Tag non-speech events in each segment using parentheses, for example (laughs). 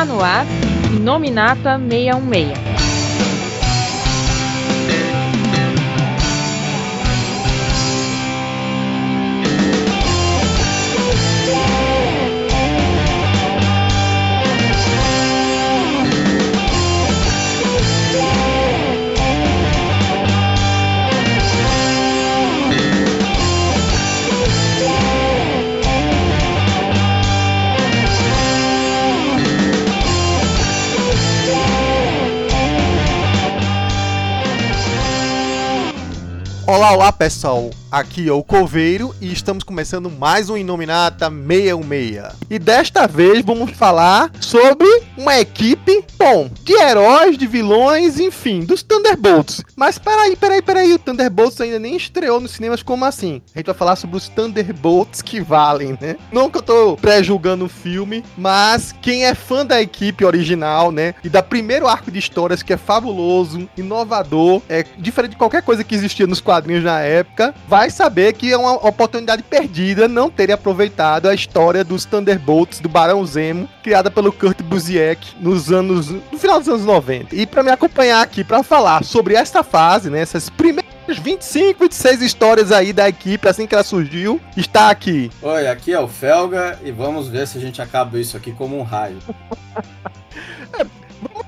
Está no ar Nominata 616. Olá, olá pessoal, aqui é o Coveiro e estamos começando mais um Inominata 616. E desta vez vamos falar sobre uma equipe, bom, de heróis, de vilões, enfim, dos Thunderbolts. Mas peraí, peraí, peraí, o Thunderbolts ainda nem estreou nos cinemas, como assim? A gente vai falar sobre os Thunderbolts que valem, né? Não que eu tô pré-julgando o filme, mas quem é fã da equipe original, né? E da primeiro arco de histórias que é fabuloso, inovador, é diferente de qualquer coisa que existia nos quadrinhos na época, vai saber que é uma oportunidade perdida não ter aproveitado a história dos Thunderbolts do Barão Zemo, criada pelo Kurt Busiek nos anos no final dos anos 90. E para me acompanhar aqui para falar sobre esta fase, né, essas primeiras 25, 26 histórias aí da equipe assim que ela surgiu, está aqui. Oi, aqui é o Felga e vamos ver se a gente acaba isso aqui como um raio. (laughs) é,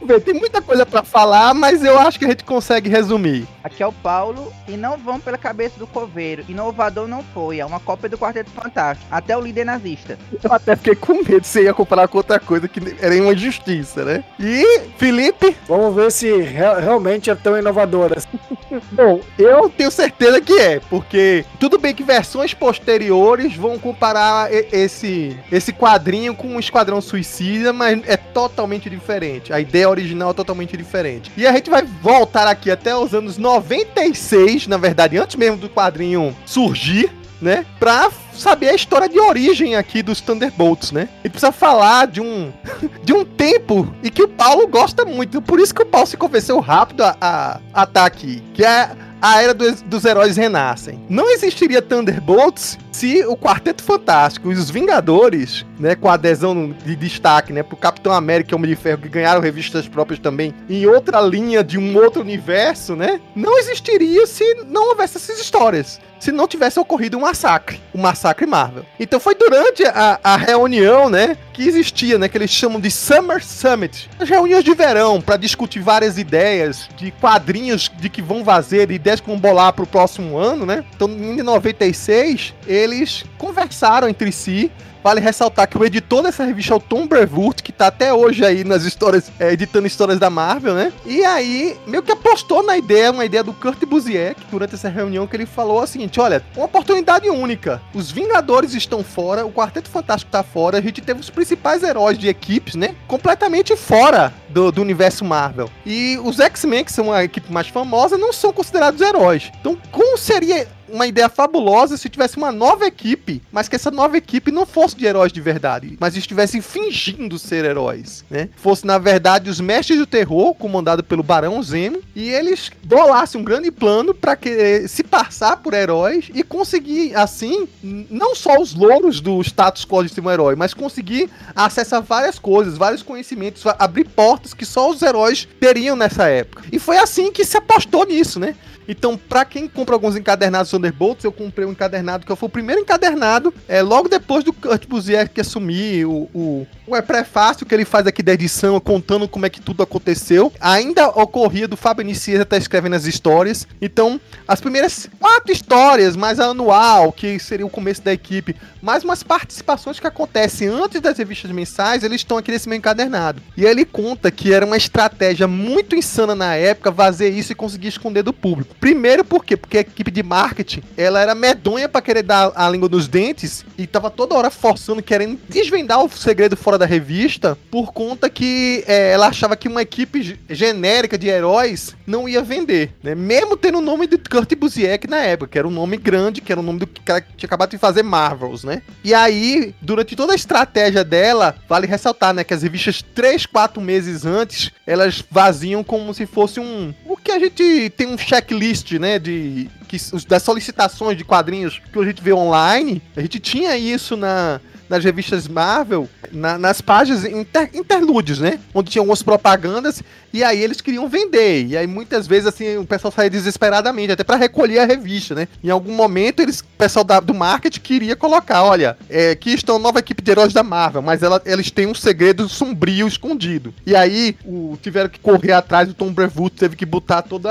ver, tem muita coisa para falar, mas eu acho que a gente consegue resumir. Aqui é o Paulo e não vão pela cabeça do coveiro. Inovador não foi, é uma cópia do Quarteto Fantástico, até o líder nazista. Eu até fiquei com medo de você ia comparar com outra coisa que era uma injustiça, né? E Felipe? Vamos ver se re realmente é tão inovadora. (laughs) Bom, eu tenho certeza que é, porque tudo bem que versões posteriores vão comparar esse esse quadrinho com o Esquadrão Suicida, mas é totalmente diferente. A ideia original totalmente diferente. E a gente vai voltar aqui até os anos 96, na verdade, antes mesmo do quadrinho surgir, né? Pra saber a história de origem aqui dos Thunderbolts, né? E precisa falar de um (laughs) de um tempo e que o Paulo gosta muito. Por isso que o Paulo se convenceu rápido a, a, estar aqui. Que é a era dos, dos heróis renascem. Não existiria Thunderbolts se o Quarteto Fantástico e os Vingadores, né, com adesão de destaque, né, pro Capitão América e Homem de Ferro, que ganharam revistas próprias também, em outra linha de um outro universo, né, não existiria se não houvesse essas histórias. Se não tivesse ocorrido um massacre, o um massacre Marvel. Então foi durante a, a reunião, né, que existia, né, que eles chamam de Summer Summit, as reuniões de verão para discutir várias ideias de quadrinhos de que vão fazer, ideias que vão bolar pro próximo ano, né. Então em 96 eles conversaram entre si Vale ressaltar que o editor dessa revista é o Tom Brevoort, que tá até hoje aí nas histórias, é, editando histórias da Marvel, né? E aí, meio que apostou na ideia, uma ideia do Kurt Busiek, durante essa reunião, que ele falou o seguinte: olha, uma oportunidade única. Os Vingadores estão fora, o Quarteto Fantástico tá fora, a gente teve os principais heróis de equipes, né? Completamente fora do, do universo Marvel. E os X-Men, que são a equipe mais famosa, não são considerados heróis. Então, como seria uma ideia fabulosa se tivesse uma nova equipe, mas que essa nova equipe não fosse de heróis de verdade, mas estivessem fingindo ser heróis, né? Fosse, na verdade, os mestres do terror, comandado pelo Barão Zemo, e eles bolassem um grande plano para que se passar por heróis e conseguir, assim, não só os louros do status quo de ser um herói, mas conseguir acesso a várias coisas, vários conhecimentos, abrir portas que só os heróis teriam nessa época. E foi assim que se apostou nisso, né? Então, para quem compra alguns encadernados Thunderbolts, eu comprei um encadernado que foi o primeiro encadernado, é, logo depois do Kurt Busiek assumir o, o, o é prefácio que ele faz aqui da edição, contando como é que tudo aconteceu. Ainda ocorria do Fábio Nicieza estar tá escrevendo as histórias. Então, as primeiras quatro histórias, mais a anual, que seria o começo da equipe, mais umas participações que acontecem antes das revistas mensais, eles estão aqui nesse meu encadernado. E ele conta que era uma estratégia muito insana na época fazer isso e conseguir esconder do público. Primeiro por quê? Porque a equipe de marketing, ela era medonha para querer dar a língua dos dentes e tava toda hora forçando, querendo desvendar o segredo fora da revista por conta que é, ela achava que uma equipe genérica de heróis não ia vender, né? Mesmo tendo o nome de Kurt Busiek na época, que era um nome grande, que era o nome do cara que tinha acabado de fazer Marvels, né? E aí, durante toda a estratégia dela, vale ressaltar, né, que as revistas 3, 4 meses antes, elas vaziam como se fosse um... O que a gente tem um checklist, né, de... Que, das solicitações de quadrinhos que a gente vê online, a gente tinha isso na, nas revistas Marvel, na- nas páginas inter, interlúdios, né? Onde tinha algumas propagandas e aí eles queriam vender. E aí muitas vezes assim o pessoal saía desesperadamente, até pra recolher a revista, né? Em algum momento eles, o pessoal da- do marketing queria colocar, olha, é, aqui está a nova equipe de heróis da Marvel, mas ela- eles têm um segredo sombrio escondido. E aí o, tiveram que correr atrás do Tom Brevoort, teve que botar todo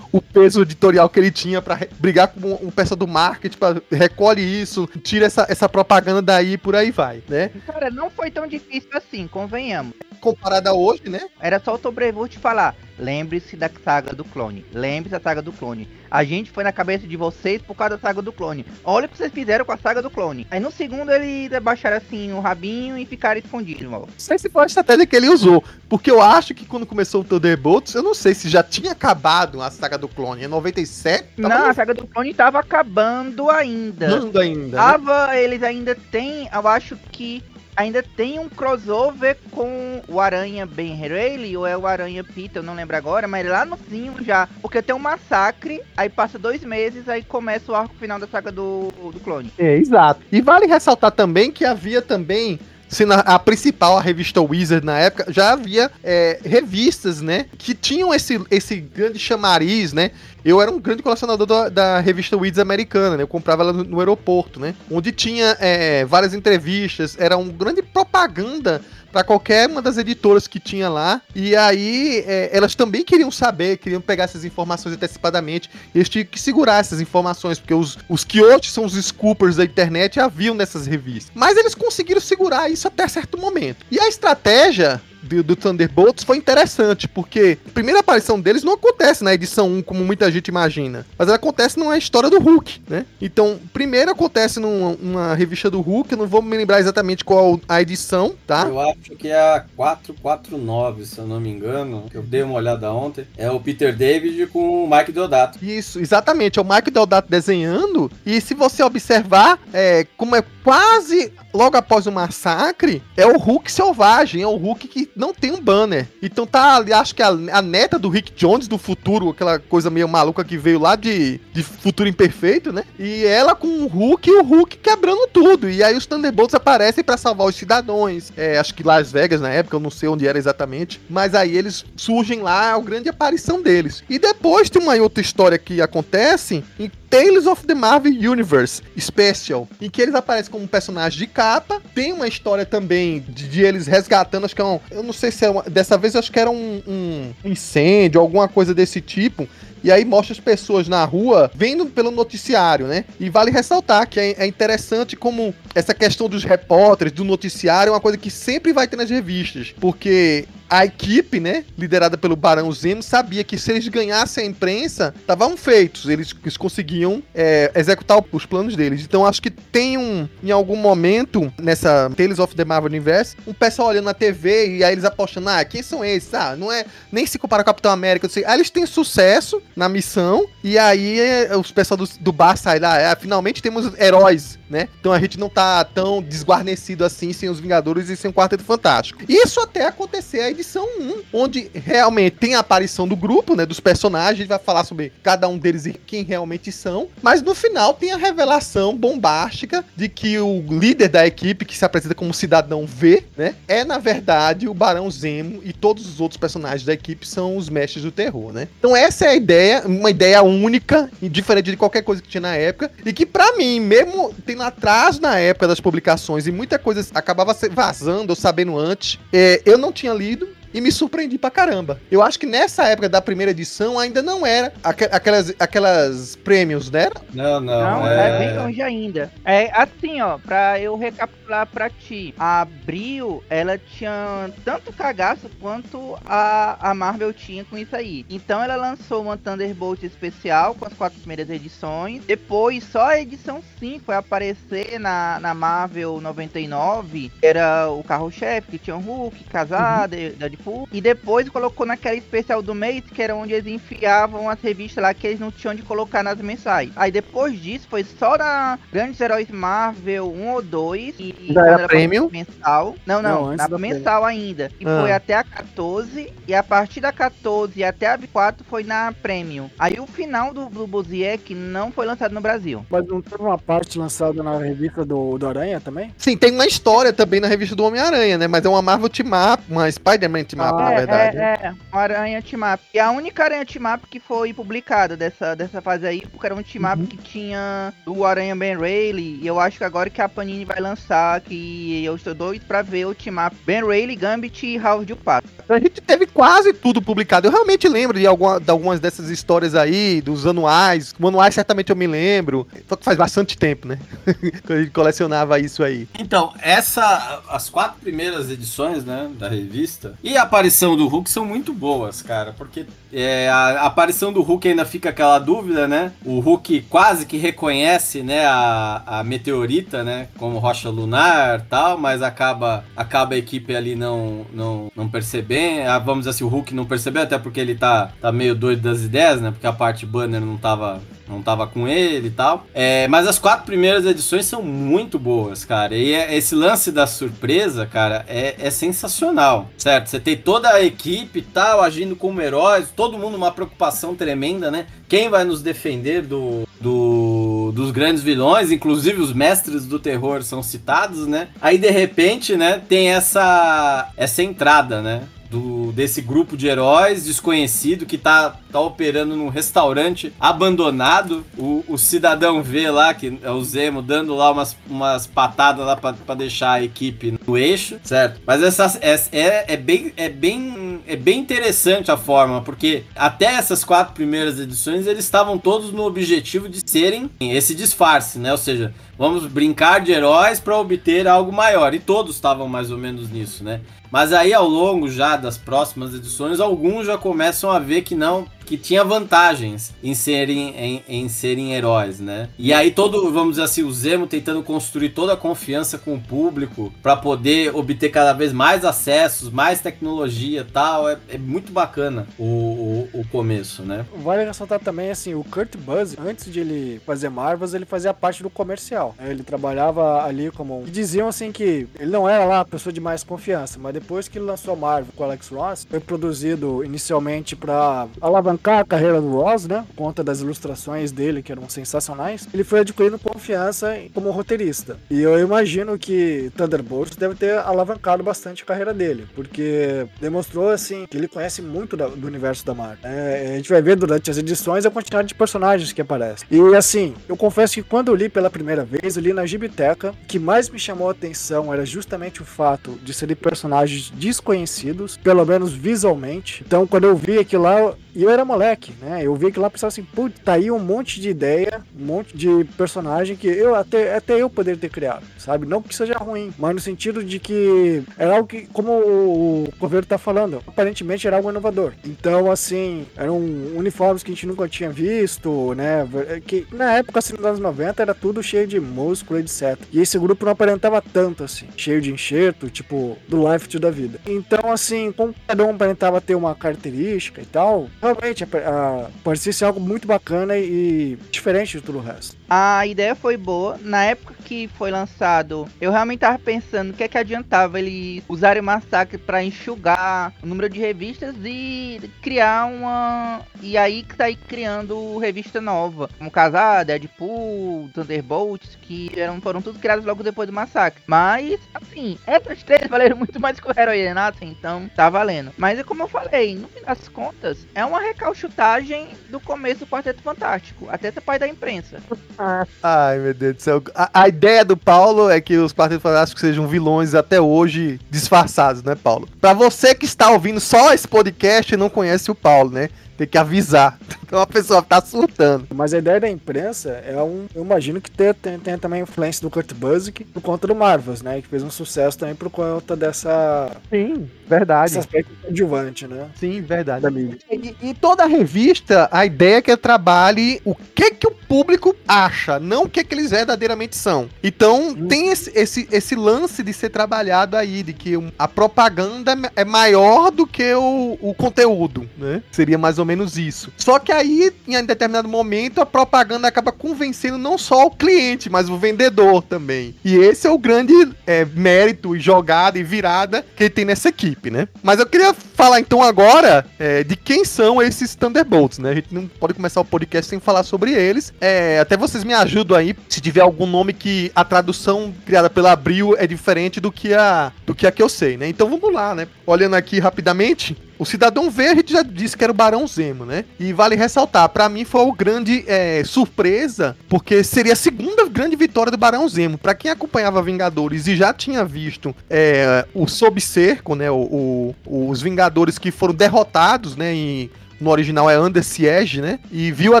o peso editorial que ele tinha pra re- brigar com um, um pessoal do marketing para recolhe isso, tira essa, essa propaganda daí por aí vai, né? Cara, não foi tão difícil assim, convenhamos. Comparada a hoje, né? Era só o Tom Brevoort falar, lembre-se da saga do clone, lembre-se da saga do clone. A gente foi na cabeça de vocês por causa da saga do clone. Olha o que vocês fizeram com a saga do clone. Aí no segundo ele baixaram assim o rabinho e ficaram escondidos, ó. Não sei se foi a estratégia que ele usou, porque eu acho que quando começou o Thunderbolts, eu não sei se já tinha acabado a saga do clone, em 97, tava Não, a saga do clone tava acabando ainda. lançando ainda. né? Tava, eles ainda tem, eu acho que ainda tem um crossover com o Aranha Ben Reilly ou é o Aranha Peter, eu não lembro agora, mas lá no zinho já, porque tem um massacre, aí passa dois meses, aí começa o arco final da saga do, do clone. É, exato. E vale ressaltar também que havia também, sendo a, a principal, a revista Wizard na época, já havia é, revistas, né? Que tinham esse, esse grande chamariz, né? Eu era um grande colecionador da, da revista Wizard americana, né? Eu comprava ela no, no aeroporto, né? Onde tinha é, várias entrevistas, era uma grande propaganda para qualquer uma das editoras que tinha lá. E aí é, elas também queriam saber, queriam pegar essas informações antecipadamente. E eles tinham que segurar essas informações, porque os, os que hoje são os scoopers da internet haviam nessas revistas. Mas eles conseguiram segurar isso até certo momento. E a estratégia do, do Thunderbolts foi interessante, porque a primeira aparição deles não acontece na edição 1, como muita gente imagina, mas ela acontece numa história do Hulk, né? Então, primeiro acontece numa, revista do Hulk, eu não vou me lembrar exatamente qual a edição, tá? Eu acho que é a 449, se eu não me engano. que Eu dei uma olhada ontem. É o Peter David com o Mike Deodato. Isso, exatamente. É o Mike Deodato desenhando. E se você observar, é, como é quase logo após o massacre, é o Hulk selvagem. É o Hulk que não tem um banner. Então tá ali, acho que a, a neta do Rick Jones do futuro, aquela coisa meio maluca que veio lá de, de futuro imperfeito, né? E ela com o Hulk e o Hulk quebrando tudo. E aí os Thunderbolts aparecem pra salvar os cidadãos. É, acho que Las Vegas na época, eu não sei onde era exatamente. Mas aí eles surgem lá, a grande aparição deles. E depois tem uma outra história que acontece em Tales of the Marvel Universe Special, em que eles aparecem como um personagem de capa. Tem uma história também de, de eles resgatando, acho que é um. Eu não sei se é uma. Dessa vez acho que era um, um incêndio, alguma coisa desse tipo. E aí mostra as pessoas na rua vendo pelo noticiário, né? E vale ressaltar que é, é interessante como essa questão dos repórteres, do noticiário, é uma coisa que sempre vai ter nas revistas. Porque a equipe, né, liderada pelo Barão Zemo, sabia que se eles ganhassem a imprensa, estavam feitos. Eles, eles conseguiam é, executar os planos deles. Então acho que tem um, em algum momento, nessa Tales of the Marvel Universe, um pessoal olhando na TV e aí eles apostando, ah, quem são esses? Ah, não é, nem se compara com Capitão América, não sei. Aí eles têm sucesso na missão e aí é, os pessoal do, do bar saem lá, é, finalmente temos heróis, né? Então a gente não tá tão desguarnecido assim sem os Vingadores e sem o Quarteto Fantástico. Isso até acontecer a edição 1, onde realmente tem a aparição do grupo, né, dos personagens, vai falar sobre cada um deles e quem realmente são, mas no final tem a revelação bombástica de que o líder da equipe, que se apresenta como cidadão V, né, é na verdade o Barão Zemo e todos os outros personagens da equipe são os mestres do terror, né? Então essa é a ideia, uma ideia única e diferente de qualquer coisa que tinha na época e que pra mim, mesmo tendo atraso na época das publicações e muita coisa acabava vazando ou sabendo antes, é, eu não tinha lido e me surpreendi pra caramba. Eu acho que nessa época da primeira edição ainda não era aque- aquelas, aquelas prêmios, né? Não, não. Não, é... é bem longe ainda. É assim, ó, pra eu recapitular pra ti. A Abril, ela tinha tanto cagaço quanto a, a Marvel tinha com isso aí. Então ela lançou uma Thunderbolt especial com as quatro primeiras edições. Depois, só a edição 5 foi aparecer na, na Marvel 99. Era o carro-chefe, que tinha um Hulk, casado, Deadpool Deadpool. E depois colocou naquela especial do mês, que era onde eles enfiavam as revistas lá que eles não tinham de colocar nas mensais. Aí depois disso foi só na Grandes Heróis Marvel 1 ou 2. E quando era premium? Mensal. Não, Não, não, na da mensal ainda. E Ah. foi até a 14. E a partir da 14 até a 4 foi na Premium. Aí o final do, do Buziek não foi lançado no Brasil. Mas não teve uma parte lançada na revista do, do Aranha também? Sim, tem uma história também na revista do Homem-Aranha, né? Mas é uma Marvel Team Up, uma Spider-Man Team Up, Ah, na é, verdade. é, é, uma aranha team-up. E a única aranha team-up que foi publicada dessa, dessa fase aí, porque era um team-up Uhum. que tinha do Aranha Ben Reilly. E eu acho que agora que a Panini vai lançar, que eu estou doido pra ver o team-up Ben Reilly, Gambit e Howard de Pato. A gente teve quase tudo publicado. Eu realmente lembro de, alguma, de algumas dessas histórias aí, dos anuais. Manuais certamente eu me lembro. Só que faz bastante tempo, né? (laughs) Quando a gente colecionava isso aí. Então, essa. As quatro primeiras edições, né, da revista e a aparição do Hulk são muito boas, cara, porque é, a, aparição do Hulk ainda fica aquela dúvida, né? O Hulk quase que reconhece, né, a, a meteorita, né, como rocha lunar tal, mas acaba, acaba a equipe ali não, não, não percebendo. Ah, vamos dizer assim, o Hulk não percebeu, até porque ele tá, tá meio doido das ideias, né? Porque a parte banner não tava não tava com ele e tal. É, mas as quatro primeiras edições são muito boas, cara. E é- esse lance da surpresa, cara, é, é sensacional, certo? Você tem toda a equipe e tal, agindo como heróis, todo mundo uma preocupação tremenda, né? Quem vai nos defender do, do- dos grandes vilões, inclusive os mestres do terror são citados, né? Aí de repente, né, tem essa essa entrada, né? Do, desse grupo de heróis desconhecido que tá, tá operando num restaurante abandonado. O, o cidadão vê lá, que é o Zemo, dando lá umas, umas patadas lá pra deixar a equipe no eixo, certo? Mas essa, é, é, é bem, é, bem, é bem interessante a forma, porque até essas quatro primeiras edições eles estavam todos no objetivo de serem esse disfarce, né? Ou seja, vamos brincar de heróis para obter algo maior. E todos estavam mais ou menos nisso, né? Mas aí ao longo já das próximas edições, alguns já começam a ver que não, que tinha vantagens em serem, em, em serem heróis, né? E aí todo, vamos dizer assim, o Zemo tentando construir toda a confiança com o público para poder obter cada vez mais acessos, mais tecnologia tal, é, é muito bacana o, o, o começo, né? Vale ressaltar também, assim, o Kurt Busiek, antes de ele fazer Marvels, ele fazia parte do comercial. né? Ele trabalhava ali como... E diziam, assim, que ele não era lá a pessoa de mais confiança, mas depois que ele lançou Marvel com Alex Ross, foi produzido inicialmente para alavancar a carreira do Ross, né? Por conta das ilustrações dele, que eram sensacionais. Ele foi adquirindo confiança como roteirista. E eu imagino que Thunderbolts deve ter alavancado bastante a carreira dele, porque demonstrou, assim, que ele conhece muito do universo da Marvel. É, a gente vai ver durante as edições a quantidade de personagens que aparecem. E, assim, eu confesso que quando eu li pela primeira vez, eu li na Gibiteca, o que mais me chamou a atenção era justamente o fato de serem personagens desconhecidos, pelo menos visualmente. Então, quando eu vi aquilo lá, e eu era moleque, né? Eu vi aquilo lá pensava assim, putz, tá aí um monte de ideia, um monte de personagem que eu até, até eu poderia ter criado, sabe? Não que seja ruim, mas no sentido de que era algo que, como o, governo tá falando, aparentemente era algo inovador. Então, assim, eram uniformes que a gente nunca tinha visto, né? Que na época, assim, nos anos 90, era tudo cheio de músculo, etc. E esse grupo não aparentava tanto, assim, cheio de enxerto, tipo, do Life da vida. Então, assim, como cada um aparentava ter uma característica e tal, realmente a, parecia ser algo muito bacana e diferente de tudo o resto. A ideia foi boa. Na época que foi lançado, eu realmente tava pensando o que é que adiantava eles usarem o massacre pra enxugar o número de revistas e criar uma. E aí que tá aí criando revista nova. Como Casar, Deadpool, Thunderbolts, que eram, foram todos criados logo depois do massacre. Mas, assim, essas três (laughs) valeram muito mais que o Herói Renata, então tá valendo. Mas é como eu falei, no fim das contas, é uma recalchutagem do começo do Quarteto Fantástico, até essa parte da imprensa. (laughs) Ai, meu Deus do céu. A, a ideia do Paulo é que os Quartetos Fantásticos sejam vilões até hoje disfarçados, né, Paulo? Pra você que está ouvindo só esse podcast e não conhece o Paulo, né? Tem que avisar. (laughs) Então a pessoa tá surtando. Mas a ideia da imprensa é um. Eu imagino que tem, tem também a influência do Kurt Busiek por conta do Marvels, né? Que fez um sucesso também por conta dessa. Sim, verdade. Esse aspecto adjuvante, né? Sim, verdade. Da mídia. E, e toda a revista, a ideia é que trabalhe o que que o público acha, não o que que eles verdadeiramente são. Então, tem esse, esse, esse lance de ser trabalhado aí, de que a propaganda é maior do que o, o conteúdo, né? Seria mais ou menos isso. Só que aí, em determinado momento, a propaganda acaba convencendo não só o cliente, mas o vendedor também. E esse é o grande é, mérito e jogada e virada que tem nessa equipe, né? Mas eu queria falar então agora é, de quem são esses Thunderbolts, né? A gente não pode começar o podcast sem falar sobre eles. É, até vocês me ajudam aí, se tiver algum nome que a tradução criada pela Abril é diferente do que a, do que, a que eu sei, né? Então vamos lá, né? Olhando aqui rapidamente, o Cidadão V a gente já disse que era o Barão Zemo, né? E vale ressaltar, pra mim foi o grande é, surpresa, porque seria a segunda grande vitória do Barão Zemo. Pra quem acompanhava Vingadores e já tinha visto é, o Sob Cerco, né? O, o- os Vingadores que foram derrotados, né? Em, no original é Under Siege, né? E viu a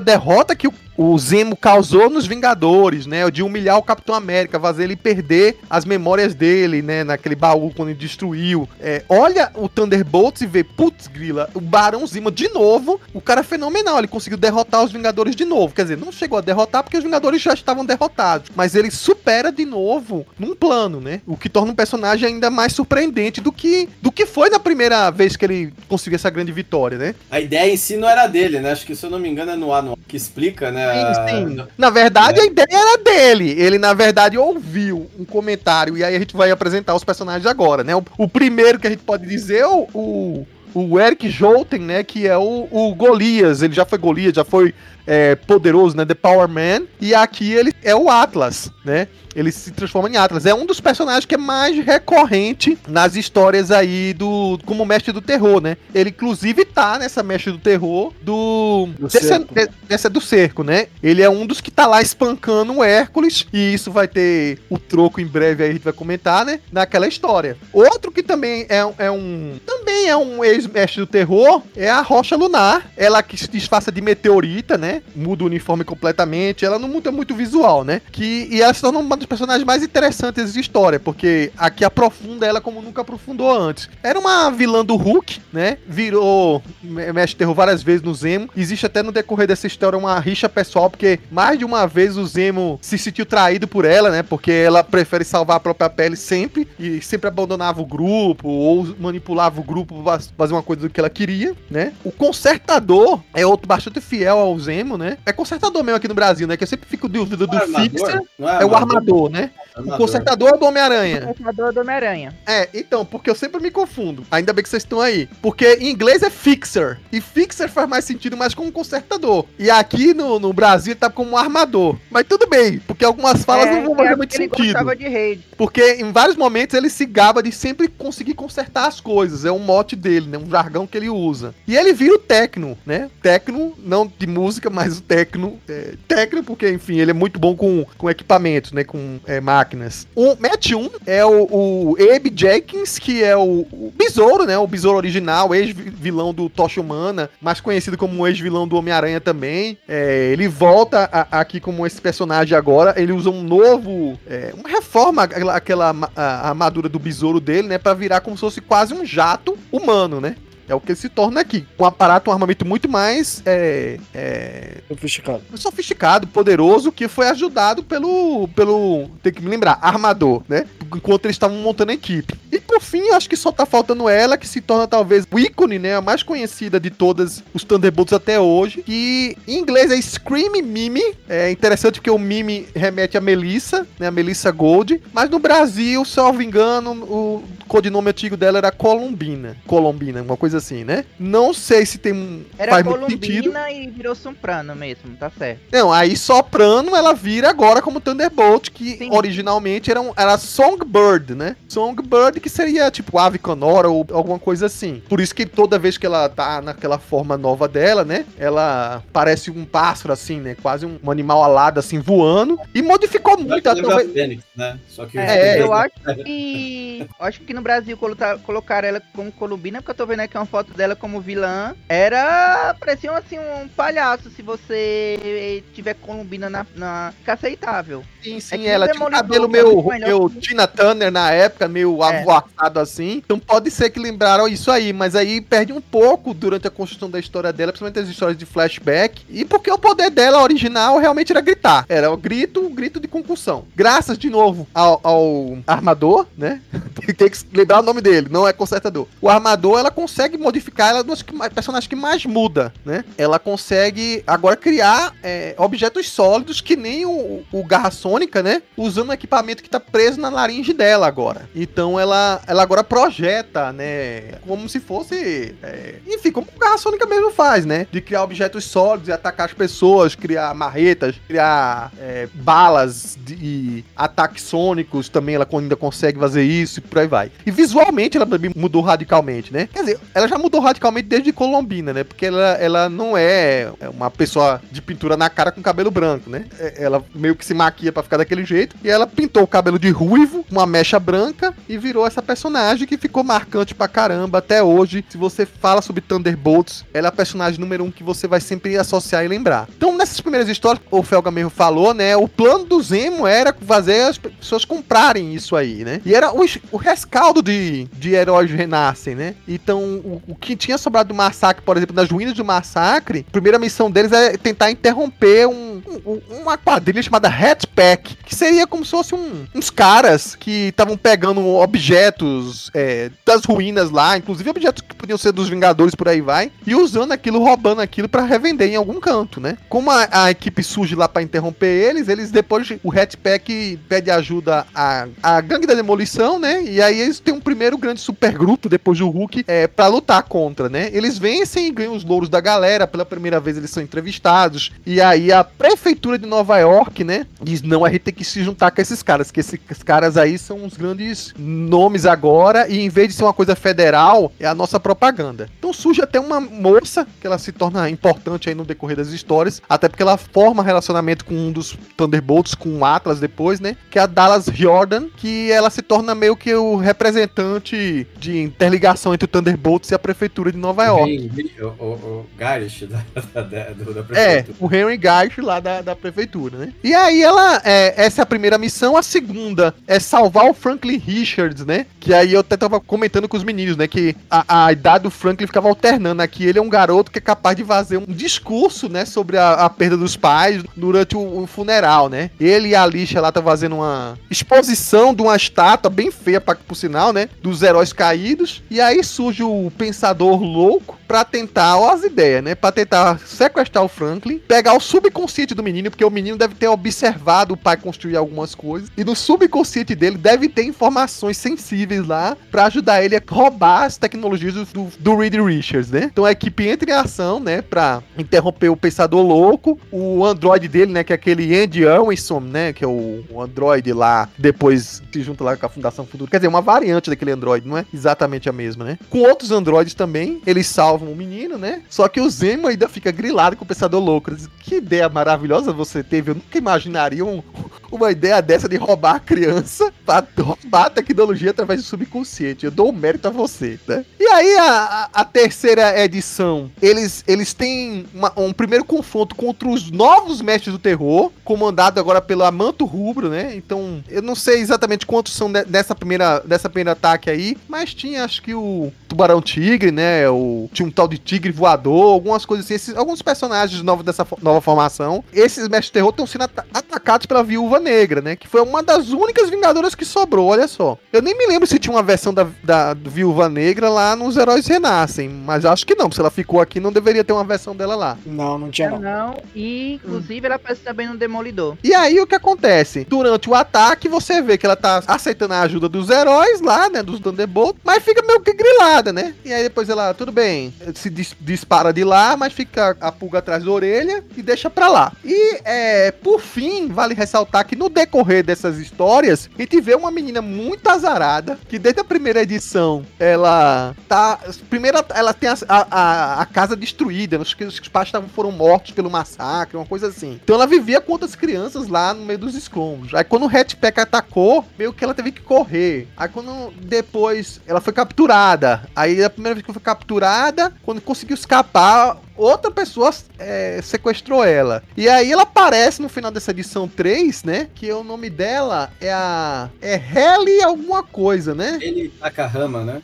derrota que o, o Zemo causou nos Vingadores, né? De humilhar o Capitão América, fazer ele perder as memórias dele, né? Naquele baú quando ele destruiu. É, olha o Thunderbolts e vê, putz, grila, o Barão Zemo de novo. O cara é fenomenal, ele conseguiu derrotar os Vingadores de novo. Quer dizer, não chegou a derrotar porque os Vingadores já estavam derrotados. Mas ele supera de novo num plano, né? O que torna um personagem ainda mais surpreendente do que, do que foi na primeira vez que ele conseguiu essa grande vitória, né? A ideia em si não era dele, né? Acho que, se eu não me engano, é no anual que explica, né? Sim, sim. Na verdade, a ideia era dele. Ele, na verdade, ouviu um comentário. E aí a gente vai apresentar os personagens agora, né? O, o primeiro que a gente pode dizer é o, o, o Eric Jolten, né? Que é o, o Golias. Ele já foi Golias, já foi é, poderoso, né? The Power Man. E aqui ele é o Atlas, né? Ele se transforma em Atlas. É um dos personagens que é mais recorrente nas histórias aí do. como mestre do terror, né? Ele, inclusive, tá nessa mestre do terror do. Do dessa, de- dessa do cerco, né? Ele é um dos que tá lá espancando o Hércules. E isso vai ter o troco em breve aí, a gente vai comentar, né? Naquela história. Outro que também é, um- é um. Também é um ex-mestre do terror é a Rocha Lunar. Ela que se disfarça de meteorita, né? Muda o uniforme completamente. Ela não muda muito o visual, né? Que, e ela se torna uma dos personagens mais interessantes da história, porque aqui aprofunda ela como nunca aprofundou antes. Era uma vilã do Hulk, né? Virou me- mestre terror várias vezes no Zemo. Existe até no decorrer dessa história uma rixa pessoal, porque mais de uma vez o Zemo se sentiu traído por ela, né? Porque ela prefere salvar a própria pele sempre e sempre abandonava o grupo ou manipulava o grupo pra fazer uma coisa do que ela queria, né? O Consertador é outro bastante fiel ao Zemo, né? É Consertador mesmo aqui no Brasil, né? Que eu sempre fico dúvida do, é? Fixer. Não É o armador, né? O Armador. Consertador é o do Homem-Aranha. Consertador do Homem-Aranha. É, então, porque eu sempre me confundo. Ainda bem que vocês estão aí. Porque em inglês é fixer. E fixer faz mais sentido mais como consertador. E aqui no, no Brasil tá como um armador. Mas tudo bem, porque algumas falas não vão que é fazer muito sentido. de rede. Porque em vários momentos ele se gaba de sempre conseguir consertar as coisas. É um mote dele, né? Um jargão que ele usa. E ele vira o tecno, né? Tecno, não de música, mas o tecno. É, tecno, porque, enfim, ele é muito bom com, com equipamentos, né? Com é, máquinas. O Match 1 é o, o Abe Jenkins, que é o, o Besouro, né? O Besouro original, ex-vilão do Tocha Humana, mais conhecido como ex-vilão do Homem-Aranha também. É, ele volta a- aqui como esse personagem agora. Ele usa um novo. é, uma reforma, aquela, aquela a- a armadura do besouro dele, né? Pra virar como se fosse quase um jato humano, né? É o que se torna aqui. Um aparato, um armamento muito mais é, é, Sofisticado. sofisticado, poderoso, que foi ajudado pelo. pelo. Tem que me lembrar, armador, né? Enquanto eles estavam montando a equipe. E por fim, eu acho que só tá faltando ela, que se torna talvez o ícone, né? A mais conhecida de todas os Thunderbolts até hoje. Que em inglês é Scream Mimi. É interessante porque o Mimi remete a Melissa, né? A Melissa Gold. Mas no Brasil, se eu não me engano, o codinome antigo dela era Colombina. Colombina, uma coisa assim, né? Não sei se tem um. Era faz muito sentido. Colombina e virou Soprano mesmo, tá certo. Não, aí soprano ela vira agora como Thunderbolt, que Sim. originalmente era, um, era Songbird, né? Songbird que seria tipo ave canora ou alguma coisa assim. Por isso que toda vez que ela tá naquela forma nova dela, né? Ela parece um pássaro assim, né? Quase um, um animal alado assim voando. E modificou muito. Lembra talvez- a Fênix, né? Só que É, eu acho que. eu acho que no Brasil colocar- colocaram ela como Columbina, porque eu tô vendo aqui uma foto dela como vilã, era. parecia assim um palhaço se você tiver Columbina na. na fica aceitável. Sim, É sim, que ela tinha um cabelo é meio, meio que- Tina Turner na época, meio É. avoatado assim. Então pode ser que lembraram isso aí, mas aí perde um pouco durante a construção da história dela, principalmente as histórias de flashback. E porque o poder dela original realmente era gritar. Era o grito, o grito de concussão. Graças de novo ao, ao armador, né? (laughs) Tem que lembrar o nome dele, não é consertador. O armador, ela consegue modificar, ela mais- personagens que mais muda, né? Ela consegue agora criar é, objetos sólidos que nem o, o Garra Sônica, né? Usando um equipamento que tá preso na laringe dela agora. Então ela, ela agora projeta, né? Como se fosse. é, enfim, como o Garra Sônica mesmo faz, né? De criar objetos sólidos e atacar as pessoas, criar marretas, criar é, balas de, ataques sônicos também. Ela ainda consegue fazer isso e por aí vai. E visualmente ela mudou radicalmente, né? Quer dizer, ela já mudou radicalmente desde Colombina, né? Porque ela, ela não é uma pessoa de pintura na cara com cabelo branco, né? É- Ela meio que se maquia pra ficar daquele jeito. E ela pintou o cabelo de ruivo, uma mecha branca e virou essa personagem que ficou marcante pra caramba até hoje. Se você fala sobre Thunderbolts, ela é a personagem número um que você vai sempre associar e lembrar. Então, nessas primeiras histórias, o Felga mesmo falou, né? O plano do Zemo era fazer as pessoas comprarem isso aí, né? E era o, o rescaldo de, de heróis renascem, né? Então, o, que tinha sobrado do massacre, por exemplo, nas ruínas do massacre, a primeira missão deles é tentar interromper um, um- uma quadrilha chamada Hatpack, que seria como se fosse um- uns caras que estavam pegando objetos é, das ruínas lá, inclusive objetos que podiam ser dos Vingadores por aí vai, e usando aquilo, roubando aquilo pra revender em algum canto, né? Como a, a equipe surge lá pra interromper eles, eles depois o Hatpack pede ajuda à, à gangue da demolição, né? E aí eles têm um primeiro grande supergrupo depois do Hulk é, para lutar contra, né? Eles vencem e ganham os louros da galera. Pela primeira vez eles são entrevistados. E aí a prefeitura de Nova York, né? Diz: não, a gente tem que se juntar com esses caras, que esses caras aí são os grandes nomes agora. E em vez de ser uma coisa federal, é a nossa propaganda. Então surge até uma moça que ela se torna importante aí no decorrer das histórias, até porque ela forma relacionamento com um dos Thunderbolts, com o Atlas depois, né? Que é a Dallas Jordan, que ela se torna meio que o representante de interligação entre o Thunderbolts e a prefeitura de Nova York. O, o, o Garish da, da, da, da É, prefeitura. o Henry Geich lá da, da prefeitura, né? E aí ela, é, essa é a primeira missão, a segunda é salvar o Franklin Richards, né? Que aí eu até tava comentando com os meninos, né? Que a, a idade do Franklin ficava alternando aqui. Ele é um garoto que é capaz de fazer um discurso, né? Sobre a, a perda dos pais durante o, o funeral, né? Ele e a Alicia lá tá fazendo uma exposição de uma estátua bem feia, pra, por sinal, né? Dos heróis caídos. E aí surge o Pensador Louco pra tentar, ó as ideias, né? Pra tentar sequestrar o Franklin, pegar o subconsciente do menino, porque o menino deve ter observado o pai construir algumas coisas, e no subconsciente dele deve ter informações sensíveis lá pra ajudar ele a roubar as tecnologias do, do, Reed Richards, né? Então a equipe entra em ação, né? Pra interromper o Pensador Louco, o androide dele, né? Que é aquele Andy Elwinson, né? Que é o, o androide lá, depois se junta lá com a Fundação Futuro. Quer dizer, uma variante daquele androide, não é exatamente a mesma, né? Com outros androides também, eles salvam o menino, né? Só que o Zemo ainda fica grilado com o Pensador Louco. Diz, que ideia maravilhosa você teve. Eu nunca imaginaria um- uma ideia dessa de roubar a criança pra roubar a tecnologia através do subconsciente. Eu dou o mérito a você, né? E aí, a, a- terceira edição, eles, eles têm uma- um primeiro confronto contra os novos mestres do terror, comandado agora pelo Amanto Rubro, né? Então, eu não sei exatamente quantos são dessa primeira, dessa primeira ataque aí, mas tinha, acho que o Tubarão Tigre, né? O, tinha um tal de Tigre Voador, algumas coisas assim, esses- alguns personagens novos dessa fo- nova formação. Esses mestres do terror estão sendo ata- atacados pela Viúva Negra, né? Que foi uma das únicas Vingadoras que sobrou, olha só. Eu nem me lembro se tinha uma versão da, da Viúva Negra lá nos Heróis Renascem, mas acho que não. Se ela ficou aqui, não deveria ter uma versão dela lá. Não, não tinha não. Não, e inclusive ela aparece também no Demolidor. E aí o que acontece? Durante o ataque, você vê que ela tá aceitando a ajuda dos heróis lá, né? Dos Thunderbolt, mas fica meio que grilada, né? E aí depois ela, tudo bem, se dis- dispara de lá, mas fica a pulga atrás da orelha e deixa pra lá. E é, por fim, vale ressaltar que no decorrer dessas histórias, a gente vê uma menina muito azarada, que desde a primeira edição, ela tá. Primeiro, ela tem a, a, a casa destruída, os, os pais foram mortos pelo massacre, uma coisa assim. Então ela vivia com outras crianças lá no meio dos escombros. Aí quando o Hatpack atacou, meio que ela teve que correr. Aí quando depois ela foi capturada. Aí primeira vez que foi capturada, quando conseguiu escapar, outra pessoa é, sequestrou ela. E aí ela aparece no final dessa edição 3, né? Que o nome dela é a. É Heli alguma coisa, né? Ele Takahama, né?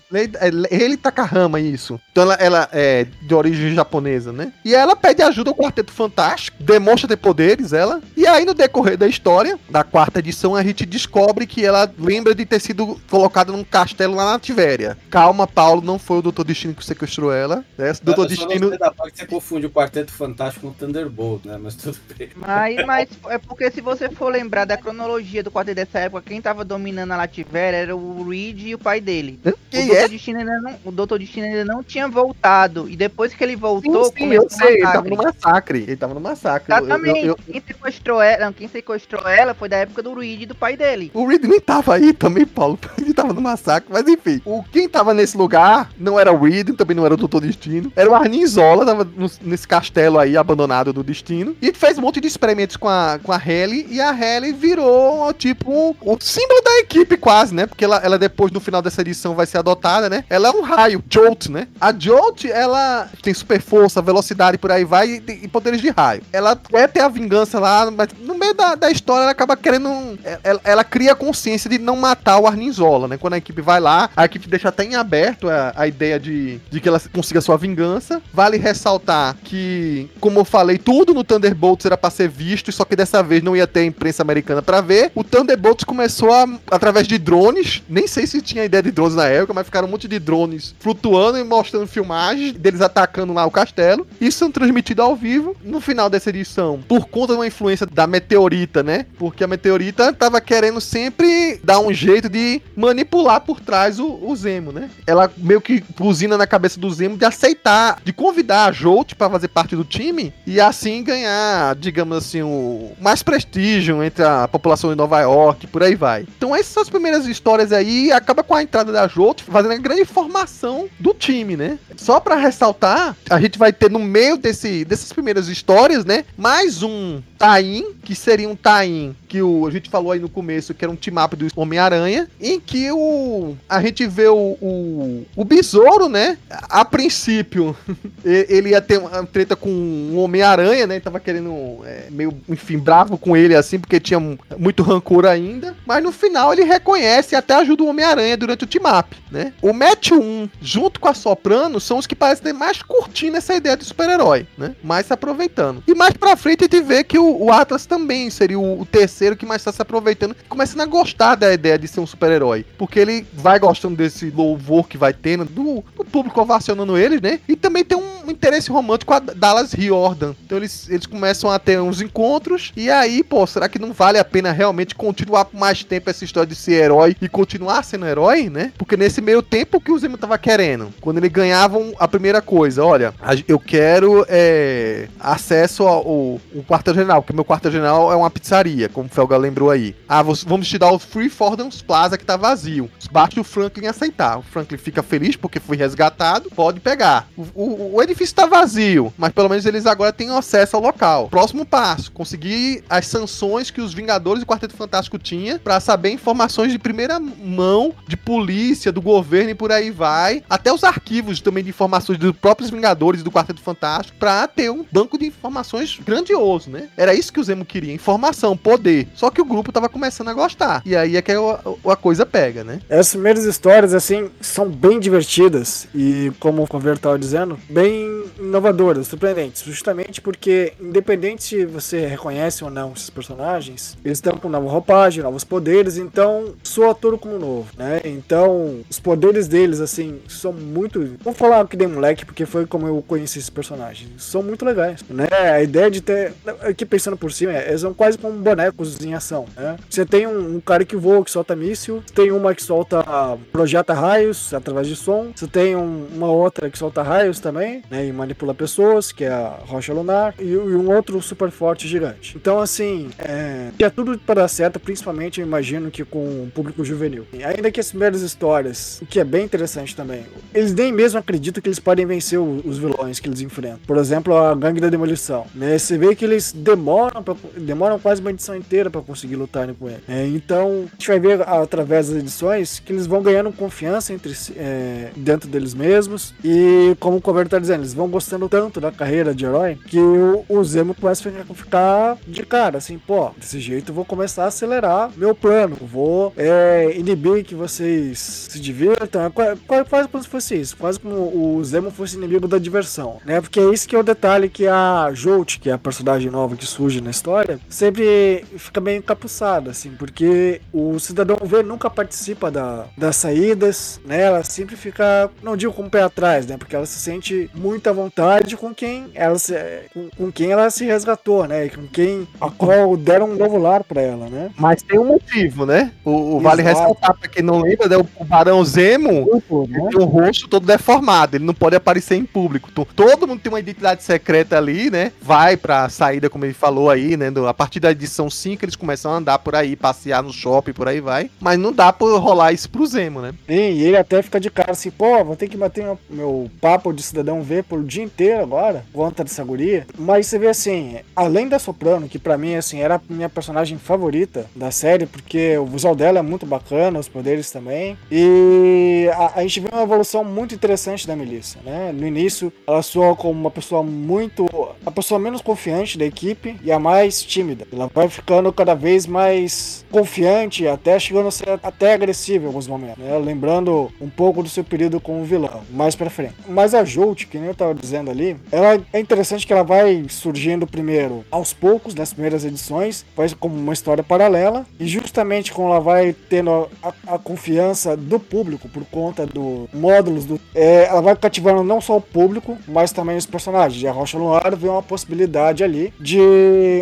Ele Takahama, isso. Então ela, ela é de origem japonesa, né? E ela pede ajuda ao Quarteto Fantástico, demonstra ter poderes, ela. E aí, no decorrer da história, da quarta edição, a gente descobre que ela lembra de ter sido colocada num castelo lá na Tivéria. Calma, Paulo, não foi o Doutor Destino que sequestrou ela. Né? Doutor Destino você confunde o Quarteto Fantástico com o Thunderbolt, né? Mas tudo bem. Mas, mas é porque se você for lembrar da cronologia do quarteto dessa época, quem tava dominando a Lativer era o Reed e o pai dele. Quem o é? Destino ainda não, o Doutor Destino ainda não tinha voltado. E depois que ele voltou, sim, sim, eu sei, ele tava no massacre. Ele tava no massacre. Exatamente. Eu, eu, eu... Quem sequestrou ela, não, quem sequestrou ela foi da época do Reed e do pai dele. O Reed nem tava aí também, Paulo. (laughs) Ele tava no massacre, mas enfim. O, quem tava nesse lugar não era o Reed, também não era o Doutor Destino. Era o Arnim Zola, tava nesse castelo aí abandonado do destino. E fez um monte de experimentos com a, com a Halle. E a Halle virou, tipo, o um, um símbolo da equipe, quase, né? Porque ela, ela, depois, no final dessa edição, vai ser adotada, né? Ela é um raio, Jolt, né? A Jolt, ela tem super força, velocidade por aí vai e, e poderes de raio. Ela quer ter a vingança lá, mas no meio da, da história ela acaba querendo. Ela, ela cria a consciência de não matar o Arninzola, né? Quando a equipe vai lá, a equipe deixa até em aberto a, a ideia de, de que ela consiga sua vingança. Vale ressaltar que, como eu falei, tudo no Thunderbolts era para ser visto, só que dessa vez não ia ter imprensa americana para ver. O Thunderbolts começou a, através de drones, nem sei se tinha ideia de drones na época, mas ficaram um monte de drones flutuando e mostrando filmagens deles atacando lá o castelo. Isso são transmitido ao vivo. No final dessa edição, por conta de uma influência da meteorita, né? Porque a meteorita tava querendo sempre dar um jeito de manipular por trás o, o Zemo, né? Ela meio que buzina na cabeça do Zemo de aceitar, de convidar a Jolt para fazer parte do time e assim ganhar, digamos assim, o mais prestígio entre a população de Nova York, por aí vai. Então essas são as primeiras histórias aí, acaba com a entrada da Jolt fazendo a grande formação do time, né? Só para ressaltar, a gente vai ter no meio desse, dessas primeiras histórias, né, mais um Tain, que seria um Tain que o, a gente falou aí no começo, que era um team-up do Homem-Aranha, em que o a gente vê o, o, o Besouro, né? A princípio, (laughs) ele ia ter uma treta com um Homem-Aranha, né? Tava querendo, é, meio, enfim, bravo com ele, assim, porque tinha muito rancor ainda. Mas no final ele reconhece e até ajuda o Homem-Aranha durante o team-up, né? O Match 1, junto com a Soprano, são os que parecem mais curtindo essa ideia de super-herói, né? Mais se aproveitando. E mais pra frente a gente vê que o, o Atlas também seria o, o terceiro que mais está se aproveitando, começando a gostar da ideia de ser um super-herói. Porque ele vai gostando desse louvor que vai tendo, do, do público ovacionando ele, né? E também tem um interesse romântico com a Dallas Riordan. Então eles, eles começam a ter uns encontros. E aí, pô, será que não vale a pena realmente continuar por mais tempo essa história de ser herói e continuar sendo herói, né? Porque nesse meio tempo, o que o Zemo tava querendo? Quando ele ganhava a primeira coisa, olha, eu quero é, acesso ao, ao quartel-general, porque meu quartel-general é uma pizzaria, como o Felga lembrou aí. Ah, vamos te dar o Free Fordham's Plaza que tá vazio. Basta o Franklin aceitar. O Franklin fica feliz porque foi resgatado, pode pegar. O, o, o edifício tá vazio, mas pelo menos eles agora têm acesso ao local. Próximo passo, conseguir as sanções que os Vingadores e o Quarteto Fantástico tinha para saber informações de primeira mão de polícia, do governo e por aí vai, até os arquivos também de informações dos próprios Vingadores e do Quarteto Fantástico para ter um banco de informações grandioso, né? Era isso que o Zemo queria, informação, poder. Só que o grupo tava começando a gostar. E aí é que a, a coisa pega, né? As primeiras histórias assim são bem divertidas e como o Converto estava dizendo, bem inovadoras, surpreendentes, justamente porque independente se você reconhece ou não esses personagens, eles estão com nova roupagem, novos poderes, então soa tudo como novo, né? Então, os poderes deles assim são muito, vou falar que dei moleque porque foi como eu conheci esses personagens. São muito legais, né? A ideia de ter aqui pensando por cima, eles são quase como bonecos em ação, né? Você tem um, um cara que voa, que solta míssil, tem uma que solta, projeta raios através de som, você tem um- uma outra que solta raios também, né? E manipula pessoas, que é a Rocha Lunar, e, e um outro super forte gigante. Então, assim, é, tinha tudo para dar certo, principalmente, eu imagino que com o público juvenil. E ainda que as primeiras histórias, o que é bem interessante também, eles nem mesmo acreditam que eles podem vencer o- os vilões que eles enfrentam. Por exemplo, a Gangue da Demolição. Né? Você vê que eles demoram, pra, demoram quase uma edição inteira para conseguir lutarem com ele. né? então, a gente vai ver através das edições que eles vão ganhando confiança entre é, dentro deles mesmos. E, como o Cover tá dizendo, eles vão gostando tanto da carreira de herói que o, o Zemo começa a ficar, de cara, assim, pô, desse jeito eu vou começar a acelerar meu plano. Vou é, inibir que vocês se divirtam. É qua- qua- quase como se fosse isso. Quase como o Zemo fosse inimigo da diversão, né? Porque é isso que é o detalhe que a Jolt, que é a personagem nova que surge na história, sempre fica meio encapuçada, assim, porque o cidadão V nunca participa da, das saídas, né? Ela sempre fica, não digo com o pé atrás, né? Porque ela se sente muito à vontade com quem ela se, com, com quem ela se resgatou, né? E com quem a qual deram um novo lar pra ela, né? Mas tem um motivo, né? O, o vale ressaltar, pra quem não lembra, né? o, Barão Zemo né? tem o rosto todo deformado, ele não pode aparecer em público. Então, todo mundo tem uma identidade secreta ali, né? Vai pra saída, como ele falou aí, né? a partir da edição 5, eles começam a andar por aí, passear no shopping, por aí vai. Mas não dá pra rolar isso pro Zemo, né? E ele até fica de cara assim, pô, vou ter que bater meu, meu papo de cidadão V por dia inteiro agora, contra dessa guria. Mas você vê assim, além da Soprano, que pra mim, assim, era a minha personagem favorita da série, porque o visual dela é muito bacana, os poderes também. E a, a gente vê uma evolução muito interessante da Melissa, né? No início, ela soa como uma pessoa muito. a pessoa menos confiante da equipe e a mais tímida. Ela vai ficando cada vez mais confiante, até chegando a ser até agressiva em alguns momentos, né? Lembrando um pouco do seu período como vilão, mais pra frente. Mas a Jolt, que nem eu tava dizendo ali, ela é interessante que ela vai surgindo primeiro aos poucos, nas primeiras edições, faz como uma história paralela, e justamente quando ela vai tendo a, a confiança do público por conta do módulos do. é, ela vai cativando não só o público, mas também os personagens. E a Rocha Lunar vê uma possibilidade ali de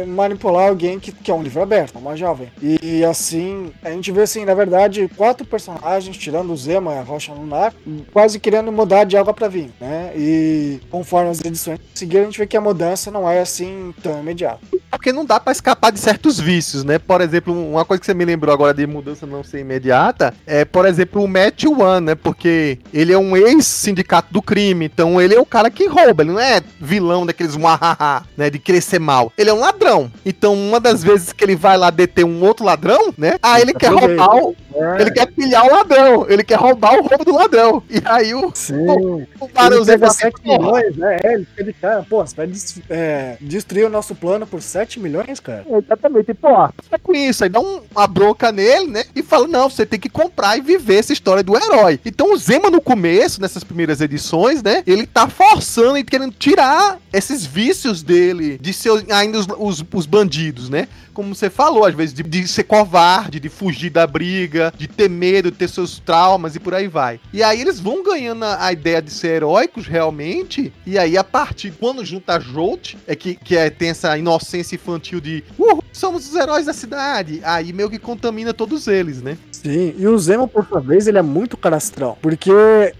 manipular alguém que, que é um livro aberto, uma jovem. E, assim, a gente vê assim, na verdade, quatro personagens, tirando o Zema e a Rocha Lunar, quase querendo mudar de água pra vinho, né? E conforme as edições seguiram, a gente vê que a mudança não é assim tão imediata. Porque não dá pra escapar de certos vícios, né? Por exemplo, uma coisa que você me lembrou agora de mudança não ser imediata é, por exemplo, o Matt One, né? Porque ele é um ex-sindicato do crime, então ele é o cara que rouba, ele não é vilão daqueles muahaha, né? De ser mal. Ele é um ladrão. Então, uma das vezes que ele vai lá deter um outro ladrão, né? Ah, ele quer roubar o. Ele quer pilhar o ladrão, ele quer roubar o roubo do ladrão. E aí o, Sim. o Ele Barãozinho pega fala assim, 7 "Porra, milhões, né? É, ele fica de cara, pô, você vai des- é, destruir o nosso plano por 7 milhões, cara? Exatamente, pô, para com isso, aí dá um- uma bronca nele, né? E fala: não, você tem que comprar e viver essa história do herói. Então o Zema, no começo, nessas primeiras edições, né? Ele tá forçando e querendo tirar esses vícios dele, de ser ainda os, os- os bandidos, né? Como você falou, às vezes, de, de ser covarde, de fugir da briga, de ter medo, de ter seus traumas e por aí vai. E aí eles vão ganhando a, a ideia de ser heróicos realmente, e aí a partir, quando junta a Jolt, é que, que é, tem essa inocência infantil de "Uhul, somos os heróis da cidade. Aí meio que contamina todos eles, né? Sim, e o Zemo, por sua vez, ele é muito canastrão. Porque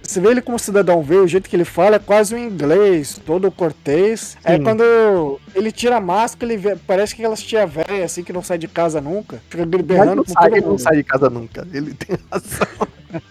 você vê ele como cidadão V, o jeito que ele fala é quase um inglês, todo cortês. Sim. quando ele tira a máscara, ele vê- parece que aquelas tia velha, assim, que não sai de casa nunca. Fica berrando com sai, todo ele não sai de casa nunca. Ele tem razão.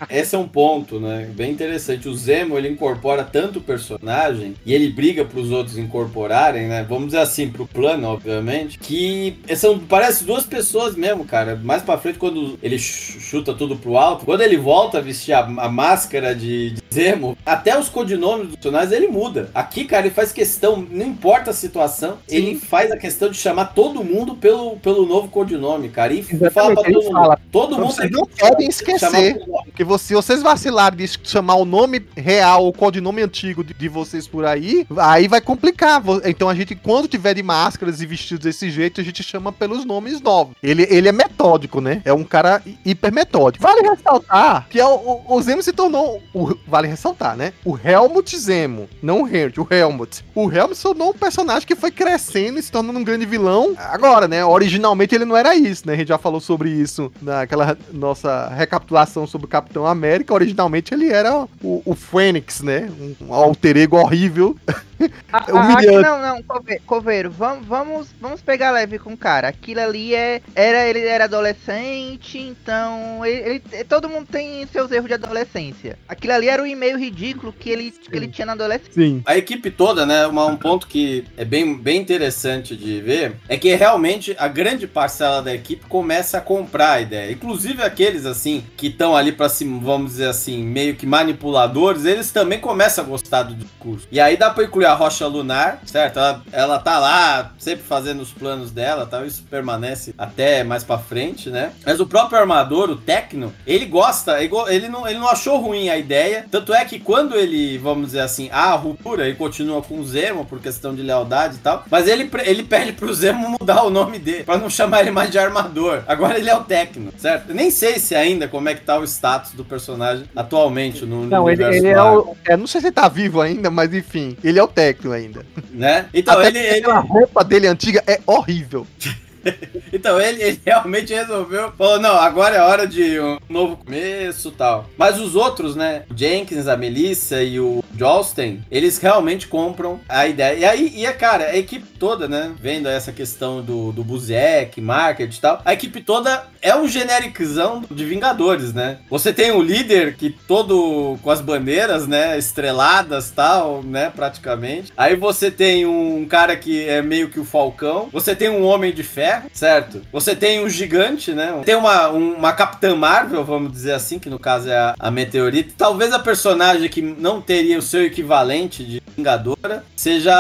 Esse é um ponto, né? Bem interessante. O Zemo, ele incorpora tanto o personagem e ele briga pros outros incorporarem, né? Vamos dizer assim, pro plano, obviamente, que são, parece duas pessoas mesmo, cara. Mais pra frente, quando ele ch- chuta tudo pro alto, quando ele volta a vestir a, a máscara de, de Zemo, até os codinomes dos personagens ele muda. Aqui, cara, ele faz questão, não importa a situação, ele faz a questão de chamar todo mundo pelo, pelo novo codinome, cara. E Exatamente, fala pra todo mundo. fala, todo mundo vocês não podem esquecer. Porque você, se vocês vacilarem de chamar o nome real, o codinome antigo de, de vocês por aí, aí vai complicar. Então a gente, quando tiver de máscaras e vestidos desse jeito, a gente chama pelos nomes novos. Ele, ele é metódico, né? É um cara hi- hiper metódico. Vale ressaltar que é o, o, Zemo se tornou o, vale ressaltar, né? O Helmut Zemo, não o Henry, o Helmut. O Helmut se tornou um personagem que foi crescendo e se tornando um grande vilão. Agora, né? Originalmente ele não era isso, né? A gente já falou sobre isso naquela nossa recapitulação sobre o Capitão América. Originalmente ele era o, o Fênix, né? Um, um alter ego horrível. (laughs) Ah, ah, Humilhante. aqui não, não, Cove- Coveiro, vamos, vamos, vamos pegar leve com o cara. Aquilo ali é. Era, ele era adolescente, então. Ele, ele- todo mundo tem seus erros de adolescência. Aquilo ali era o e-mail ridículo que ele, que ele tinha na adolescência. Sim. A equipe toda, né? uma- um ponto que é bem, bem interessante de ver é que realmente a grande parcela da equipe começa a comprar a ideia. Inclusive aqueles assim que estão ali para se, vamos dizer assim, meio que manipuladores, eles também começam a gostar do discurso. E aí dá para incluir a Rocha Lunar, certo? Ela, ela tá lá sempre fazendo os planos dela, tal, isso permanece até mais para frente, né? Mas o próprio armador, o Tecno, ele gosta, ele go- ele não, ele não achou ruim a ideia. Tanto é que quando ele, vamos dizer assim, há a ruptura, ele continua com o Zemo por questão de lealdade e tal. Mas ele, ele pede pro Zemo mudar o nome dele, pra não chamar ele mais de armador. Agora ele é o Tecno, certo? Eu nem sei se ainda como é que tá o status do personagem atualmente no, Não, ele, ele é o. É, não sei se ele tá vivo ainda, mas enfim, ele é o técnico ainda. né? Então Até ele, ele, aquela roupa dele antiga é horrível. (laughs) (laughs) Então ele, ele realmente resolveu, falou, não, agora é hora de um novo começo tal. Mas os outros, né, o Jenkins, a Melissa e o Jolsten, eles realmente compram a ideia. E aí, e é, cara, a equipe toda, né, vendo essa questão do, do Buzek, marketing e tal, a equipe toda é um genericzão de Vingadores, né? Você tem um líder que todo com as bandeiras, né, estreladas tal, né, praticamente. Aí você tem um cara que é meio que o Falcão. Você tem um Homem de Ferro, certo? Você tem um gigante, né? Tem uma, um- uma Capitã Marvel, vamos dizer assim, que no caso é a, a Meteorita. Talvez a personagem que não teria o seu equivalente de Vingadora seja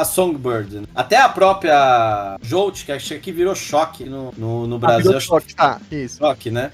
a Songbird. né? Até a própria Jolt, que acho que virou choque no, no, no Ah, Brasil. virou acho choque, tá, isso. choque, né?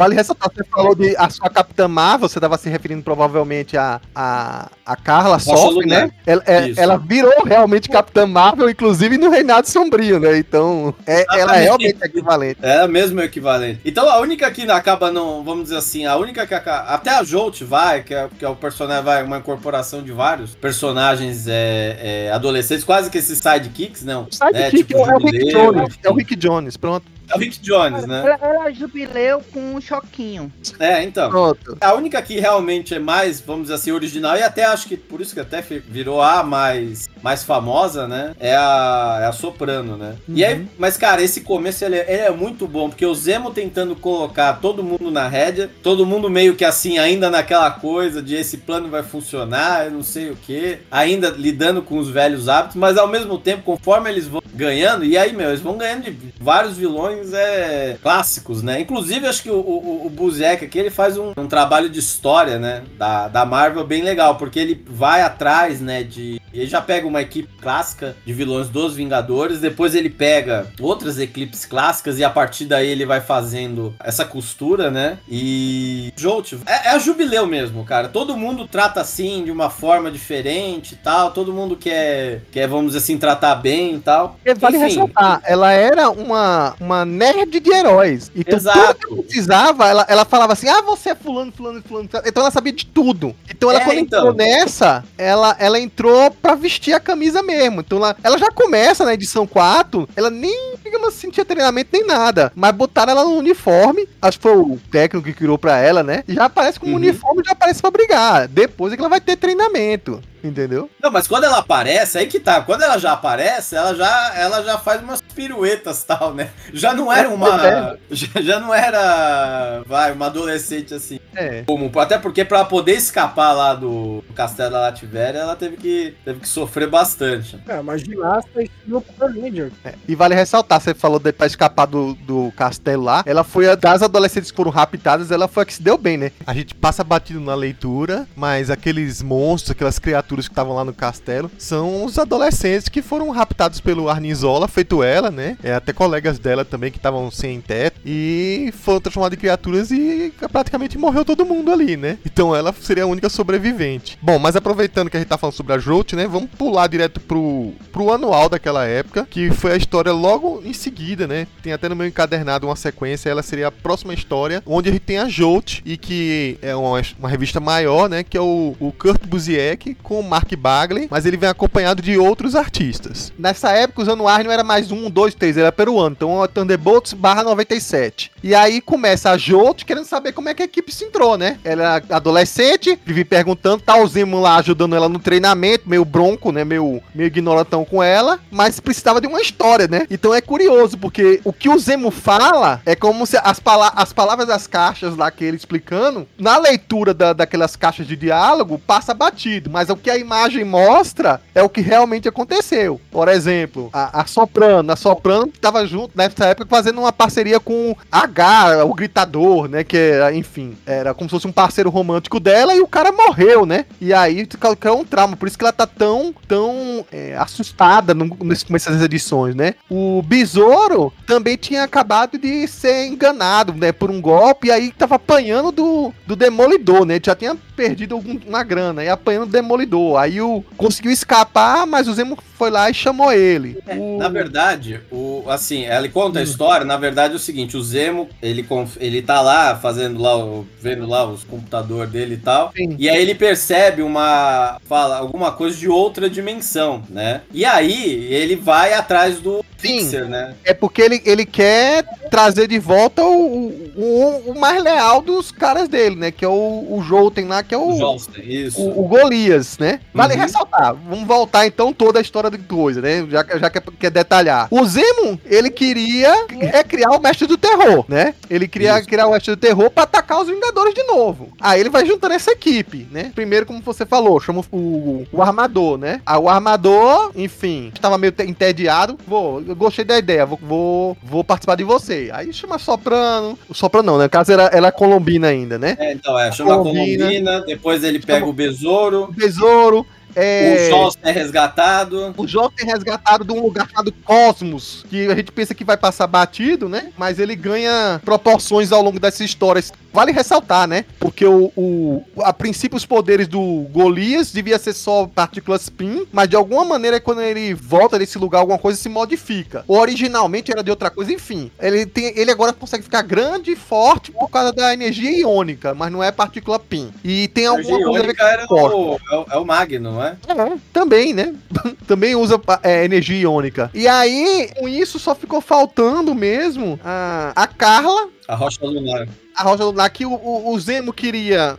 Vale ressaltar, você falou de a sua Capitã Marvel, você estava se referindo provavelmente a, a, a Carla Soft, né? Ela, é- ela virou realmente Capitã Marvel, inclusive no Reinado Sombrio, né? Então, é, ela é realmente equivalente. É mesmo equivalente. Então a única que acaba não, vamos dizer assim, a única que acaba, até a Jolt vai, que é, que é o personagem, vai, uma incorporação de vários personagens é, é, adolescentes, quase que esses sidekicks, não. Sidekick tipo é, o Rick Jones. É o. Rick Jones, pronto. É o Rick Jones, né? Ela, ela jubileu com um choquinho. É, então. Pronto. A única que realmente é mais, vamos dizer assim, original, e até acho que por isso que até virou a mais, mais famosa, né? É a, é a Soprano, né? E aí, mas cara, esse começo ele, é- ele é muito bom, porque o Zemo tentando colocar todo mundo na rédea, todo mundo meio que assim, ainda naquela coisa de esse plano vai funcionar, eu não sei o que, ainda lidando com os velhos hábitos, mas ao mesmo tempo, conforme eles vão ganhando, e aí, meu, eles vão ganhando de vários vilões é, clássicos, né? Inclusive, acho que o, o, o aqui, ele faz um, um trabalho de história, né? Da, da Marvel bem legal, porque ele vai atrás, né, de... Ele já pega uma equipe clássica de vilões dos Vingadores, depois ele pega outras equipes clássicas e a partir daí ele vai fazendo essa costura, né? E... Jolt, é, é a Jubileu mesmo, cara. Todo mundo trata assim, de uma forma diferente e tal, todo mundo quer, quer vamos dizer assim, tratar bem e tal. E vale Enfim. ressaltar, ela era uma, uma nerd de heróis. Então, Exato. tudo que precisava, ela, ela falava assim: ah, você é fulano, fulano, fulano. Então ela sabia de tudo. Então ela, É, quando então. entrou nessa, ela, ela entrou pra vestir a camisa mesmo. Então ela, ela já começa na edição 4, ela nem, digamos assim, tinha treinamento nem nada. Mas botaram ela no uniforme, acho que foi o técnico que criou pra ela, né? Já aparece com o Uhum. uniforme e já aparece pra brigar. Depois é que ela vai ter treinamento. Entendeu? Não, mas quando ela aparece, aí que tá. Quando ela já aparece, ela já, ela já faz umas piruetas tal, né? Já não era uma. É. (laughs) Já, já não era. Vai, uma adolescente assim. É. Comum. Até porque pra poder escapar lá do castelo da Lativéria, ela teve que, teve que sofrer bastante. É, mas ginasta e no Power Ranger. É, E vale ressaltar, você falou de pra escapar do, do castelo lá, ela foi a das adolescentes que foram raptadas, ela foi a que se deu bem, né? A gente passa batido na leitura, mas aqueles monstros, aquelas criaturas que estavam lá no castelo, são os adolescentes que foram raptados pelo Arnizola, feito ela, né? É, até colegas dela também que estavam sem teto, e foram transformados em criaturas e praticamente morreu todo mundo ali, né? Então ela seria a única sobrevivente. Bom, mas aproveitando que a gente tá falando sobre a Jolt, né? Vamos pular direto pro, pro anual daquela época, que foi a história logo em seguida, né? Tem até no meu encadernado uma sequência, ela seria a próxima história, onde a gente tem a Jolt, e que é uma, uma revista maior, né? Que é o, o Kurt Busiek com o Mark Bagley, mas ele vem acompanhado de outros artistas. Nessa época, os anuários não era mais um, dois, três, era pelo ano. Então, é Thunderbolts barra 97. E aí começa a Jolt querendo saber como é que a equipe se entrou, né? Ela é adolescente, vive perguntando, tá o Zemo lá ajudando ela no treinamento, meio bronco, né? Meio, meio ignorantão com ela, mas precisava de uma história, né? Então é curioso, porque o que o Zemo fala é como se as, pala as palavras das caixas lá que ele explicando, na leitura da, daquelas caixas de diálogo, passa batido, mas o que a imagem mostra é o que realmente aconteceu. Por exemplo, a, a Soprano, a Soprano tava junto nessa época fazendo uma parceria com H, o gritador, né? Que enfim, era como se fosse um parceiro romântico dela e o cara morreu, né? E aí criou um trauma, por isso que ela tá tão, tão é, assustada no, nesse começo das edições, né? O Besouro também tinha acabado de ser enganado, né? Por um golpe e aí tava apanhando do, do Demolidor, né? Já tinha perdido alguma grana e apanhando o Demolidor. Aí o conseguiu escapar, mas o Zemo foi lá e chamou ele. É, o... Na verdade, o, assim, ela conta a história, na verdade é o seguinte, o Zemo, ele, ele tá lá fazendo lá, vendo lá os computadores dele e tal, Sim. e aí ele percebe uma, fala, alguma coisa de outra dimensão, né? E aí ele vai atrás do Sim. Fixer, né? É porque ele, ele quer trazer de volta o, o, o mais leal dos caras dele, né? Que é o, o Jolten lá, que é o, O Jolsten, isso. o, o Golias, né? Vale Uhum. ressaltar. Vamos voltar então toda a história de coisa, né? Já, já que quer detalhar. O Zemo, ele queria recriar o Mestre do Terror, né? Ele queria Isso. criar criar o Mestre do Terror pra atacar os Vingadores de novo. Aí ele vai juntando essa equipe, né? Primeiro, como você falou, chama o, o Armador, né? Aí o Armador, enfim, estava meio te- entediado. Vou, eu gostei da ideia, vou, vou, vou participar de você. Aí chama Soprano. O Soprano não, né? No caso, era, ela é colombina ainda, né? É, então, é, chama a Colombina. Colombina, depois ele pega o Besouro, Tesouro. É... o Jolsten é resgatado. O Jó tem resgatado de um lugar chamado Cosmos, que a gente pensa que vai passar batido, né? Mas ele ganha proporções ao longo dessas histórias. Vale ressaltar, né? Porque o, o- a princípio os poderes do Golias devia ser só partículas spin, mas de alguma maneira quando ele volta desse lugar alguma coisa se modifica. Originalmente era de outra coisa, enfim. Ele tem, ele agora consegue ficar grande e forte por causa da energia iônica, mas não é partícula pin. E tem alguma coisa a ver era com forte. o, é, o, é o Magno, não é? É, também, né? (laughs) também usa é, energia iônica. E aí, com isso, só ficou faltando mesmo a, a Carla. A Rocha Lunar. A Rocha Lunar, que o, o, o Zemo queria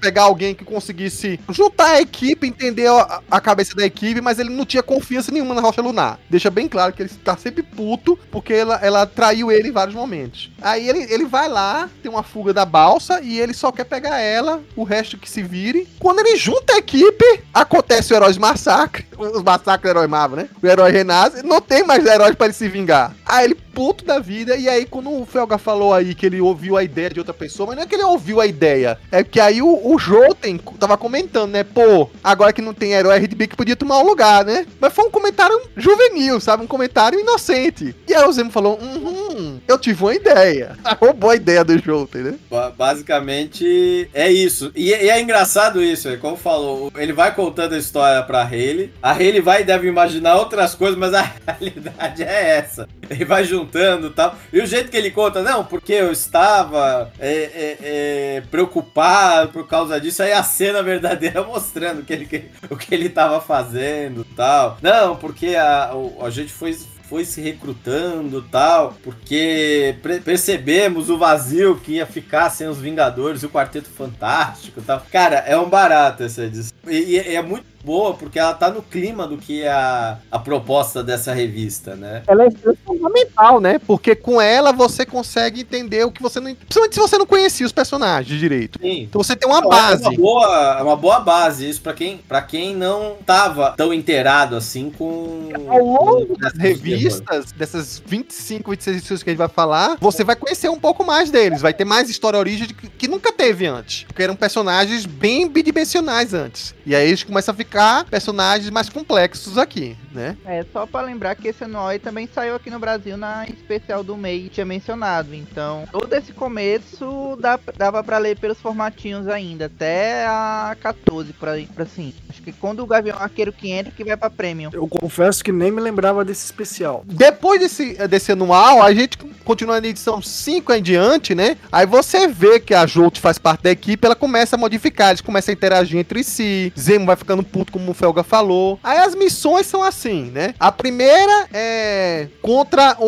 pegar alguém que conseguisse juntar a equipe, entender a, a cabeça da equipe, mas ele não tinha confiança nenhuma na Rocha Lunar. Deixa bem claro que ele tá sempre puto, porque ela, ela traiu ele em vários momentos. Aí ele, ele vai lá, tem uma fuga da balsa, e ele só quer pegar ela, o resto que se vire. Quando ele junta a equipe, acontece o Heróis Massacre. Os massacres do Herói Marvel, né? O herói renasce, não tem mais heróis pra ele se vingar. Aí ele puto da vida, e aí quando o Felga falou aí que ele ouviu a ideia de outra pessoa, mas não é que ele ouviu a ideia, é que aí o, o tava comentando, né? Pô, agora que não tem herói, Red Big podia tomar o lugar, né? Mas foi um comentário juvenil, sabe? Um comentário inocente. E aí o Zemo falou, uhum, eu tive uma ideia. (laughs) Roubou a ideia do Joten, né? Ba- Basicamente é isso. E, e é engraçado isso, é como falou, ele vai contando a história pra Hayley. A Hayley vai e deve imaginar outras coisas, mas a (laughs) realidade é essa. Ele vai juntando e tal. E o jeito que ele conta, não, porque eu estava é, é, é, preocupado por causa disso. Aí a cena verdadeira (laughs) mostrando o que ele, o que ele tava fazendo tal. Não, porque a, a gente foi foi se recrutando tal, porque percebemos o vazio que ia ficar sem os Vingadores e o Quarteto Fantástico tal. Cara, é um barato essa edição. E, e é muito boa porque ela tá no clima do que é a, a proposta dessa revista, né? Ela é fundamental, né? Porque com ela você consegue entender o que você não. Principalmente se você não conhecia os personagens direito. Sim. Então você tem uma É uma base. boa, é uma boa base isso pra quem, pra quem não tava tão inteirado assim com Ao longo das revistas, dessas 25, 26 edições que a gente vai falar, você vai conhecer um pouco mais deles. Vai ter mais história origem que, que nunca teve antes. Porque eram personagens bem bidimensionais antes. E aí eles começam a ficar personagens mais complexos aqui. né? É, só pra lembrar que esse anual aí também saiu aqui no Brasil na especial do MEI, tinha mencionado. Então, todo esse começo dá, dava pra ler pelos formatinhos ainda, até a 14, por aí, pra assim. Acho que quando o Gavião Arqueiro que entra, que vai pra Premium. Eu confesso que nem me lembrava desse especial. Depois desse, desse anual, a gente continua na edição 5 em diante, né? Aí você vê que a Jolt faz parte da equipe, ela começa a modificar, eles começam a interagir entre si. Zemo vai ficando puto, como o Felga falou. Aí as missões são assim, né? A primeira é contra um,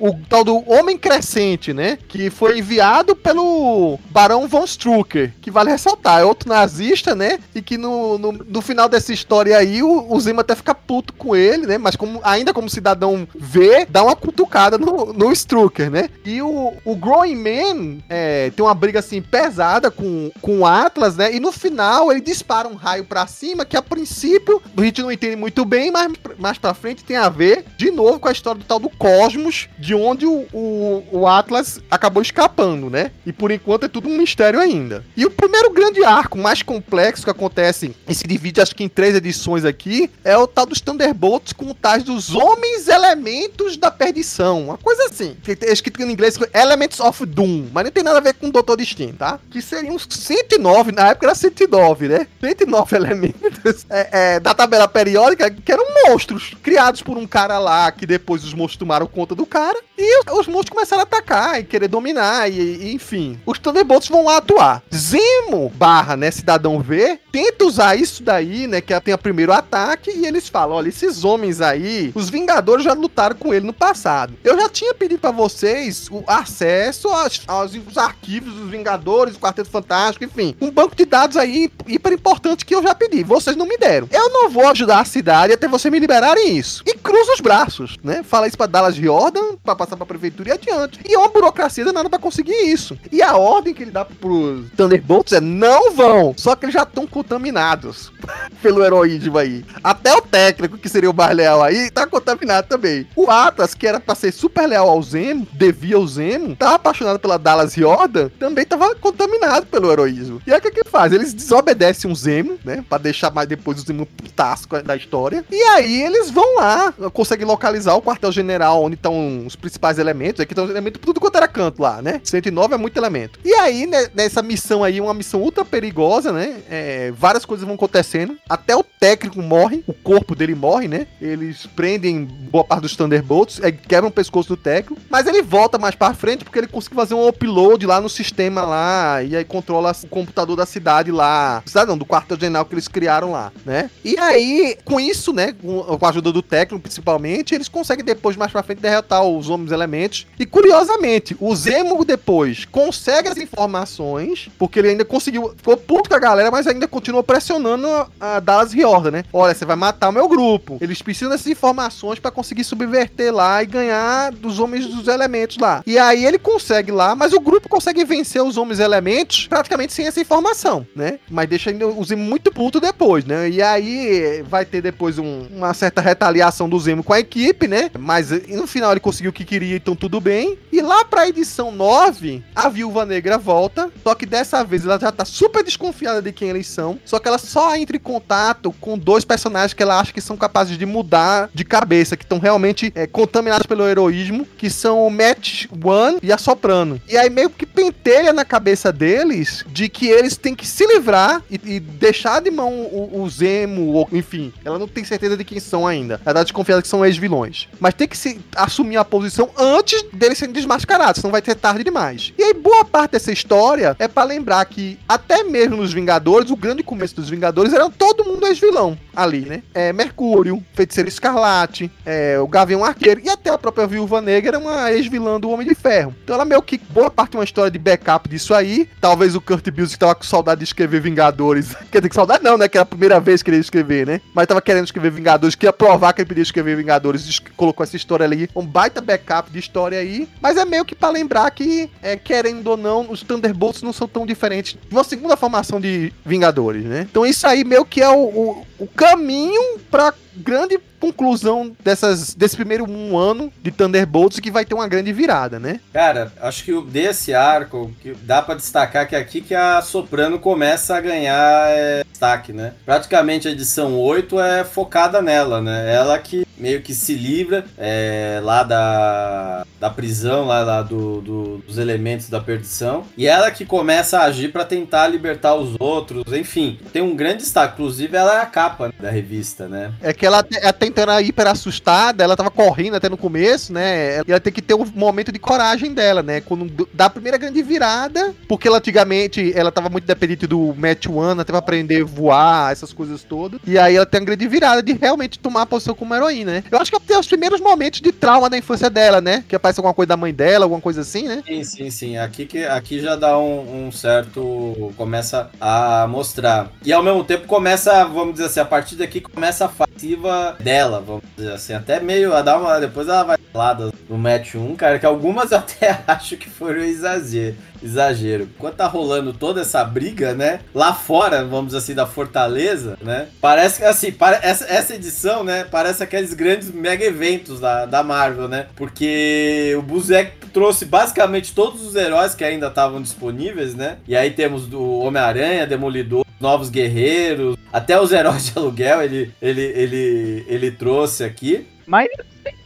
um- o tal do Homem Crescente, né? Que foi enviado pelo Barão von Strucker, que vale ressaltar, é outro nazista, né? E que no, no, no final dessa história aí, o, o Zemo até fica puto com ele, né? Mas como, ainda como cidadão vê, dá uma cutucada no, no Strucker, né? E o, o Growing Man é, tem uma briga assim pesada com, com o Atlas, né? E no final ele dispara um raio pra cima que a princípio a gente não entende muito bem, mas mais pra frente tem a ver de novo com a história do tal do Cosmos, de onde o, o, o Atlas acabou escapando, né? E por enquanto é tudo um mistério ainda. E o primeiro grande arco mais complexo que acontece e se divide acho que em três edições aqui é o tal dos Thunderbolts com o tais dos Homens Elementos da Perdição. Uma coisa assim. Que é escrito em inglês Elements of Doom. Mas não tem nada a ver com o Doutor Destino, tá? Que seriam uns 109, na época era 109, né? 109 (laughs) elementos é, é, da tabela periódica que eram monstros criados por um cara lá que depois os monstros tomaram conta do cara e os, os monstros começaram a atacar e querer dominar e, e, enfim. Os Thunderbolts vão lá atuar. Zemo barra, né, Cidadão V, tenta usar isso daí, né, que tem o primeiro ataque e eles falam, olha, esses homens aí, os Vingadores já lutaram com ele no passado. Eu já tinha pedido pra vocês o acesso aos, aos arquivos dos Vingadores, do Quarteto Fantástico, enfim, um banco de dados aí hiper importante que eu já pedi. Vocês não me deram. Eu não vou ajudar a cidade até vocês me liberarem isso. E cruza os braços, né? Fala isso pra Dallas Jordan, pra passar pra prefeitura e adiante. E é uma burocracia danada pra conseguir isso. E a ordem que ele dá pros Thunderbolts é não vão. Só que eles já estão contaminados (laughs) pelo heroísmo aí. Até o técnico, que seria o mais leal aí, tá contaminado também. O Atlas, que era pra ser super leal ao Zemo, devia ao Zemo, tava apaixonado pela Dallas Jordan, também tava contaminado pelo heroísmo. E aí o que que faz? Eles desobedecem o Zemo, né? Pra deixar mais depois o Zemo putasco da história. E aí eles vão lá, conseguem localizar o quartel-general onde estão os principais elementos. Aqui estão os elementos tudo quanto era canto lá, né? 109 é muito elemento. E aí, né, nessa missão aí, uma missão ultra perigosa, né? É, várias coisas vão acontecendo. Até o técnico morre, o corpo dele morre, né? Eles prendem boa parte dos Thunderbolts, é, quebram o pescoço do técnico, mas ele volta mais pra frente porque ele consegue fazer um upload lá no sistema lá, e aí controla o computador da cidade lá, cidade não, do quartel-general que eles criaram lá, né? E aí, com isso, né, com, a ajuda do técnico principalmente, eles conseguem depois, mais pra frente, derrotar os homens elementos. E curiosamente, o Zemo depois consegue as informações, porque ele ainda conseguiu, ficou puto com a galera, mas ainda continuou pressionando a Dallas Riordan, né? Olha, você vai matar o meu grupo. Eles precisam dessas informações pra conseguir subverter lá e ganhar dos homens dos elementos lá. E aí ele consegue lá, mas o grupo consegue vencer os homens elementos praticamente sem essa informação, né? Mas deixa ainda o Zemo muito puto depois, né? E aí vai ter depois um- uma certa retaliação do Zemo com a equipe, né? Mas no final ele conseguiu o que queria, então tudo bem. E lá pra edição 9, a Viúva Negra volta, só que dessa vez ela já tá super desconfiada de quem eles são, só que ela só entra em contato com dois personagens que ela acha que são capazes de mudar de cabeça, que estão realmente eh, contaminados pelo heroísmo, que são o Matt One e a Soprano. E aí meio que pentelha na cabeça deles de que eles têm que se livrar e, e deixar de mão o, o Zemo, ou, enfim, ela não tem certeza de quem são ainda. Ela tá desconfiada que são ex-vilões. Mas tem que se assumir a posição antes deles serem desmascarados, senão vai ser tarde demais. E aí, boa parte dessa história é pra lembrar que até mesmo nos Vingadores, o grande começo dos Vingadores era todo mundo ex-vilão ali, né? É, Mercúrio, Feiticeiro Escarlate, é, o Gavião Arqueiro e até a própria Viúva Negra era uma ex-vilã do Homem de Ferro. Então ela meio que boa parte de uma história de backup disso aí. Talvez o Kurt Busiek tava com saudade de escrever Vingadores. (laughs) Quer dizer, que saudade não, né? Que era primeira vez que ele ia escrever, né? Mas tava querendo escrever Vingadores, queria provar que ele podia escrever Vingadores, es- colocou essa história ali, um baita backup de história aí. Mas é meio que pra lembrar que, é, querendo ou não, os Thunderbolts não são tão diferentes de uma segunda formação de Vingadores, né? Então isso aí meio que é o, o, o caminho pra grande conclusão dessas, desse primeiro um ano de Thunderbolts que vai ter uma grande virada, né? Cara, acho que desse arco, que dá pra destacar que é aqui que a Soprano começa a ganhar é, destaque, né? Praticamente a edição 8 é focada nela, né? Ela que meio que se livra é, lá da, da prisão, lá, lá do, do- dos elementos da perdição. E ela que começa a agir pra tentar libertar os outros, enfim. Tem um grande destaque, inclusive ela é a capa da revista, né? É que ela até até então era hiper assustada, ela tava correndo até no começo, né? E ela tem que ter um momento de coragem dela, né? Quando dá a primeira grande virada, porque ela antigamente ela tava muito dependente do Match One, até pra aprender a voar, essas coisas todas. E aí ela tem a grande virada de realmente tomar a posição como heroína, né? Eu acho que tem os primeiros momentos de trauma da infância dela, né? Que aparece alguma coisa da mãe dela, alguma coisa assim, né? Sim, sim, sim. Aqui, que, aqui já dá um, um certo. Começa a mostrar. E ao mesmo tempo começa, vamos dizer assim, a partir daqui começa a passiva dela, vamos dizer assim. Até meio a dar uma. Depois ela vai lá do, do match 1, cara, que algumas eu (laughs) até acho que foram exagero. Exagero. Enquanto tá rolando toda essa briga, né? Lá fora, vamos assim, da Fortaleza, né? Parece que, assim, para, essa, essa edição, né? Parece aqueles grandes mega eventos da, da Marvel, né? Porque o Buzek trouxe basicamente todos os heróis que ainda estavam disponíveis, né? E aí temos do Homem-Aranha, Demolidor, Novos Guerreiros, até os heróis de aluguel ele, ele, ele, ele trouxe aqui. Mas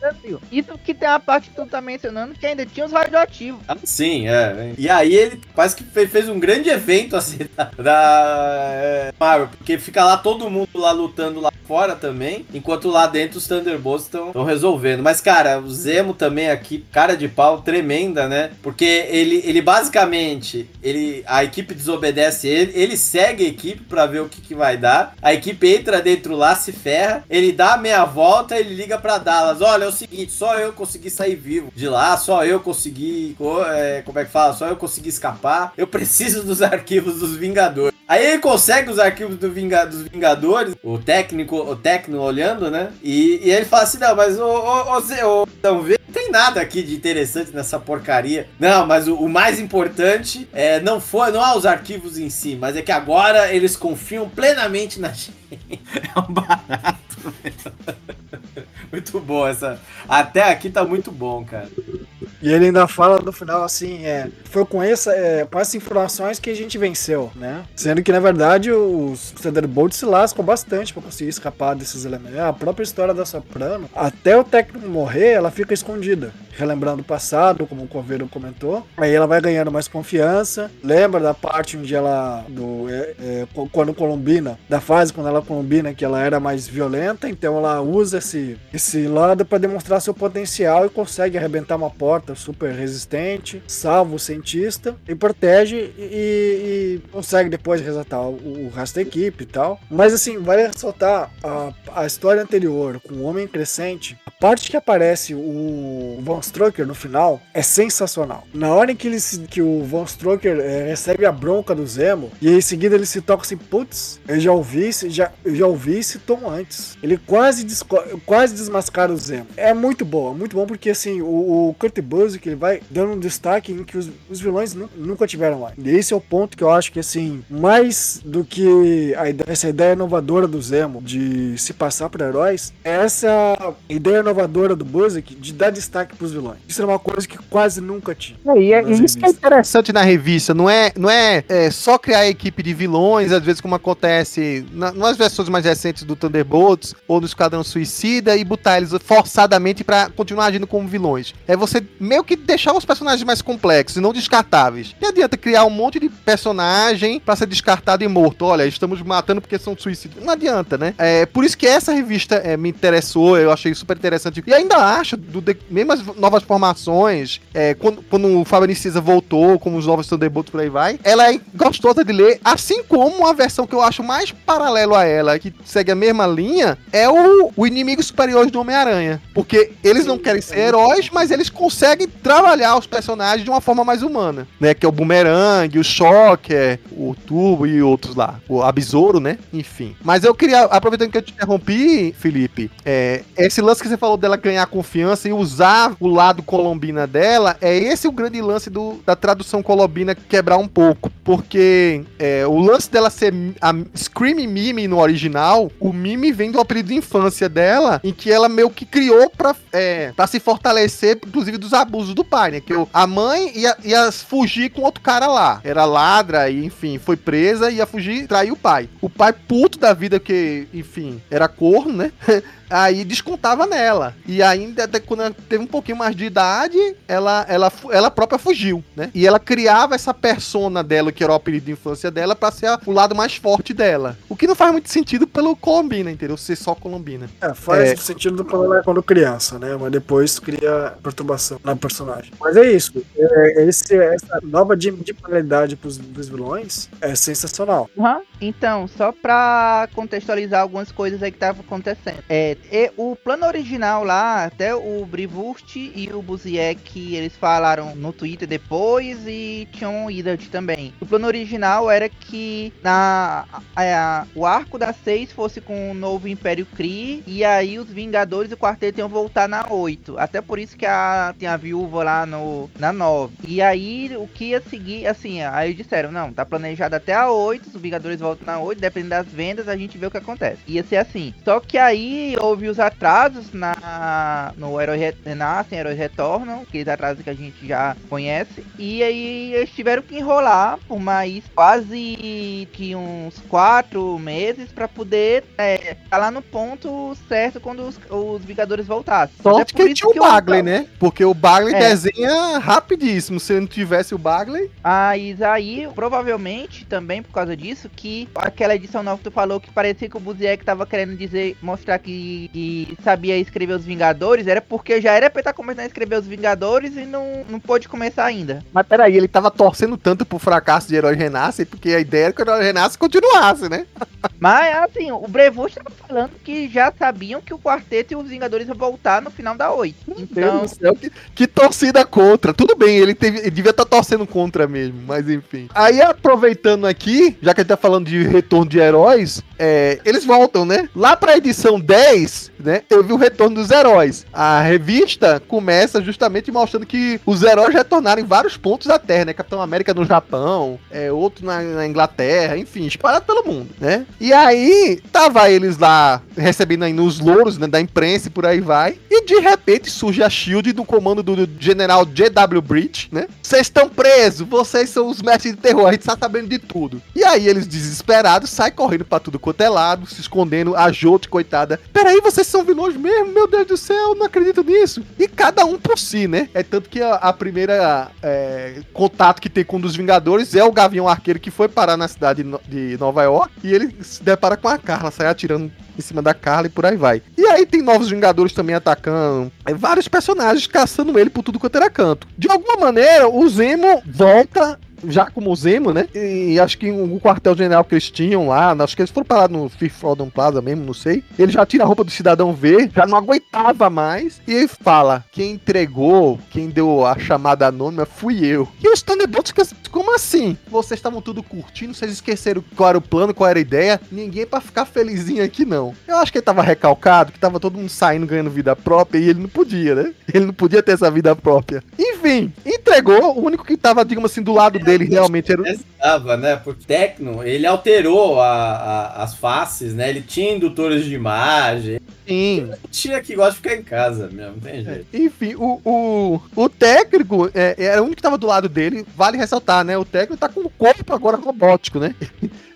Brasil. Isso que tem a parte que tu tá mencionando que ainda tinha os radioativos. Ah, sim, é. E aí ele parece que fe- fez um grande evento assim (laughs) da, da é, Marvel, porque fica lá todo mundo lá lutando lá fora também, enquanto lá dentro os Thunderbolts estão resolvendo. Mas cara, o Zemo também aqui, cara de pau tremenda, né? Porque ele, ele basicamente, ele a equipe desobedece ele, ele segue a equipe pra ver o que, que vai dar. A equipe entra dentro lá, se ferra, ele dá a meia volta, ele liga pra Dallas, olha, é o seguinte, só eu consegui sair vivo de lá, só eu consegui, co- é, como é que fala? Só eu consegui escapar. Eu preciso dos arquivos dos Vingadores. Aí ele consegue os arquivos do Vinga- dos Vingadores, o técnico, o técnico olhando, né? E, e ele fala assim: não, mas o, o, o, Zé, o então, vê, não tem nada aqui de interessante nessa porcaria. Não, mas o, o mais importante é não foi, não há os arquivos em si, mas é que agora eles confiam plenamente na (laughs) gente. É um barato. (laughs) muito bom essa. Até aqui tá muito bom, cara. E ele ainda fala no final assim, é, foi com, essa, é, com essas informações que a gente venceu, né? Sendo que, na verdade, os Thunderbolts se lascam bastante pra conseguir escapar desses elementos. A própria história da Soprano, até o técnico morrer, ela fica escondida. Relembrando o passado, como o Coveiro comentou. Aí ela vai ganhando mais confiança. Lembra da parte onde ela. Do, é, é, quando Colombina, da fase quando ela Colombina, que ela era mais violenta, então ela usa esse, esse lado pra demonstrar seu potencial e consegue arrebentar uma porta super resistente, salva o cientista e protege e, e consegue depois resgatar o, o resto da equipe e tal. Mas assim, vale ressaltar a, a história anterior com o Homem Crescente. A parte que aparece o Von Stroker no final é sensacional. Na hora em que, ele que o Von Stroker eh, recebe a bronca do Zemo e em seguida ele se toca assim, putz, eu já ouvi, esse- já, já ouvi esse tom antes. Ele quase, quase desmascara o Zemo. É muito bom, é muito bom porque assim, o, o Kurt Busiek ele vai dando um destaque em que os, os vilões nu- nunca tiveram mais. E esse é o ponto que eu acho que assim, mais do que a essa ideia inovadora do Zemo de se passar por heróis, é essa ideia inovadora do Busiek de dar destaque pros vilões. Isso é uma coisa que quase nunca tinha. É, e é- isso que é revistas. interessante na revista, não é, não é, é, só criar a equipe de vilões, às vezes como acontece na, nas versões mais recentes do Thunderbolts ou do Esquadrão Suicida e botar eles forçadamente pra continuar agindo como vilões. É você meio que deixar os personagens mais complexos e não descartáveis. Não adianta criar um monte de personagem pra ser descartado e morto. Olha, estamos matando porque são suicidas. Não adianta, né? É por isso que essa revista é, me interessou, eu achei super interessante. E ainda acho, do, de- mesmo as novas formações, é, quando, quando o Fábio Nicisa voltou, como os novos Thunderbolts por aí vai, ela é gostosa de ler, assim como a versão que eu acho mais paralelo a ela, que segue a mesma linha, é o, o Inimigo Superior do Homem-Aranha. Porque eles não querem ser heróis, mas eles conseguem consegue trabalhar os personagens de uma forma mais humana, né? Que é o Boomerang, o Shocker, o Turbo e outros lá. O Absoro, né? Enfim. Mas eu queria, aproveitando que eu te interrompi, Felipe, é, esse lance que você falou dela ganhar confiança e usar o lado colombina dela, é esse o grande lance do, da tradução colombina quebrar um pouco. Porque é, o lance dela ser a Scream Mimi no original, o Mimi vem do apelido de infância dela, em que ela meio que criou pra, é, pra se fortalecer, inclusive, dos abusos do pai, né? Que a mãe ia, ia fugir com outro cara lá. Era ladra e, enfim, foi presa, ia fugir e traiu o pai. O pai puto da vida que, enfim, era corno, né? (laughs) Aí descontava nela. E ainda, até quando ela teve um pouquinho mais de idade, ela, ela, ela própria fugiu, né? E ela criava essa persona dela, que era o apelido de infância dela, pra ser a- o lado mais forte dela. O que não faz muito sentido pelo Colombina, entendeu? Ser só Colombina. É, faz É. sentido quando ela é quando criança, né? Mas depois cria perturbação na personagem. Mas é isso. É, esse, essa nova dim- dimoralidade pros, pros vilões é sensacional. Uhum. Então, só pra contextualizar algumas coisas aí que estavam acontecendo. É, e o plano original lá, até o Brivust e o Buziek, eles falaram no Twitter depois e tinham o Idart também. O plano original era que na, a- a- o arco da 6 fosse com o novo Império Kree e aí os Vingadores e o Quarteto iam voltar na 8. Até por isso que a, tem a viúva lá no, na 9. E aí o que ia seguir, assim, aí disseram, não, tá planejado até a 8, os Vingadores voltam na 8, dependendo das vendas, a gente vê o que acontece. Ia ser assim. Só que aí houve os atrasos na no Herói Re- Renascem, Heróis Retornam, aqueles atrasos que a gente já conhece. E aí eles tiveram que enrolar por mais quase que uns 4 meses pra poder é, tá lá no ponto certo quando os, os Vingadores voltassem. Sorte Até por que tinha o eu- Bagley, né? Porque o Bagley É. desenha rapidíssimo. Se não tivesse o Bagley. Mas aí, provavelmente, também por causa disso, que aquela edição nova que tu falou que parecia que o Buziek tava querendo dizer, mostrar que, que sabia escrever os Vingadores, era porque já era pra estar começando a escrever os Vingadores e não, não pôde começar ainda. Mas peraí, ele tava torcendo tanto pro fracasso de Herói Renasce, porque a ideia era que o Herói Renasce continuasse, né? (laughs) Mas, assim, o Brevust tava falando que já sabiam que o Quarteto e os Vingadores iam voltar no final da 8. Meu Então, Deus do céu, que, que torcida contra. Tudo bem, ele, teve, ele devia estar torcendo contra mesmo, mas enfim. Aí, aproveitando aqui, já que a gente tá falando de retorno de heróis, é, eles voltam, né? Lá pra edição 10, né? Eu vi o retorno dos heróis. A revista começa justamente mostrando que os heróis retornaram em vários pontos da Terra, né? Capitão América no Japão, é, outro na, na Inglaterra, enfim, espalhado pelo mundo, né? E aí, tava eles lá recebendo aí nos louros né, da imprensa e por aí vai. E de repente surge a Shield do comando do, general J.W. Breach, né? Vocês estão presos, vocês são os mestres de terror, a gente tá sabendo de tudo. E aí eles, desesperados, saem correndo pra tudo quanto é lado, se escondendo, a Jote, coitada. Peraí, vocês são vilões mesmo? Meu Deus do céu, não acredito nisso. E cada um por si, né? É tanto que a, a primeira é, contato que tem com um dos Vingadores é o Gavião Arqueiro que foi parar na cidade de Nova York e ele se depara com a Carla, sai atirando em cima da Carla e por aí vai. E aí tem novos Vingadores também atacando, é, vários personagens caçando ele por tudo quanto era canto. De alguma maneira, o Zemo volta já como Zemo, né? E acho que o quartel-general que eles tinham lá, acho que eles foram parar no Fifth Freedom Plaza mesmo, não sei. Ele já tira a roupa do cidadão V, já não aguentava mais. E ele fala: quem entregou, quem deu a chamada anônima fui eu. E os Thunderbolts como assim? Vocês estavam tudo curtindo, vocês esqueceram qual era o plano, qual era a ideia. Ninguém pra ficar felizinho aqui, não. Eu acho que ele tava recalcado, que tava todo mundo saindo ganhando vida própria e ele não podia, né? Ele não podia ter essa vida própria. Enfim, entregou. O único que tava, digamos assim, do lado dele realmente era o. Estava, né? Porque o Tecno, ele alterou a- a- as faces, né? Ele tinha indutores de imagem. Sim. Tinha que gosta de ficar em casa mesmo, não tem jeito. Enfim, o, o, o técnico é, era o único que tava do lado dele. Vale ressaltar, né? O técnico tá com o corpo agora robótico, né?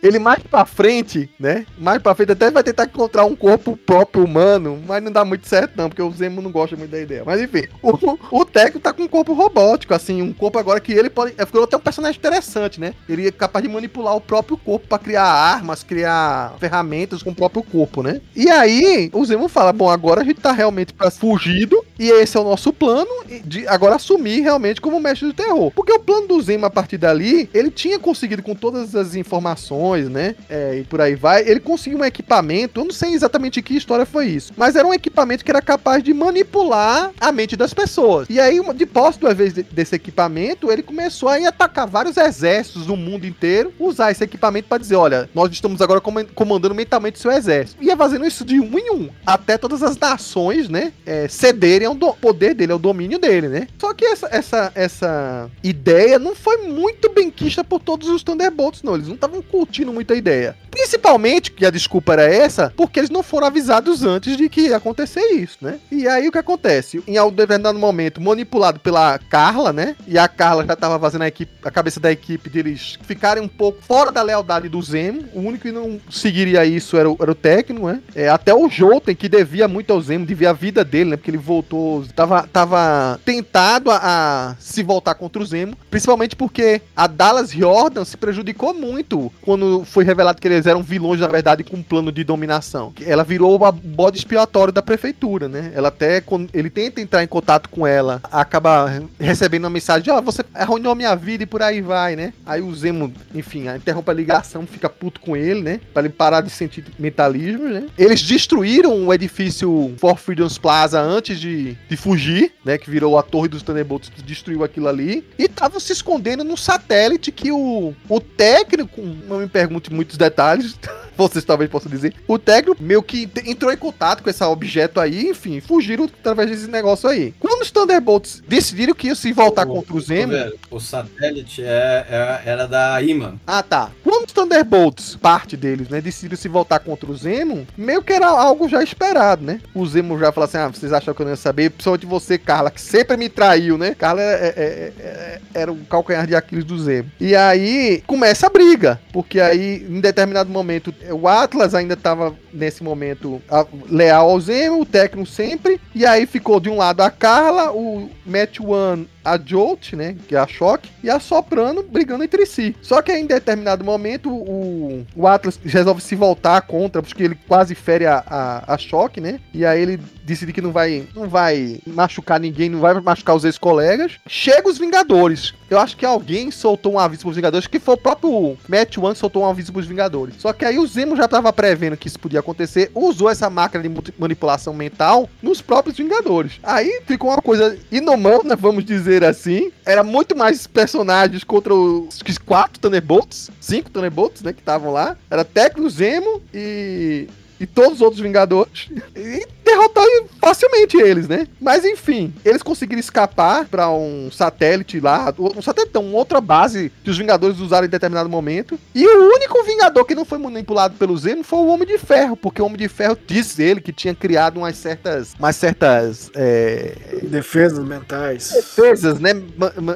Ele mais pra frente, né? Mais pra frente até vai tentar encontrar um corpo próprio humano, mas não dá muito certo não, porque o Zemo não gosta muito da ideia. Mas enfim, o, o técnico tá com um corpo robótico, assim, um corpo agora que ele pode... é, Ficou até um personagem interessante, né? Ele é capaz de manipular o próprio corpo pra criar armas, criar ferramentas com o próprio corpo, né? E aí, o Zemo fala, bom, agora a gente tá realmente pra fugido E esse é o nosso plano de agora assumir realmente como mestre do terror. Porque o plano do Zemo, a partir dali, ele tinha conseguido com todas as informações, né? É, e por aí vai, ele conseguiu um equipamento, eu não sei exatamente que história foi isso, mas era um equipamento que era capaz de manipular a mente das pessoas. E aí, de posse do vez desse equipamento, ele começou a atacar vários exércitos no mundo inteiro, usar esse equipamento para dizer, olha, nós estamos agora comandando mentalmente seu exército. Ia fazendo isso de um em um, até todas as nações, né, é, cederem ao poder dele, ao domínio dele, né. Só que essa, essa, essa ideia não foi muito bem quista por todos os Thunderbolts, não. Eles não estavam curtindo muito a ideia. Principalmente, que a desculpa era essa, porque eles não foram avisados antes de que ia acontecer isso, né? E aí o que acontece? Em algum determinado momento, manipulado pela Carla, né? E a Carla já tava fazendo a, equipe, a cabeça da equipe deles ficarem um pouco fora da lealdade do Zemo. O único que não seguiria isso era o, era o técnico, né? É, até o Joten, que devia muito ao Zemo, devia a vida dele, né? Porque ele voltou, tava, tava tentado a, a se voltar contra o Zemo, principalmente porque a Dallas Jordan se prejudicou muito quando foi revelado que eles eram vilões, na verdade, com um plano de dominação. Ela virou o bode expiatório da prefeitura, né? Ela até, quando ele tenta entrar em contato com ela, acaba recebendo uma mensagem ó, oh, você arruinou minha vida e por aí vai, né? Aí o Zemo, enfim, interrompe a ligação, fica puto com ele, né? Pra ele parar de sentir mentalismo, né? Eles destruíram o edifício For Freedoms Plaza antes de, de fugir, né? Que virou a torre dos Thunderbolts, destruiu aquilo ali. E estavam se escondendo no satélite que o, o técnico, não me pergunte muitos detalhes, (laughs) vocês talvez possam dizer, o técnico meio que entrou em contato com esse objeto aí, enfim, fugiram através desse negócio aí. Quando os Thunderbolts decidiram que iam se voltar o, contra o Zemo... O satélite é, é, era da Iman. Ah, tá. Quando os Thunderbolts, parte deles, né, decidiram se voltar contra o Zemo, meio que era algo já esperado, né? O Zemo já falou assim, ah, vocês acham que eu não ia saber? Principalmente você, Carla, que sempre me traiu, né? Carla é, é, é, é era o calcanhar de Aquiles do Zemo. E aí começa a briga, porque aí em determinado momento o Atlas ainda estava nesse momento leal ao Zemo, o Tecno sempre, e aí ficou de um lado a Carla, o Match One a Jolt, né, que é a Choque, e a Soprano brigando entre si. Só que em determinado momento o, o Atlas resolve se voltar contra, porque ele quase fere a, a, a Choque, né, e aí ele decide que não vai, não vai machucar ninguém, não vai machucar os ex-colegas. Chega os Vingadores. Eu acho que alguém soltou um aviso pros Vingadores, que foi o próprio Matt One que soltou um aviso pros Vingadores. Só que aí o Zemo já tava prevendo que isso podia acontecer, usou essa máquina de manipulação mental nos próprios Vingadores. Aí ficou uma coisa inumana, vamos dizer assim. Era muito mais personagens contra os quatro Thunderbolts, cinco Thunderbolts, né, que estavam lá. Era Tecno, Zemo e e todos os outros Vingadores e derrotar facilmente eles, né? Mas enfim, eles conseguiram escapar para um satélite lá, um satélite, uma outra base que os Vingadores usaram em determinado momento. E o único Vingador que não foi manipulado pelo Zeno foi o Homem de Ferro, porque o Homem de Ferro disse ele que tinha criado umas certas, umas certas é... defesas mentais, defesas, né,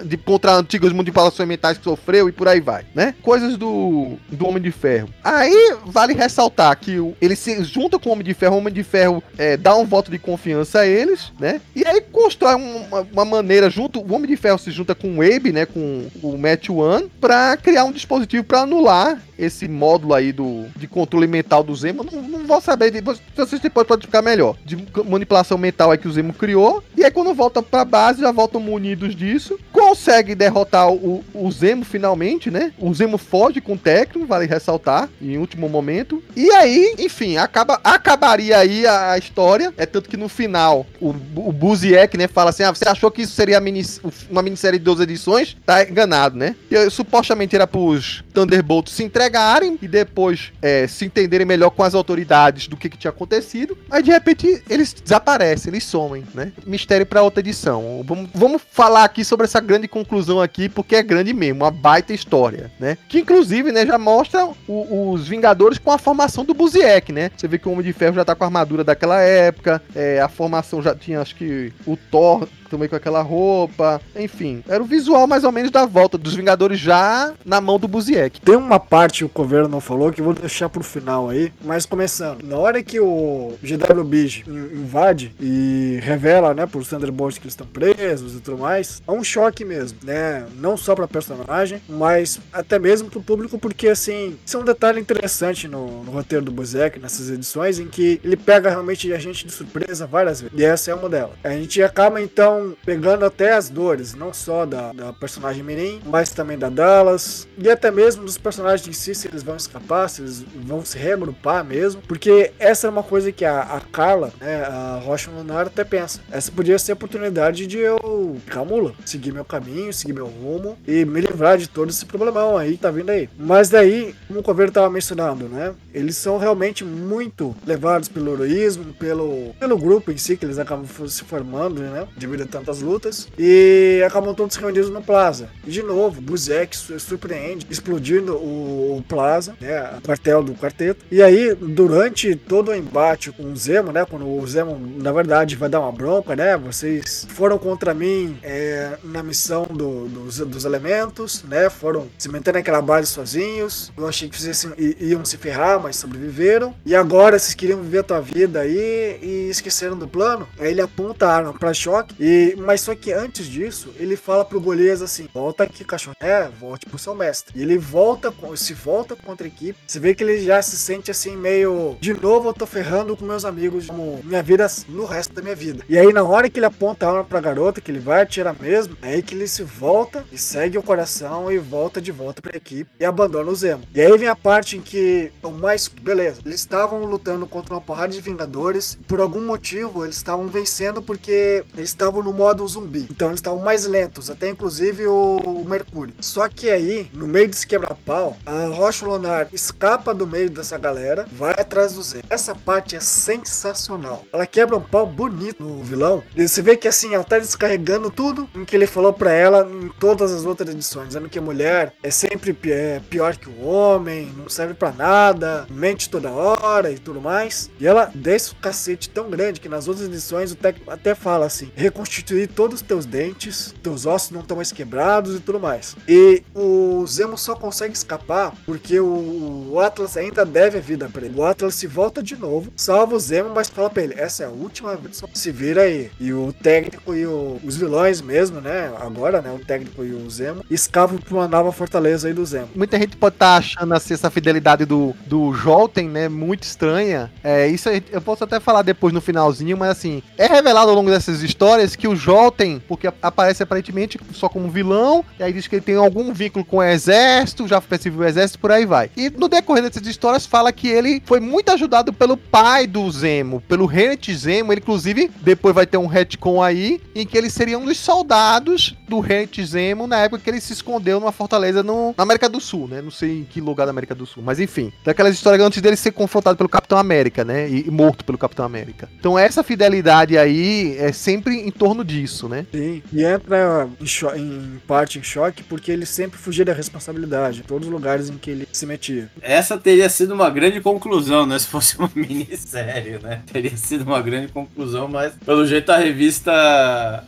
de contra antigas manipulações mentais que sofreu e por aí vai, né? Coisas do do Homem de Ferro. Aí vale ressaltar que ele se junta com o Homem de Ferro, o Homem de Ferro é, dá um voto de confiança a eles, né? E aí constrói uma, uma, maneira junto, o Homem de Ferro se junta com o Abe, né, com o Match One, para criar um dispositivo para anular esse módulo aí do, de controle mental do Zemo. Não, não vou saber, depois, vocês depois podem ficar melhor. De manipulação mental aí que o Zemo criou. E aí quando volta pra base, já voltam munidos disso. Consegue derrotar o, o Zemo finalmente, né? O Zemo foge com o Tecno, vale ressaltar, em último momento. E aí, enfim, acaba, acabaria aí a, a história. É tanto que no final, o, o Buziek, né, fala assim: ah, você achou que isso seria mini, uma minissérie de 12 edições? Tá enganado, né? E, supostamente era pros Thunderbolts se entregar entregarem e depois é, se entenderem melhor com as autoridades do que, que tinha acontecido. Aí de repente eles desaparecem, eles somem, né? Mistério para outra edição. Vamos, vamos falar aqui sobre essa grande conclusão aqui, porque é grande mesmo, uma baita história, né? Que inclusive, né, já mostra o, os Vingadores com a formação do Buziek, né? Você vê que o Homem de Ferro já tá com a armadura daquela época, é, a formação já tinha, acho que o Thor também com aquela roupa. Enfim, era o visual mais ou menos da volta dos Vingadores já na mão do Buziek. Tem uma parte que o Coveiro não falou que eu vou deixar pro final aí, mas começando. Na hora que o GW Beach invade e revela, né, por Thunderbolts que eles estão presos e tudo mais, é um choque mesmo, né? Não só pra personagem, mas até mesmo pro público, porque assim, isso é um detalhe interessante no, no roteiro do Buziek, nessas edições, em que ele pega realmente a gente de surpresa várias vezes. E essa é uma delas. A gente acaba então pegando até as dores, não só da, da personagem Mirim, mas também da Dallas, e até mesmo dos personagens em si, se eles vão escapar, se eles vão se reagrupar mesmo, porque essa é uma coisa que a, a Carla, né, a Rocha Lunar até pensa. Essa podia ser a oportunidade de eu ficar mula, seguir meu caminho, seguir meu rumo e me livrar de todo esse problemão aí que tá vindo aí. Mas daí, como o Coveiro tava mencionando, né, eles são realmente muito levados pelo heroísmo, pelo, pelo grupo em si, que eles acabam se formando, né, devido a tantas lutas, e acabam todos reunidos no Plaza. E de novo, Buzek surpreende, explodindo o, o Plaza, né, o quartel do quarteto. E aí, durante todo o embate com o Zemo, né, quando o Zemo, na verdade, vai dar uma bronca, né, vocês foram contra mim é, na missão do, dos, dos elementos, né, foram se meter naquela base sozinhos. Eu achei que vocês iam se ferrar, mas sobreviveram. E agora vocês queriam viver a tua vida aí e esqueceram do plano. Aí ele aponta a arma pra choque. E, mas só que antes disso, ele fala pro Golias assim: volta aqui, cachorro. É, volte pro seu mestre. E ele volta, se volta contra a equipe. Você vê que ele já se sente assim, meio. De novo, eu tô ferrando com meus amigos, como minha vida no resto da minha vida. E aí, na hora que ele aponta a arma pra garota, que ele vai atirar mesmo, é aí que ele se volta e segue o coração e volta de volta pra equipe e abandona o Zemo. E aí vem a parte em que o mais. Beleza, eles estavam lutando contra uma porrada de Vingadores. Por algum motivo, eles estavam vencendo porque eles estavam no modo zumbi. Então eles estavam mais lentos, até inclusive o, o Mercúrio. Só que aí, no meio desse quebra-pau, a Rocha Lunar escapa do meio dessa galera, vai atrás do Zemo. Essa parte é sensacional. Ela quebra um pau bonito no vilão. E você vê que assim, ela tá descarregando tudo em que ele falou para ela em todas as outras edições, dizendo que a mulher é sempre é, pior que o homem, não serve para nada, mente toda hora e tudo mais. E ela desce o cacete tão grande que nas outras edições o técnico até fala assim: reconstituir todos os teus dentes, teus ossos não estão mais quebrados e tudo mais. E o Zemo só consegue escapar porque o, o Atlas ainda deve a vida pra ele. O Atlas se volta de novo, salva o Zemo, mas fala pra ele: essa é a última vez, se vira aí. E o técnico e o, os vilões mesmo, né? Agora, né? O técnico e o Zemo escavam pra uma nova fortaleza aí do Zemo. Muita gente pode estar tá achando assim, essa fidelidade do, do Jolten, né? Muito estranha. É, isso eu posso até falar depois no finalzinho, mas assim, é revelado ao longo dessas histórias que o Jolten, porque aparece aparentemente só como vilão, e aí diz que ele tem algum vínculo com o exército, já percebeu o exército, por aí vai. E no decorrer dessas histórias fala que ele foi muito ajudado pelo pai do Zemo, pelo Renet Zemo, ele inclusive depois vai ter um retcon aí, em que ele seria um dos soldados do Renet Zemo na época que ele se escondeu numa fortaleza no, na América do Sul, né? Não sei em que lugar da América do Sul, mas enfim. Daquelas histórias antes dele ser confrontado pelo Capitão América, né? E, e morto pelo Capitão América. Então essa fidelidade aí é sempre em torno disso, né? Sim, e entra em, em parte em choque porque ele sempre fugia da responsabilidade, em todos os lugares em que ele se metia. Essa teria sido uma grande conclusão, né? Se fosse uma (laughs) minissérie, né? Teria sido uma grande conclusão, mas pelo jeito a revista.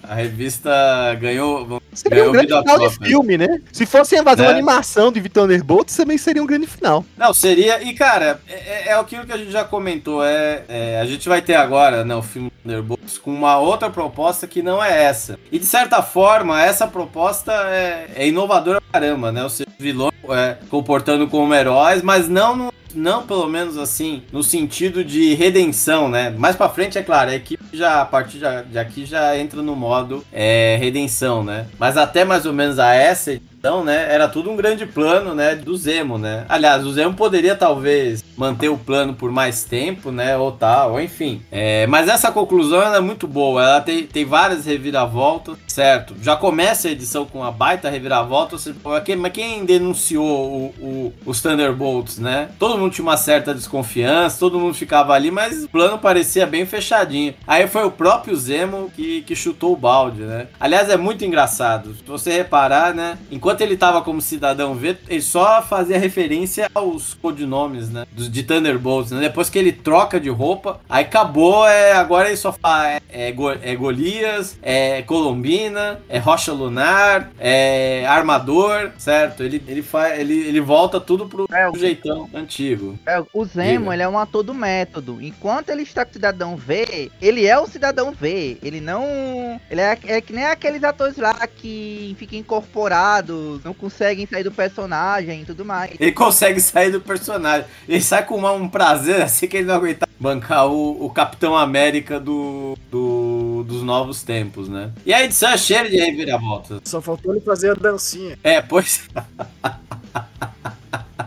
A revista ganhou. Seria ganhou um grande final própria. de filme, né? Se fosse fazer é. uma animação de Thunderbolts, também seria um grande final. Não, seria. E, cara, é, é aquilo que a gente já comentou. É, é, a gente vai ter agora, né, o filme Thunderbolts com uma outra proposta que não é essa. E, de certa forma, essa proposta é, é inovadora caramba, né? Ou seja, vilões é, comportando como heróis, mas não no não pelo menos assim, no sentido de redenção, né? Mais pra frente, é claro, a equipe já, a partir de aqui já entra no modo é, redenção, né? Mas até mais ou menos a essa edição, né? Era tudo um grande plano, né? Do Zemo, né? Aliás, o Zemo poderia talvez manter o plano por mais tempo, né? Ou tal, ou enfim. É, mas essa conclusão é muito boa. Ela tem, tem várias reviravoltas Certo. Já começa a edição com uma baita reviravolta. Mas quem- denunciou o- o- os Thunderbolts, né? Todo mundo tinha uma certa desconfiança, todo mundo ficava ali, mas o plano parecia bem fechadinho. Aí foi o próprio Zemo que, que chutou o balde, né? Aliás, é muito engraçado. Se você reparar, né? Enquanto ele tava como cidadão V, ele só fazia referência aos codinomes, né? Dos, de Thunderbolts, né? Depois que ele troca de roupa, aí acabou, é, agora ele só fala é, é, é Golias, é Colombina, é Rocha Lunar, é Armador, certo? Ele, ele, faz, ele, ele volta tudo pro É, o- jeitão antigo. É, o Zemo, Diga. ele é um ator do método. Enquanto ele está com o cidadão V, ele é o cidadão V. Ele não. Ele é, é que nem aqueles atores lá que ficam incorporados, não conseguem sair do personagem e tudo mais. Ele consegue sair do personagem. Ele sai com uma- um prazer, assim que ele não aguentar bancar o, o Capitão América do, do- dos novos tempos, né? E a edição é cheia de reviravoltas. Só faltou ele fazer a dancinha. É, pois. (laughs)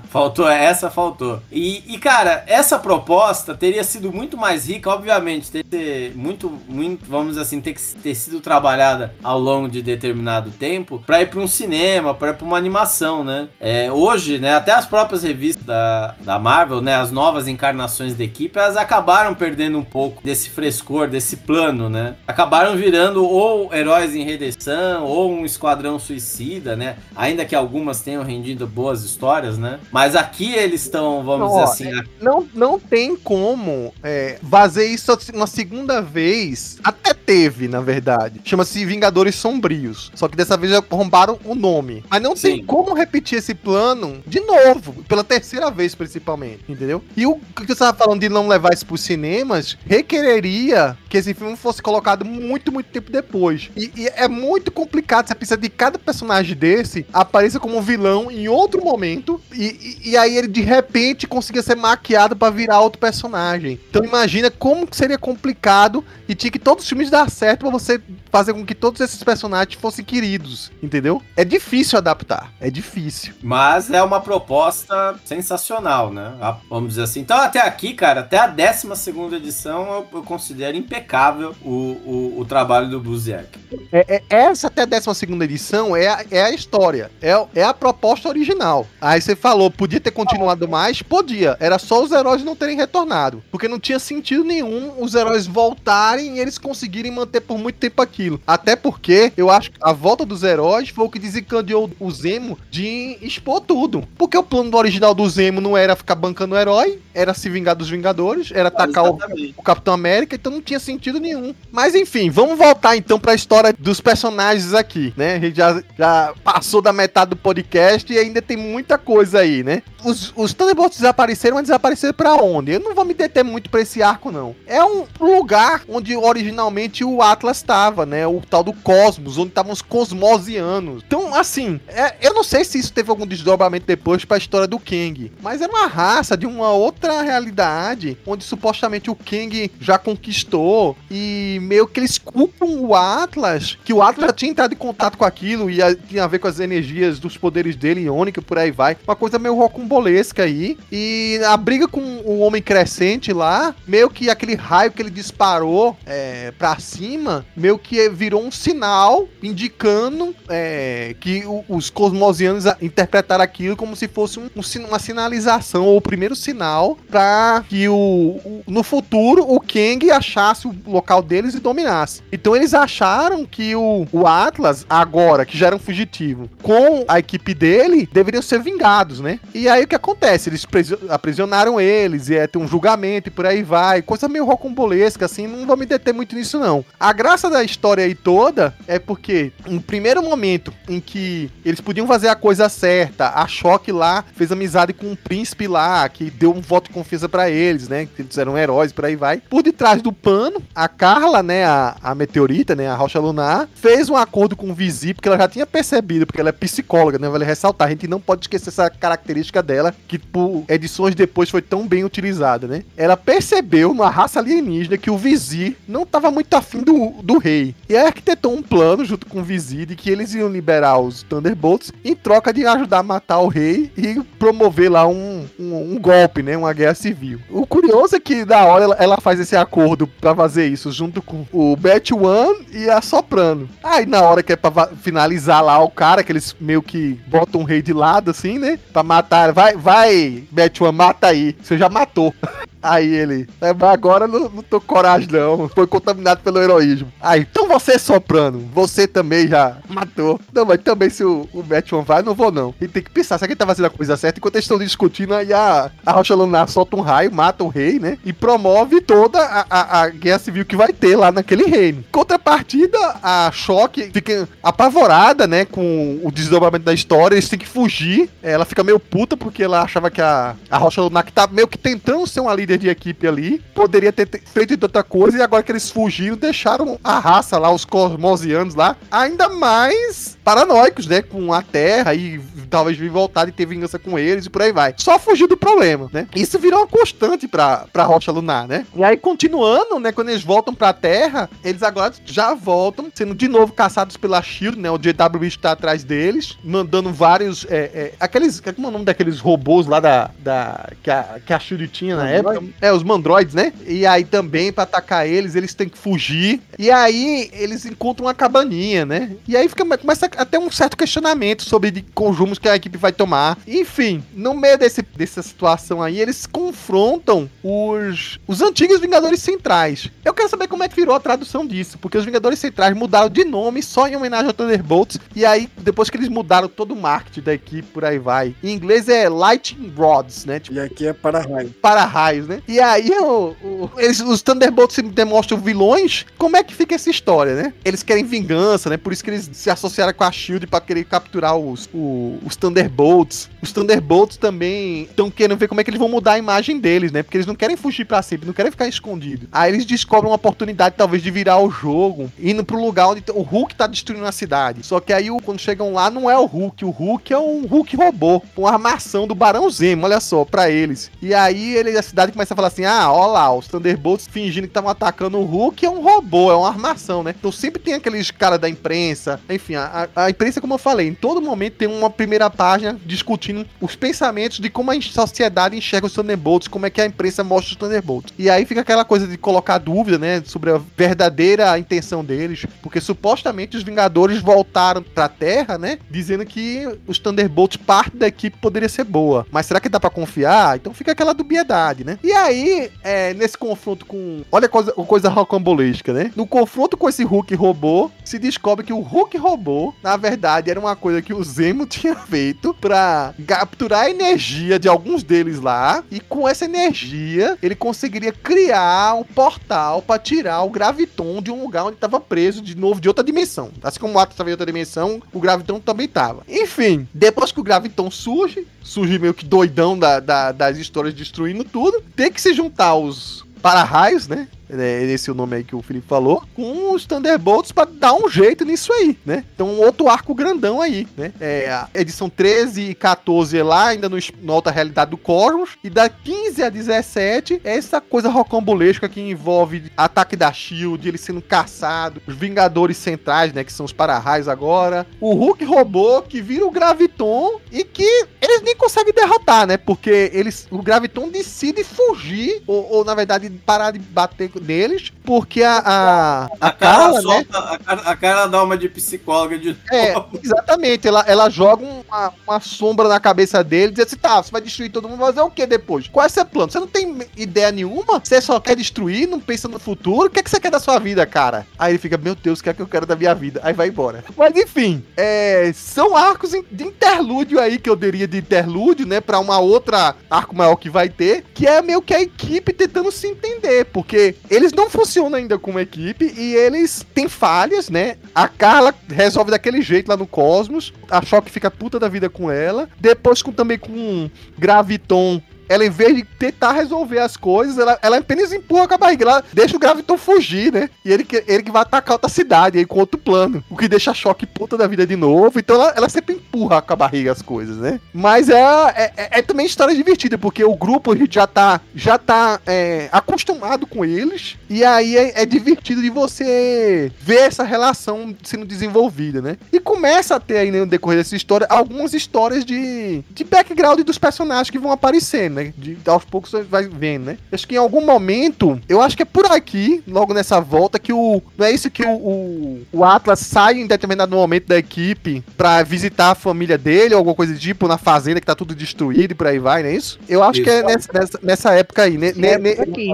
Faltou, essa faltou. E, e, cara, essa proposta teria sido muito mais rica, obviamente, ter, ter muito, muito, vamos dizer assim, ter ter sido trabalhada ao longo de determinado tempo pra ir pra um cinema, pra ir pra uma animação, né? É, hoje, né, até as próprias revistas da, da Marvel, né, as novas encarnações da equipe, elas acabaram perdendo um pouco desse frescor, desse plano, né? Acabaram virando ou heróis em redenção, ou um esquadrão suicida, né? Ainda que algumas tenham rendido boas histórias, né? Mas aqui eles estão, vamos dizer assim, a- Não, não tem como é, fazer isso uma segunda vez. Até teve, na verdade. Chama-se Vingadores Sombrios. Só que dessa vez já arrombaram o nome. Mas não tem Sim. como repetir esse plano de novo. Pela terceira vez, principalmente. Entendeu? E o que você estava falando de não levar isso pros cinemas requereria que esse filme fosse colocado muito, muito tempo depois. E, e é muito complicado. Você precisa de cada personagem desse apareça como vilão em outro momento. E, e, e aí ele de repente conseguia ser maquiado pra virar outro personagem. Então imagina como que seria complicado e tinha que todos os filmes dar certo pra você fazer com que todos esses personagens fossem queridos, entendeu? É difícil adaptar, é difícil. mas é uma proposta sensacional, né? A- Vamos dizer assim. Então até aqui, cara, até a 12 segunda edição eu, eu considero impecável o, o, o trabalho do Buziak. É, é- essa até a 12 segunda edição é a, é a história, é, é a proposta original. Aí você falou, podia ter continuado mais? Podia. Era só os heróis não terem retornado. Porque não tinha sentido nenhum os heróis voltarem e eles conseguirem manter por muito tempo aquilo. Até porque eu acho que a volta dos heróis foi o que desencadeou o Zemo de expor tudo. Porque o plano original do Zemo não era ficar bancando o herói, era se vingar dos Vingadores, era atacar o, o Capitão América, então não tinha sentido nenhum. Mas enfim, vamos voltar então pra história dos personagens aqui, né? A gente já, já passou da metade do podcast e ainda tem muita coisa aí, né? Os, os Thunderbolts desapareceram, mas desapareceram pra onde? Eu não vou me deter muito pra esse arco, não. É um lugar onde originalmente o Atlas estava, né? O tal do Cosmos, onde estavam os Cosmosianos. Então, assim, é- eu não sei se isso teve algum desdobramento depois pra história do Kang, mas era uma raça de uma outra realidade, onde supostamente o Kang já conquistou e meio que eles culpam o Atlas, que o Atlas já tinha entrado em contato com aquilo e a- tinha a ver com as energias dos poderes dele, iônica, por aí vai. Uma coisa meio rocambolesca aí. E a briga com o Homem Crescente lá, meio que aquele raio que ele disparou é, pra cima, meio que virou um sinal indicando é, que o- os cosmosianos interpretaram aquilo como se fosse um- um uma sinalização, ou o primeiro sinal, pra que o, o- no futuro o Kang achasse o local deles e dominasse. Então eles acharam que o, o Atlas, agora, que já era um fugitivo, com a equipe dele, deveriam ser vingados, né? E aí o que acontece? Eles prisio- aprisionaram eles, e é, tem um julgamento e por aí vai. Coisa meio rocambolesca, assim, não vou me deter muito nisso, não. A graça da história aí toda é porque, no primeiro momento em que eles podiam fazer a coisa certa, a Choque lá fez amizade com um príncipe lá, que deu um voto de confiança pra eles, né? Que eles eram heróis, por aí vai. Por detrás do pano, a Carla, né, a, a meteorita, né, a rocha lunar, fez um acordo com o Visi, porque ela já tinha percebido, porque ela é psicóloga, né? Vale ressaltar, a gente não pode esquecer essa característica dela, que por edições depois foi tão bem utilizada, né? Ela percebeu numa raça alienígena que o vizir não estava muito afim do, do rei. E aí arquitetou um plano junto com o vizir de que eles iam liberar os Thunderbolts em troca de ajudar a matar o rei e promover lá um, um, um golpe, né? Uma guerra civil. O curioso é que na hora ela, ela faz esse acordo para fazer isso junto com o One e a Soprano. Aí na hora que é pra finalizar lá o cara, que eles meio que botam o rei de lado assim, né? Pra matar. Vai, vai, Bet One, mata aí. Você já matou. (laughs) Aí ele, é, agora não, não tô coragem não, foi contaminado pelo heroísmo. Aí, então você é soprano, você também já matou. Não, mas também se o, o Batman vai, não vou não. E tem que pensar, que ele tá fazendo a coisa certa? Enquanto eles estão discutindo, aí a, a Rocha Lunar solta um raio, mata o rei, né? E promove toda a, a, a guerra civil que vai ter lá naquele reino. Contrapartida, a Choque fica apavorada, né, com o desdobramento da história, eles têm que fugir. Ela fica meio puta porque ela achava que a, a Rocha Lunar que tá meio que tentando ser uma líder líder de equipe ali, poderia ter feito outra coisa e agora que eles fugiram, deixaram a raça lá, os cosmosianos lá, ainda mais paranoicos, né? Com a Terra e talvez vir voltar e ter vingança com eles e por aí vai. Só fugir do problema, né? Isso virou uma constante pra, pra Rocha Lunar, né? E aí, continuando, né? Quando eles voltam pra Terra, eles agora já voltam, sendo de novo caçados pela SHIELD, né? O JW está atrás deles, mandando vários. É, é, aqueles. Como é o nome daqueles robôs lá da. da que, a, que a SHIELD tinha na época? É, os mandroids, né? E aí também, para atacar eles, eles têm que fugir. E aí eles encontram uma cabaninha, né? E aí fica, começa até um certo questionamento sobre de, com os rumos que a equipe vai tomar. Enfim, no meio desse, dessa situação aí, eles confrontam os, os antigos Vingadores Centrais. Eu quero saber como é que virou a tradução disso, porque os Vingadores Centrais mudaram de nome só em homenagem ao Thunderbolts. E aí, depois que eles mudaram todo o marketing da equipe, por aí vai. Em inglês é Lightning Rods, né? Tipo, e aqui é para raios. Né? E aí o, o, eles, os Thunderbolts se demonstram vilões. Como é que fica essa história, né? Eles querem vingança, né? Por isso que eles se associaram com a Shield para querer capturar os, o, os Thunderbolts. Os Thunderbolts também estão querendo ver como é que eles vão mudar a imagem deles, né? Porque eles não querem fugir para sempre, não querem ficar escondidos. Aí eles descobrem uma oportunidade, talvez, de virar o jogo, indo pro lugar onde o Hulk tá destruindo a cidade. Só que aí, quando chegam lá, não é o Hulk. O Hulk é um Hulk robô, com armação do Barão Zemo, olha só, para eles. E aí ele, a cidade começa a falar assim: ah, ó lá, os Thunderbolts fingindo que estavam atacando o Hulk é um robô, é uma armação, né? Então sempre tem aqueles caras da imprensa, enfim, a, a, imprensa, como eu falei, em todo momento tem uma primeira página discutindo os pensamentos de como a sociedade enxerga os Thunderbolts, como é que a imprensa mostra os Thunderbolts. E aí fica aquela coisa de colocar dúvida, né, sobre a verdadeira intenção deles, porque supostamente os Vingadores voltaram pra Terra, né, dizendo que os Thunderbolts, parte da equipe poderia ser boa. Mas será que dá para confiar? Então fica aquela dubiedade, né? E aí, é, nesse confronto com. Olha a coisa, coisa rocambolesca, né? No confronto com esse Hulk robô, se descobre que o Hulk robô, na verdade, era uma coisa que o Zemo (laughs) tinha feito pra capturar a energia de alguns deles lá. E com essa energia, ele conseguiria criar um portal para tirar o Graviton de um lugar onde estava preso de novo de outra dimensão. Assim como o Atos estava em outra dimensão, o Graviton também estava. Enfim, depois que o Graviton surge, surge meio que doidão da, da, das histórias destruindo tudo, tem que se juntar os para-raios, né? É, esse é o nome aí que o Felipe falou, com os Thunderbolts para dar um jeito nisso aí, né? Então, outro arco grandão aí, né? É, a edição 13 e 14 é lá, ainda no, na outra realidade do Cosmos, e da 15 a 17 é essa coisa rocambolesca que envolve ataque da SHIELD, ele sendo caçado, os Vingadores Centrais, né? Que são os para-raios agora, o Hulk robô que vira o Graviton e que eles nem conseguem derrotar, né? Porque eles, o Graviton decide fugir, ou, ou na verdade parar de bater deles, porque a. A, a, a cara, né? a, a cara dá uma de psicóloga de É, exatamente. Ela, ela joga uma, uma sombra na cabeça dele e diz assim: tá, você vai destruir todo mundo, vai fazer o que depois? Qual é seu plano? Você não tem ideia nenhuma? Você só quer destruir, não pensa no futuro? O que, é que você quer da sua vida, cara? Aí ele fica, meu Deus, o que é que eu quero da minha vida? Aí vai embora. Mas enfim, é, são arcos de interlúdio aí, que eu diria de interlúdio, né? Pra uma outra arco maior que vai ter, que é meio que a equipe tentando se entender, porque eles não funcionam ainda como equipe e eles têm falhas, né? A Carla resolve daquele jeito lá no Cosmos, a Choque fica puta da vida com ela. Depois com também com Graviton ela em vez de tentar resolver as coisas, ela, ela apenas empurra com a barriga, ela deixa o Graviton fugir, né? E ele, que- ele que vai atacar outra cidade aí com outro plano. O que deixa choque puta da vida de novo. Então ela, ela sempre empurra com a barriga as coisas, né? Mas é, é, é- é também história divertida, porque o grupo a gente já tá, já tá é, acostumado com eles. E aí é, é divertido de você ver essa relação sendo desenvolvida, né? E começa a ter aí né, no decorrer dessa história algumas histórias de, de background dos personagens que vão aparecer, né? De, aos poucos você vai vendo, né? Acho que em algum momento, eu acho que é por aqui, logo nessa volta, que o. Não é isso que o, o, o Atlas sai em determinado momento da equipe pra visitar a família dele, ou alguma coisa do tipo, na fazenda que tá tudo destruído e por aí vai, não é isso? Eu acho que é nessa, nessa, nessa época aí, né? É, né- por aqui.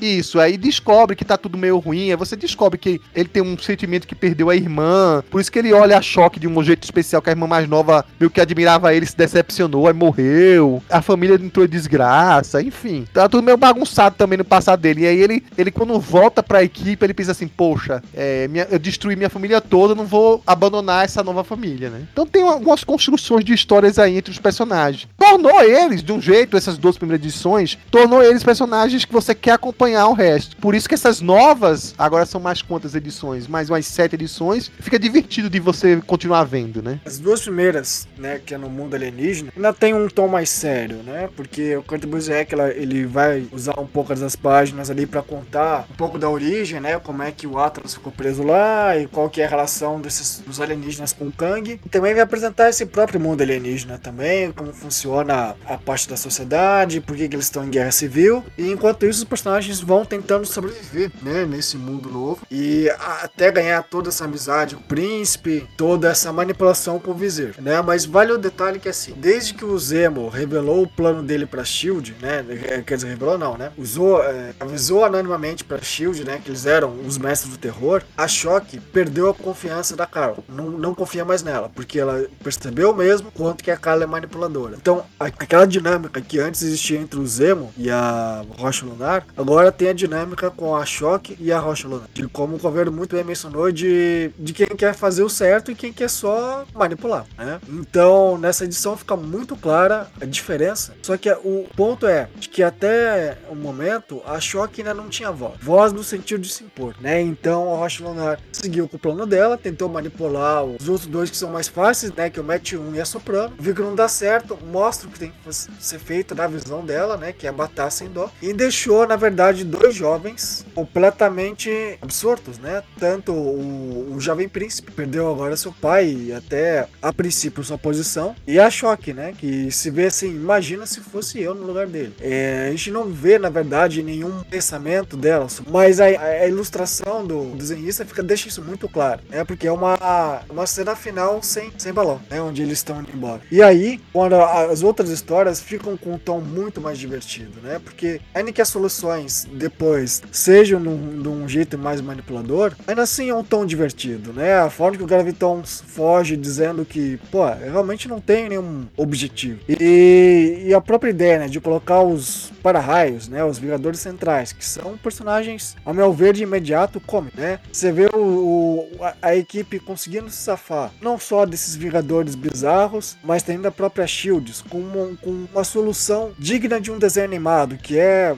isso, aí descobre que tá tudo meio ruim, aí você descobre que ele tem um sentimento que perdeu a irmã, por isso que ele olha a choque de um jeito especial, que a irmã mais nova, meio que admirava ele, se decepcionou, aí morreu, a família entrou em desgraça, enfim. Tá tudo meio bagunçado também no passado dele. E aí ele, ele quando volta pra equipe, ele pensa assim, poxa, é, minha- eu destruí minha família toda, não vou abandonar essa nova família, né? Então tem algumas construções de histórias aí entre os personagens. Tornou eles, de um jeito, essas duas primeiras edições, tornou eles personagens que você quer acompanhar o resto. Por isso que essas novas, agora são mais quantas edições? Mais umas sete edições. Fica divertido de você continuar vendo, né? As duas primeiras, né, que é no mundo alienígena, ainda tem um tom mais sério, né? Porque o Kurt Busiek, ele vai usar um pouco das páginas ali pra contar um pouco da origem, né? Como é que o Atlas ficou preso lá e qual que é a relação desses dos alienígenas com o Kang. E também vai apresentar esse próprio mundo alienígena também, como funciona a parte da sociedade, por que, que eles estão em guerra civil. E enquanto isso, os personagens vão tentando sobreviver, né? Nesse mundo novo. E até ganhar toda essa amizade com o príncipe, toda essa manipulação com o Vizir, né? Mas vale o detalhe que assim, desde que o Zemo revelou o plano dele pra Shield, né? É, Quer dizer, revelou não, né? Usou, é, avisou anonimamente pra Shield, né? Que eles eram os mestres do terror. A Shock perdeu a confiança da Carol. Não, não confia mais nela, porque ela percebeu mesmo quanto que a Carla é manipuladora. Então, a- aquela dinâmica que antes existia entre o Zemo e a Rocha Lunar, agora tem a dinâmica com a Shock e a Rocha Lunar. De como o Coveiro muito bem mencionou, de, de quem quer fazer o certo e quem quer só manipular, né? Então, nessa edição fica muito clara a diferença. Só que o ponto é que até o momento a Shock ainda não tinha voz. Voz no sentido de se impor, né? Então a Rocha Lunar seguiu com o plano dela, tentou manipular os outros dois que são mais fáceis, né? Que é o Match 1 e a Soprano. Viu que não dá certo, mostra o que tem que ser feito na visão dela, né? Que é matar sem dó. E deixou, na verdade, dois jovens completamente absortos, né? Tanto o, o jovem príncipe perdeu agora seu pai e até a princípio sua posição. E a Choque, né? Que se vê assim, imagina se fosse eu no lugar dele. É, a gente não vê, na verdade, nenhum pensamento dela, mas a, a ilustração do desenhista fica, deixa isso muito claro, né? Porque é uma, uma cena final sem, sem balão, né? Onde eles estão indo embora. E aí, quando as outras histórias ficam com um tom muito mais divertido, né? Porque ainda que as soluções depois sejam num, de um jeito mais manipulador, ainda assim é um tom divertido, né? A forma que o Graviton foge dizendo que, pô, eu realmente não tenho nenhum objetivo. E, e a própria ideia, né, de colocar os para-raios, né, os Vingadores Centrais, que são personagens, ao meu ver, de imediato cômico, né? Você vê o, o- a, a equipe conseguindo se safar, não só desses Vingadores bizarros, mas também da própria Shields, com uma, com uma solução digna de um desenho animado, que é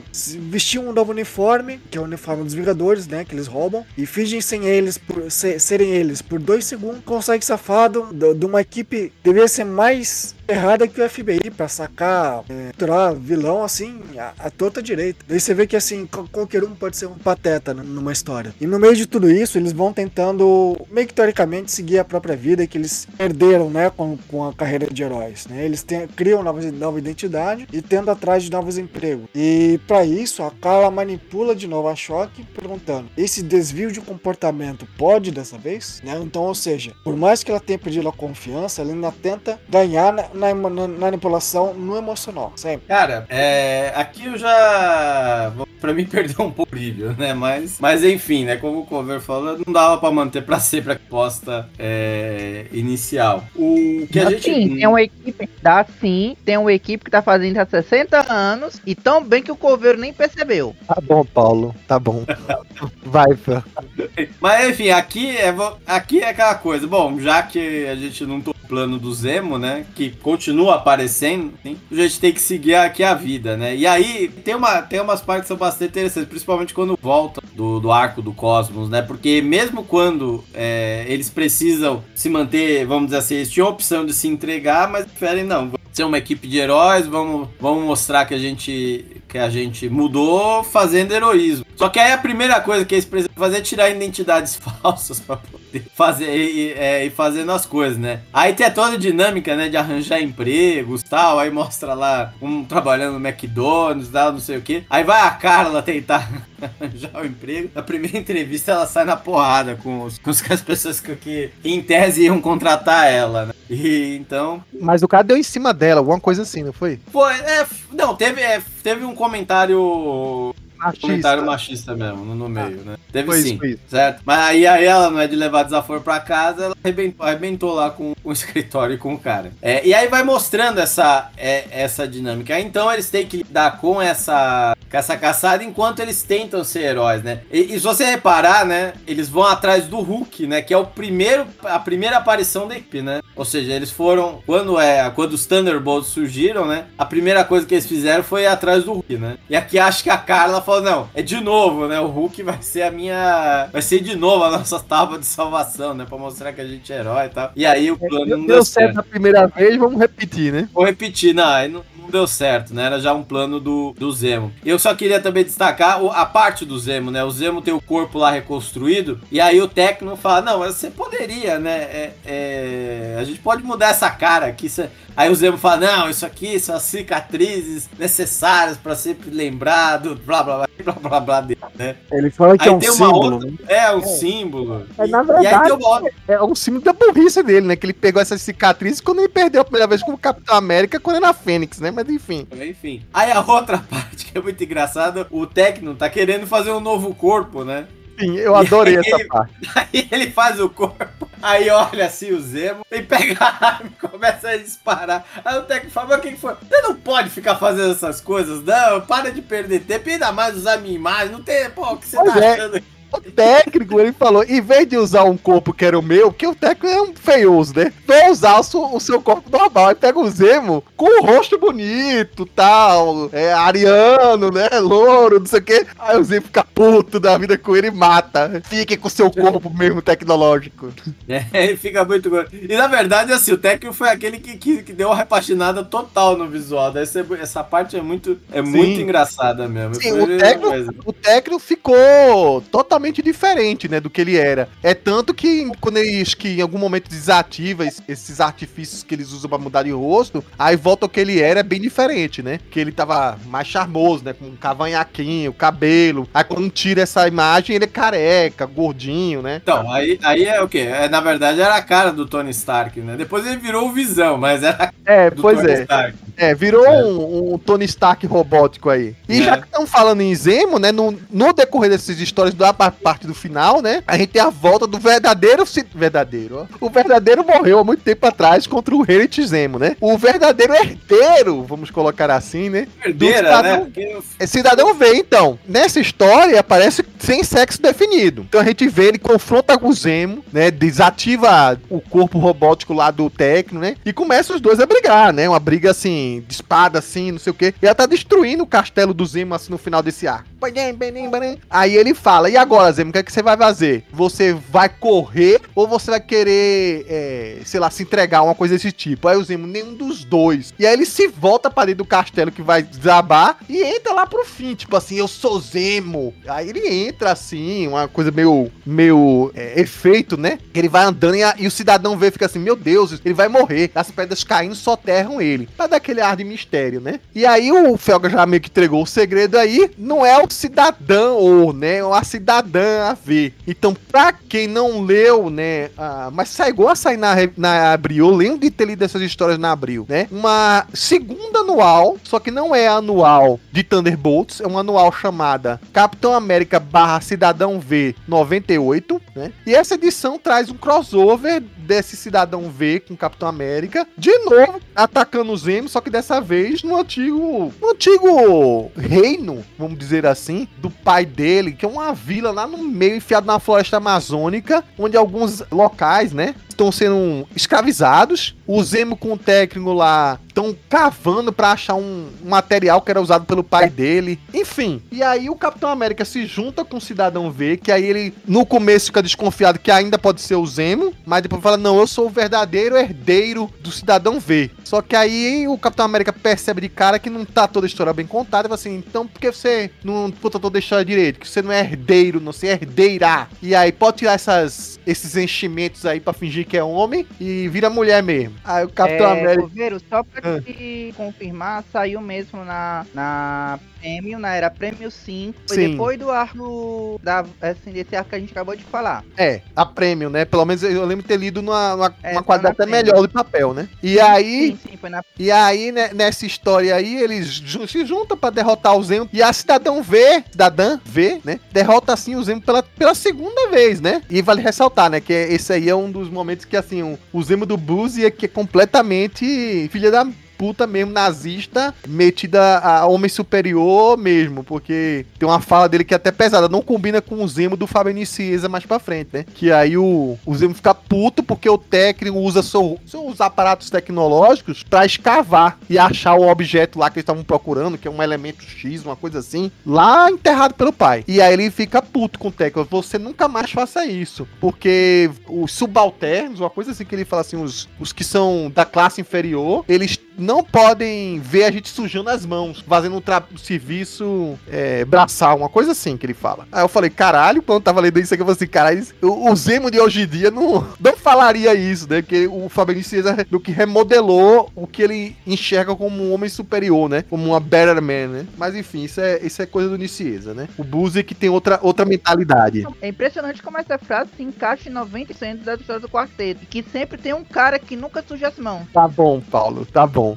vestir um novo uniforme, que é o uniforme dos Vingadores, né, que eles roubam, e fingem sem eles, por, se- serem eles por dois segundos, consegue safado de uma equipe que deveria ser mais errada que o FBI pra sacar é, vilão assim a, a direita. Daí você vê que assim qual- qualquer um pode ser um pateta numa história. E no meio de tudo isso eles vão tentando meio que teoricamente seguir a própria vida que eles perderam, né, com, com a carreira de heróis, né? Eles criam nova, nova identidade e tendo atrás de novos empregos. E pra isso a Carla manipula de novo a Choque perguntando: esse desvio de comportamento pode dessa vez, né? Então, ou seja, por mais que ela tenha perdido a confiança, ela ainda tenta ganhar na, na, na- na manipulação no emocional, sempre. Cara, é, aqui eu já. Pra mim (laughs) perdeu um pouco o brilho, né? Mas, mas enfim, né? Como o Cover falou, não dava pra manter pra sempre a resposta é, inicial. O que a gente. sim, tem uma equipe, dá sim, tem uma equipe que tá fazendo há 60 anos e tão bem que o coveiro nem percebeu. Tá bom, Paulo. Tá bom. (laughs) Vai, Fran. Mas enfim, aqui é, aqui é aquela coisa. Bom, já que a gente não tocou plano do Zemo, né? Que continua aparecendo, a gente tem que seguir aqui a vida, né? E aí tem, uma, tem umas partes que são bastante interessantes, principalmente quando volta do, do arco do Cosmos, né? Porque mesmo quando é, eles precisam se manter, vamos dizer assim, eles tinham a opção de se entregar, mas preferem não. Ser uma equipe de heróis, vamos, vamos mostrar que a gente que a gente mudou fazendo heroísmo. Só que aí a primeira coisa que eles precisam fazer é tirar identidades (laughs) falsas poder (laughs) fazer e, é, e fazendo as coisas, né? Aí tem toda a dinâmica, né, de arranjar empregos tal, aí mostra lá um trabalhando no McDonald's, tal, não sei o que. Aí vai a Carla tentar (laughs) arranjar o emprego. Na primeira entrevista ela sai na porrada com, os, com as pessoas que, que em tese iam contratar ela, né? E então. Mas o cara deu em cima dela, alguma coisa assim, não foi? Foi, é, não, teve, é, teve um comentário Machista. Comentário machista mesmo, no, meio, né? Teve Foi sim, isso, isso. certo? Mas aí, aí ela não é de levar desaforo pra casa, ela arrebentou, arrebentou lá com, com o (laughs) escritório e com o cara. É, e aí vai mostrando essa, é, essa dinâmica. Aí, Então eles têm que lidar com essa, com essa caçada enquanto eles tentam ser heróis, né? E, e se você reparar, né? Eles vão atrás do Hulk, né? Que é o primeiro, a primeira aparição da equipe, né? Ou seja, eles foram, quando é, quando os Thunderbolts surgiram, né? A primeira coisa que eles fizeram foi ir atrás do Hulk, né? E aqui acho que a Carla falou, não, é de novo, né? O Hulk vai ser a minha, vai ser de novo a nossa tábua de salvação, né? Pra mostrar que a gente é herói e tal. E aí o plano não Deu certo na primeira vez, vamos repetir, né? Vou repetir, não, aí não, não deu certo, né? Era já um plano do, do Zemo. Eu só queria também destacar a parte do Zemo, né? O Zemo tem o corpo lá reconstruído, e aí o Tecno fala, não, mas você poderia, né? É, é, a gente pode mudar essa cara aqui. cê-" Aí o Zemo fala, não, isso aqui são as cicatrizes necessárias pra sempre lembrado, blá blá blá, blá blá blá dele, né? Ele fala que Aí é um símbolo. outra- né? É um símbolo. É, E- na e aí verdade, tem uma É um símbolo da burrice dele, né? Que ele pegou essas cicatrizes quando ele perdeu a primeira vez com o Capitão América, quando era na Fênix, né? Mas enfim. Enfim. Aí a outra (laughs) parte que é muito engraçada, o Tecno tá querendo fazer um novo corpo, né? Sim, eu adorei essa ele- parte. Aí ele faz o corpo, aí olha assim o Zemo e pega a arma e começa a disparar. Aí o técnico fala, o que foi? Você não pode ficar fazendo essas coisas, não, para de perder tempo, e ainda mais usar minha imagem, não tem, pô, o que você Pois tá é. achando? O técnico, ele falou, em vez de usar um corpo que era o meu, porque o técnico é um feioso, né? Vai usar o seu, o seu corpo normal. Aí pega o Zemo com o rosto bonito, tal, é, ariano, né? Louro, não sei o quê. Aí o Zemo fica puto da vida com ele e mata. Fique com o seu corpo mesmo tecnológico. (laughs) É, ele fica muito gordo. E na verdade, assim, o técnico foi aquele que, que, que deu uma repaginada total no visual. Daí você- essa parte é muito, é Sim. muito engraçada mesmo. Sim, o técnico, o técnico ficou totalmente diferente, né, do que ele era. É tanto que quando eles que em algum momento desativa es- esses artifícios que eles usam pra mudar de rosto, aí volta o que ele era é bem diferente, né? Que ele tava mais charmoso, né, com um cavanhaquinho, cabelo. Aí quando tira essa imagem, ele é careca, gordinho, né? Então, aí, aí é o quê? É, na verdade era a cara do Tony Stark, né? Depois ele virou o Visão, mas era É, do pois Tony é. Stark. É, virou É. Um, um Tony Stark robótico aí. E É. já que estão falando em Zemo, né? No, no decorrer dessas histórias da pa- parte do final, né? A gente tem a volta do verdadeiro. Verdadeiro, ó. O verdadeiro morreu há muito tempo atrás contra o Heritage Zemo, né? O verdadeiro herdeiro, vamos colocar assim, né? Herdeira, cidadão- né? Porque É cidadão vê, então. Nessa história aparece sem sexo definido. Então a gente vê ele confronta com o Zemo, né? Desativa o corpo robótico lá do Tecno, né? E começa os dois a brigar, né? Uma briga assim, de espada, assim, não sei o quê. E ela tá destruindo o castelo do Zemo assim no final desse arco. Aí ele fala: E agora, Zemo, o que, é que você vai fazer? Você vai correr ou você vai querer, é, sei lá, se entregar, uma coisa desse tipo? Aí o Zemo, nenhum dos dois. E aí ele se volta pra dentro do castelo que vai desabar e entra lá pro fim, tipo assim, eu sou Zemo. Aí ele entra assim, uma coisa meio, meio é, efeito, né? Ele vai andando e, a- e o cidadão vê fica assim, meu Deus, ele vai morrer. As pedras caindo soterram ele. Pra dar aquele ar de mistério, né? E aí o Felga já meio que entregou o segredo aí, não é o cidadão ou, né? É uma cidadã a ver. Então, pra quem não leu, né? ah, mas saigou a sair na, na Abril, eu lembro de ter lido essas histórias na Abril, né? Uma segunda anual, só que não é anual de Thunderbolts, é uma anual chamada Capitão América barra Cidadão V 98, né? E essa edição traz um crossover desse Cidadão V com Capitão América, de novo atacando o Zemo, só que dessa vez no antigo, no antigo reino, vamos dizer assim, do pai dele, que é uma vila lá no meio enfiado na floresta amazônica, onde alguns locais, né, estão sendo escravizados. O Zemo com o técnico lá estão cavando pra achar um material que era usado pelo pai dele. Enfim. E aí o Capitão América se junta com o Cidadão V, que aí ele no começo fica desconfiado que ainda pode ser o Zemo, mas depois fala: "Não, eu sou o verdadeiro herdeiro do Cidadão V". Só que aí o Capitão América percebe de cara que não tá toda a história bem contada, e fala assim: "Então por que você não conta toda a história direito? Que você não é herdeiro, não você é herdeira". E aí pode tirar essas esses enchimentos aí pra fingir que é homem e vira mulher mesmo. Aí o Capitão é, América Coveiro, só pra Ah. te confirmar, saiu mesmo na, na Prêmio, na era Prêmio 5. Foi Sim. depois do arco da, assim, desse arco que a gente acabou de falar. É, a prêmio, né? Pelo menos eu lembro de ter lido numa, numa, É, uma tá na até melhor do papel, né? E aí, Sim, sim, foi na e aí né, nessa história aí, eles se juntam pra derrotar o Zemo. E a Cidadão V, Cidadã V, né? Derrota assim o Zemo pela, pela segunda vez, né? E vale ressaltar, né? Que esse aí é um dos momentos que, assim, o, o Zemo do Buzz é que é completamente filha da puta mesmo, nazista, metida a homem superior mesmo, porque tem uma fala dele que é até pesada, não combina com o Zemo do Fábio Nicieza mais pra frente, né? Que aí o, o Zemo fica puto porque o técnico usa seu- seus aparatos tecnológicos pra escavar e achar o objeto lá que eles estavam procurando, que é um elemento X, uma coisa assim, lá enterrado pelo pai. E aí ele fica puto com o técnico, você nunca mais faça isso, porque os subalternos, uma coisa assim que ele fala assim, os, os que são da classe inferior, eles não podem ver a gente sujando as mãos, fazendo um tra- serviço é, braçal, uma coisa assim que ele fala. Aí eu falei, caralho, quando eu tava lendo isso aqui, eu falei assim, caralho, o, Zemo de hoje em dia não, não falaria isso, né? Porque o Fabrício César do que remodelou o que ele enxerga como um homem superior, né? Como uma better man, né? Mas enfim, isso é, isso é coisa do Nicieza, né? O Buzi que tem outra, outra mentalidade. É impressionante como essa frase se encaixa em 90% da história do quarteto. Que sempre tem um cara que nunca suja as mãos. Tá bom, Paulo, tá bom.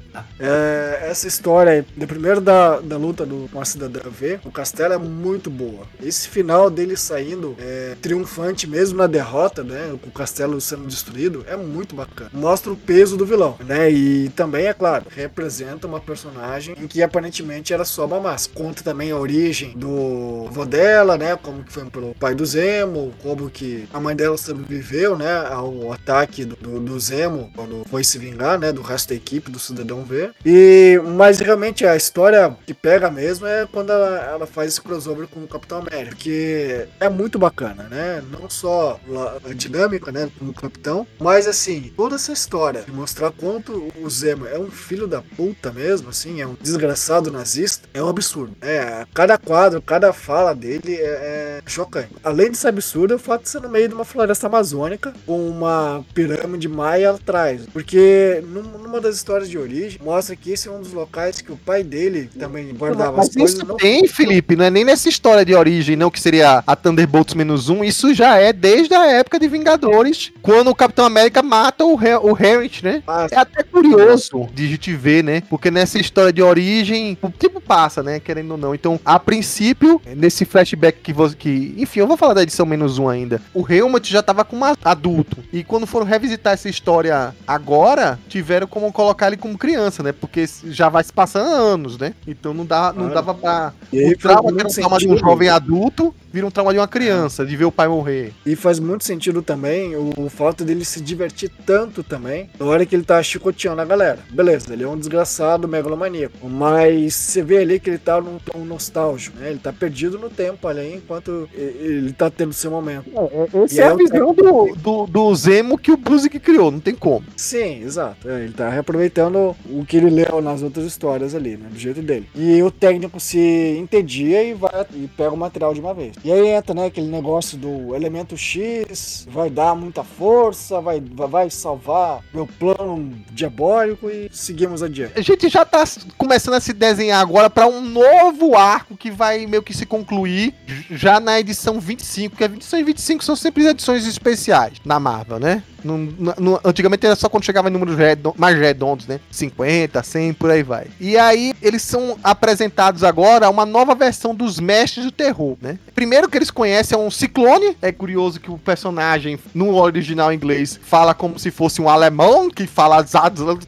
É, essa história aí, de primeiro da, da luta do, com a Cidadã V, o Castelo é muito boa. Esse final dele saindo é, triunfante mesmo na derrota, né? Com o castelo sendo destruído, é muito bacana. Mostra o peso do vilão, né? E também, é claro, representa uma personagem em que aparentemente era só uma máscara. Conta também a origem do avô dela, né? Como que foi pelo pai do Zemo, como que a mãe dela sobreviveu, né? Ao ataque do, do, do Zemo, quando foi se vingar, né? Do resto da equipe, do Cidadão V. E, mas realmente a história que pega mesmo é quando ela, ela faz esse crossover com o Capitão América, que é muito bacana, né? Não só a dinâmica, né, com o Capitão, mas assim, toda essa história de mostrar quanto o Zemo é um filho da puta mesmo, assim, é um desgraçado nazista, é um absurdo. É, cada quadro, cada fala dele é, é chocante. Além de ser absurdo, é o fato de ser no meio de uma floresta amazônica com uma pirâmide maia atrás, porque num- numa das histórias de origem mostra que esse é um dos locais que o pai dele também guardava Mas as coisas. isso não- tem, Felipe, não é nem nessa história de origem, não, que seria a Thunderbolts menos um. Isso já é desde a época de Vingadores, quando o Capitão América mata o, Her o Harriet, né? Ah, É até curioso de gente ver, né? Porque nessa história de origem, o tempo passa, né? Querendo ou não. Então, a princípio, nesse flashback que você. Que, enfim, eu vou falar da edição menos um ainda. O Helmut já tava como a- adulto. E quando foram revisitar essa história agora, tiveram como colocar ele como criança, né? Porque já vai se passando anos, né? Então não, dá, não Claro. dava pra. O trauma que era um trauma de um jovem adulto vira um trauma de uma criança, de ver o pai morrer. E faz muito sentido também o, o fato dele se divertir tanto também na hora que ele tá chicoteando a galera. Beleza, ele é um desgraçado megalomaníaco. Mas você vê ali que ele tá num tom nostálgico, né? Ele tá perdido no tempo ali enquanto ele tá tendo seu momento. Essa E é aí a visão do, do, do Zemo que o Buzik criou, não tem como. Sim, exato. É, ele tá reaproveitando o que ele leu nas outras histórias ali, né? Do jeito dele. E o técnico se entendia e vai e pega o material de uma vez. E aí entra, né, aquele negócio do elemento X, vai dar muita força, vai, vai- salvar meu plano diabólico e seguimos adiante. A gente já tá começando a se desenhar agora pra um novo arco que vai meio que se concluir já na edição 25, que a edição 25 são sempre edições especiais na Marvel, né? Num- no- antigamente era só quando chegava em números redo- mais redondos, né? 50, 100, por aí vai. E aí eles são apresentados agora uma nova versão dos mestres do terror, né? Primeiro que eles conhecem é um ciclone. É curioso que o personagem, no original inglês, fala como se fosse um alemão, que fala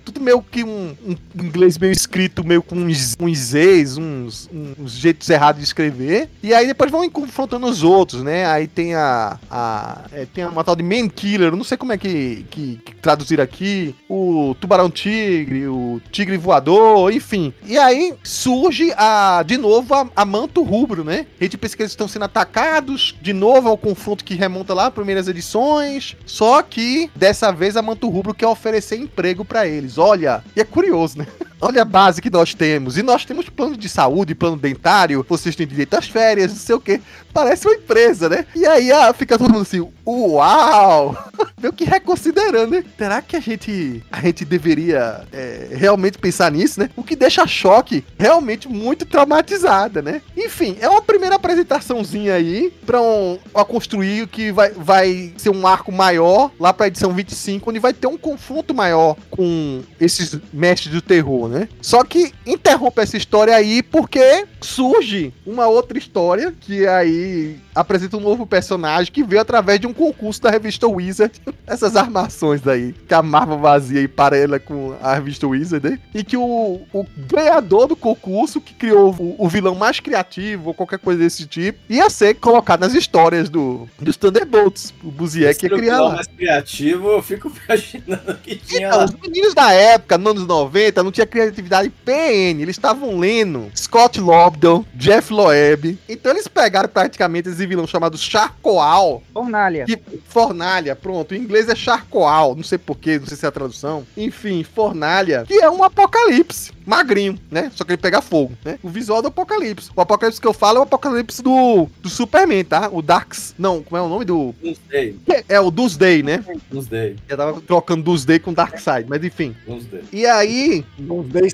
tudo meio que um, um inglês meio escrito, meio com uns, uns Zs, uns, uns jeitos errados de escrever. E aí depois vão confrontando os outros, né? Aí tem a. a é, tem uma tal de Man Killer, não sei como é que, que, que traduzir aqui. O Tubarão Tigre, o Tigre Voador, enfim. E aí surge a, de novo a, a Manto Rubro, né? A gente pensa que eles estão sendo atacados. De novo é um confronto que remonta lá primeiras edições. Só que dessa vez a Manto Rubro quer oferecer emprego pra eles. Olha, e é curioso, né? (laughs) Olha a base que nós temos. E nós temos plano de saúde, plano dentário, vocês têm direito às férias, não sei o quê. Parece uma empresa, né? E aí ah, fica todo mundo assim, uau! (laughs) Meio que reconsiderando, né? Será que a gente, a gente deveria é, realmente pensar nisso, né? O que deixa a choque realmente muito traumatizada, né? Enfim, é uma primeira apresentaçãozinha aí pra um, a construir o que vai, vai ser um arco maior lá pra edição 25, onde vai ter um confronto maior com esses mestres do terror, né? Só que interrompe essa história aí porque surge uma outra história que aí apresenta um novo personagem que veio através de um concurso da revista Wizard. (laughs) Essas armações daí, que a Marvel vazia e para ela com a revista Wizard, né? E que o, o ganhador do concurso, que criou o, o vilão mais criativo ou qualquer coisa desse tipo, ia ser colocado nas histórias do, dos Thunderbolts. O Buziek ia criar vilão lá. mais criativo, eu fico (laughs) imaginando que tinha Então, lá. os meninos da época, nos anos 90, não tinha criatividade PN. Eles estavam lendo Scott Lobdell, Jeff Loeb. Então eles pegaram praticamente esse vilão chamado Charcoal. Fornalha. Que, fornalha, pronto. Em inglês é Charcoal. Não sei porquê, não sei se é a tradução. Enfim, Fornalha. Que é um apocalipse. Magrinho, né? Só que ele pega fogo, né? O visual do apocalipse. O apocalipse que eu falo é o apocalipse do, do Superman, tá? O Darks. Não, como é o nome do. Doomsday, É o Doomsday, né? Doomsday, Eu tava trocando Doomsday com Darkseid, mas enfim. Doomsday. E aí, Uns 10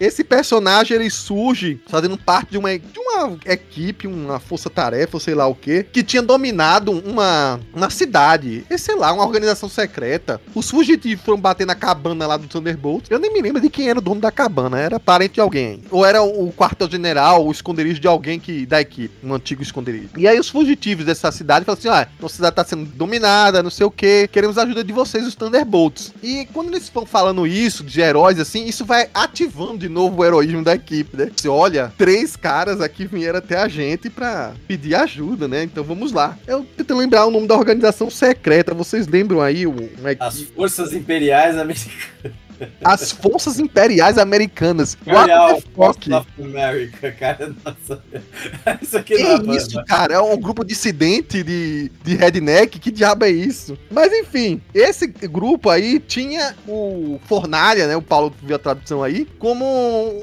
esse personagem ele surge fazendo parte de uma, de uma equipe, uma força-tarefa, sei lá o que, que tinha dominado uma, uma cidade, e sei lá, uma organização secreta. Os fugitivos foram bater na cabana lá do Thunderbolt. Eu nem me lembro de quem era o dono da cabana, era parente de alguém. Ou era o quartel-general, o esconderijo de alguém que da equipe, um antigo esconderijo. E aí os fugitivos dessa cidade falaram assim: ah, nossa cidade tá sendo dominada, não sei o que, queremos a ajuda de vocês, os Thunderbolts. E quando eles vão falando isso, de heróis assim, isso vai ativando de novo o heroísmo da equipe, né? Você olha, três caras aqui vieram até a gente pra pedir ajuda, né? Então vamos lá. Eu tento lembrar o nome da organização secreta, vocês lembram aí o, equipe- As forças imperiais americanas. As Forças Imperiais Americanas. What the fuck? of America, cara. Nossa. (laughs) Isso aqui Que não é banda. isso, cara? É um grupo dissidente de, de redneck? Que diabo é isso? Mas enfim, esse grupo aí tinha o Fornalha, né? O Paulo viu a tradução aí, como um-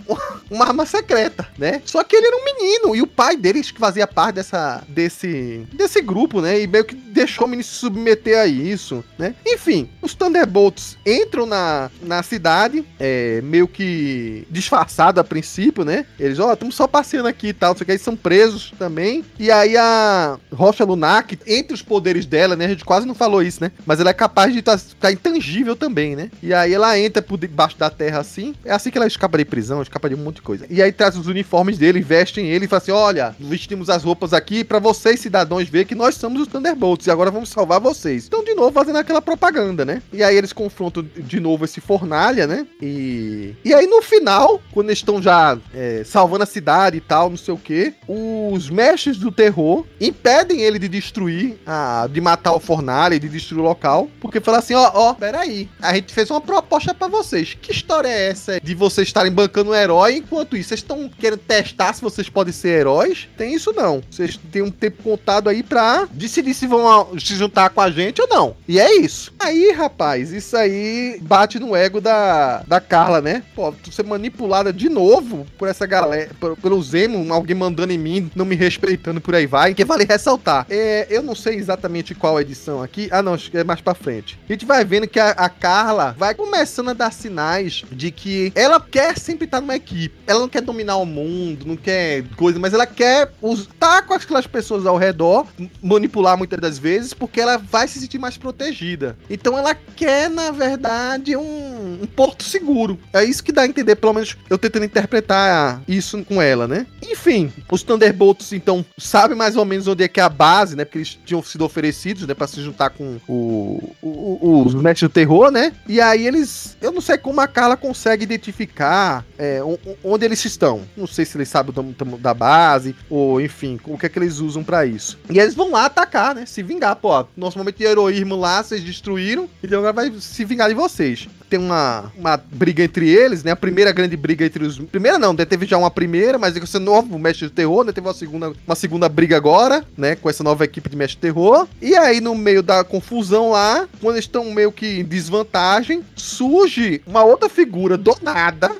(laughs) uma arma secreta, né? Só que ele era um menino e o pai dele que fazia parte dessa, desse, desse grupo, né? E meio que deixou o menino se submeter a isso, né? Enfim, os Thunderbolts entram na, na cidade, é, meio que disfarçado a princípio, né? Eles, ó, estamos só passeando aqui e tal, não sei o que, eles são presos também. E aí a Rocha Lunac, entre os poderes dela, né? A gente quase não falou isso, né? Mas ela é capaz de tá, ficar intangível também, né? E aí ela entra por debaixo da terra assim. É assim que ela escapa de prisão, escapa de um monte de coisa. E aí traz os uniformes dele, vestem ele e fala assim: olha, vestimos as roupas aqui pra vocês, cidadãos, ver que nós somos os Thunderbolts e agora vamos salvar vocês. Então, de novo, fazendo aquela propaganda, né? E aí eles confrontam de novo esse fornalha, né? E. E aí no final, quando eles estão já é, salvando a cidade e tal, não sei o que, os mestres do terror impedem ele de destruir, a, de matar o fornalha, de destruir o local, porque fala assim: ó, ó, peraí, a gente fez uma proposta pra vocês. Que história é essa de vocês estarem bancando um herói enquanto isso? Vocês estão querendo testar se vocês podem ser heróis? Tem isso não. Vocês têm um tempo contado aí pra decidir se vão se juntar com a gente ou não. E é isso. Aí, rapaz, isso aí bate no ego da, da Carla, né? Pô, tu ser manipulada de novo por essa galera, por- pelo Zemo, alguém mandando em mim, não me respeitando por aí vai. Que vale ressaltar. É, eu não sei exatamente qual edição aqui. Ah, não, é mais pra frente. A gente vai vendo que a, a Carla vai começando a dar sinais de que ela quer sempre estar numa equipe. Ela não quer dominar o mundo, não quer coisa, mas ela quer estar com aquelas pessoas ao redor, manipular muitas das vezes, porque ela vai se sentir mais protegida. Então ela quer, na verdade, um, um porto seguro. É isso que dá a entender, pelo menos eu tentando interpretar isso com ela, né? Enfim, os Thunderbolts, então, sabem mais ou menos onde é que é a base, né? Porque eles tinham sido oferecidos, né? Pra se juntar com o, o- os mestres do terror, né? E aí eles. Eu não sei como a Carla consegue identificar é, onde eles estão. Não sei se eles sabem o da base, ou enfim, o que é que eles usam pra isso. E eles vão lá atacar, né? Se vingar, pô. Nosso momento de heroísmo lá, vocês destruíram, então agora vai se vingar de vocês. Uma, uma briga entre eles, né? A primeira grande briga entre os. Primeira não, né? teve já uma primeira, mas esse novo mestre do terror, né? Teve uma segunda, uma segunda briga agora, né? Com essa nova equipe de mestre do terror. E aí, no meio da confusão lá, quando eles estão meio que em desvantagem, surge uma outra figura do nada.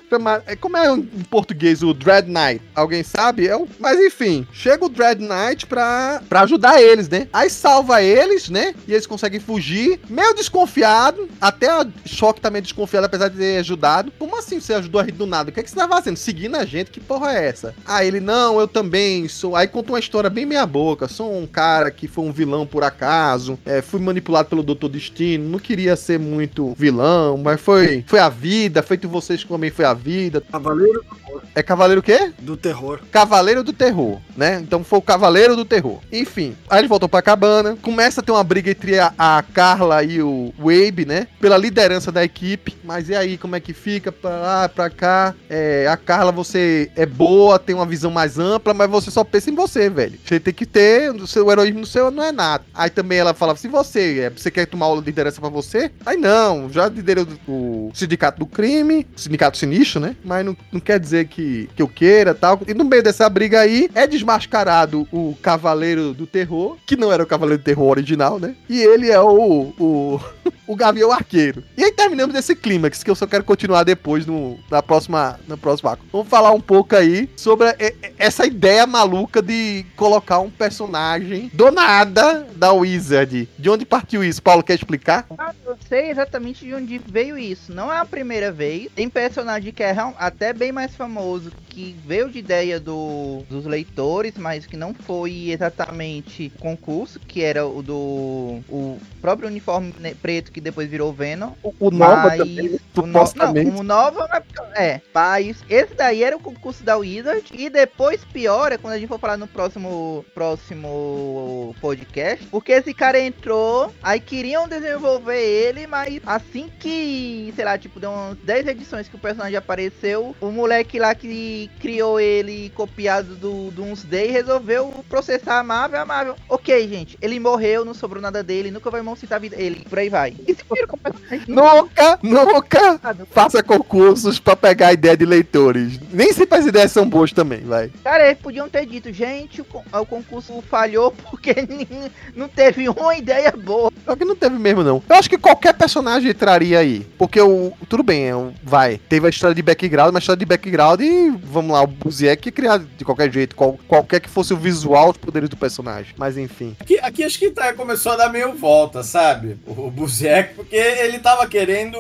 É, como é em português o Dread Knight? Alguém sabe? É um, mas enfim, chega o Dread Knight pra, pra ajudar eles, né? Aí salva eles, né? E eles conseguem fugir, meio desconfiado. Até a Choque meio desconfiado, apesar de ter ajudado. Como assim você ajudou a gente do nada? O que, é que você tá fazendo? Seguindo a gente? Que porra é essa? Aí ele, não, eu também sou. Aí conta uma história bem meia boca. Sou um cara que foi um vilão por acaso. é, fui manipulado pelo Doutor Destino. Não queria ser muito vilão, mas foi, foi a vida. Feito vocês também foi a vida. Cavaleiro É Cavaleiro o quê? do Terror. Cavaleiro do Terror, né? Então foi o Cavaleiro do Terror. Enfim, aí eles voltam pra cabana. Começa a ter uma briga entre a, a Carla e o Wabe, né? Pela liderança da equipe. Mas e aí, como é que fica? Pra lá, pra cá. É, a Carla, você é boa, tem uma visão mais ampla, mas você só pensa em você, velho. Você tem que ter. O seu heroísmo seu não é nada. Aí também ela falava: se você, é, você quer tomar a liderança pra você? Aí não, já liderei o, sindicato do crime, sindicato sinistro, né? Mas não, não quer dizer que, que eu queira tal. E no meio dessa briga aí, é desmascarado o Cavaleiro do Terror, que não era o Cavaleiro do Terror original, né? E ele é o. o (laughs) o Gavião Arqueiro. E aí terminamos esse clímax, que eu só quero continuar depois no, na próxima, no próximo arco. Vamos falar um pouco aí sobre e- essa ideia maluca de colocar um personagem do nada da Wizard. De onde partiu isso? Paulo, quer explicar? Ah, Eu sei exatamente de onde veio isso. Não é a primeira vez. Tem personagem que é até bem mais famoso, que veio de ideia do, dos leitores, mas que não foi exatamente concurso, que era o do o próprio uniforme preto que depois virou Venom. O, o Nova Mas também, o no-. Não, o Nova é. Mas esse daí era o concurso da Wizard. E depois piora quando a gente for falar no próximo, próximo podcast. Porque esse cara entrou, aí queriam desenvolver ele, mas assim que, sei lá, tipo, deu umas 10 edições que o personagem apareceu, o moleque lá que criou ele copiado do Doomsday resolveu processar a Marvel. A Marvel, ok, gente, ele morreu, não sobrou nada dele, nunca vai citar a vida ele, por aí vai. E se vira Nunca, nunca faça concursos pra pegar a ideia de leitores. Nem sempre as ideias são boas também, vai. Cara, eles podiam ter dito, gente, o, o concurso falhou porque (laughs) não teve uma ideia boa. Só que não teve mesmo, não. Eu acho que qualquer personagem entraria aí. Porque o. Tudo bem, é vai. Teve a história de background, mas a história de background e. Vamos lá, o Buziek é criado de qualquer jeito. qual- qualquer que fosse o visual, os poderes do personagem. Mas enfim. Aqui, aqui acho que tá, começou a dar meio volta, sabe? O, o Buzeco, porque ele tava querendo.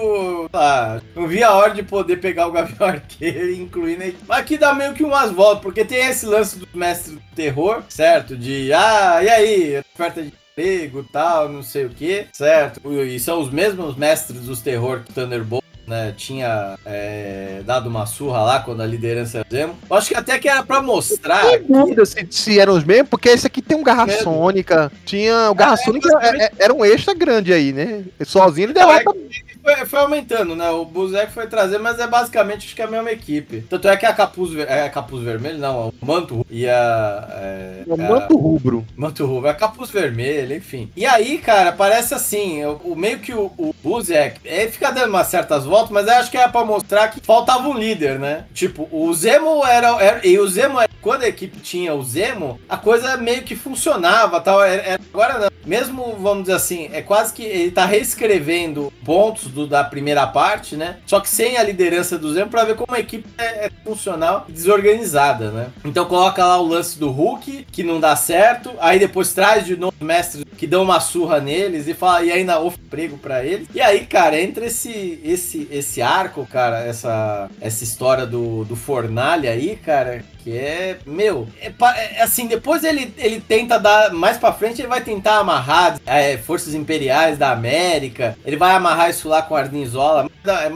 Ah, não via a hora de poder pegar o Gavião (laughs) Arqueiro e incluir nele. Mas aqui dá meio que umas voltas, porque tem esse lance do mestre do terror, certo? De, ah, e aí? Oferta de emprego tal, não sei o que, certo? E são os mesmos mestres dos terror que Thunderbolt. Né, tinha é, dado uma surra lá quando a liderança era Zemo. Eu acho que até que era pra mostrar. Dúvida se, se eram os mesmos, porque esse aqui tem um Garra Mesmo. Sônica. Tinha. O Garra É, Sônica é- é- era um extra grande aí, né? Sozinho ele é derrota. que foi, foi aumentando, né? O Buzek foi trazer, mas é basicamente acho que é a mesma equipe. Tanto é que a capuz, é a capuz vermelho, não, o manto e a. É, O manto rubro. Manto rubro, a capuz vermelha, enfim. E aí, cara, parece assim, o, o meio que o, o Buzek, ele fica dando umas certas voltas, mas eu acho que é pra mostrar que faltava um líder, né? Tipo, o Zemo era, era- e o Zemo, era- quando a equipe tinha o Zemo, a coisa meio que funcionava, tal. Era, era- agora não. mesmo, vamos dizer assim, é quase que ele tá reescrevendo pontos do, da primeira parte, né? Só que sem a liderança do Zemo pra ver como a equipe é, é funcional e desorganizada, né? Então coloca lá o lance do Hulk, que não dá certo, aí depois traz de novo mestres que dão uma surra neles e fala, e ainda oferece emprego para eles. E aí, cara, entra esse esse esse arco, cara, essa essa história do, do Fornalha aí, cara, que é, meu, é, é, assim, depois ele, ele tenta dar, mais pra frente ele vai tentar amarrar é, forças imperiais da América, ele vai amarrar isso lá com Arnizola,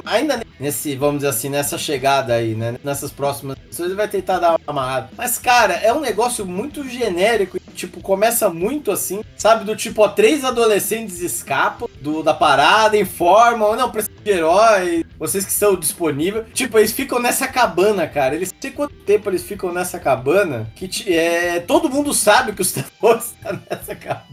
ainda nesse, vamos dizer assim, nessa chegada aí, né, nessas próximas ele vai tentar dar uma amarrada. Mas, cara, é um negócio muito genérico, tipo, começa muito assim, sabe, do tipo, ó, três adolescentes escapam do, da parada, informam, não, precisa de herói, vocês que estão disponíveis, tipo, eles ficam nessa cabana, cara, eles, sei quanto tempo eles ficam nessa cabana que é, todo mundo sabe que os (laughs) estão nessa cabana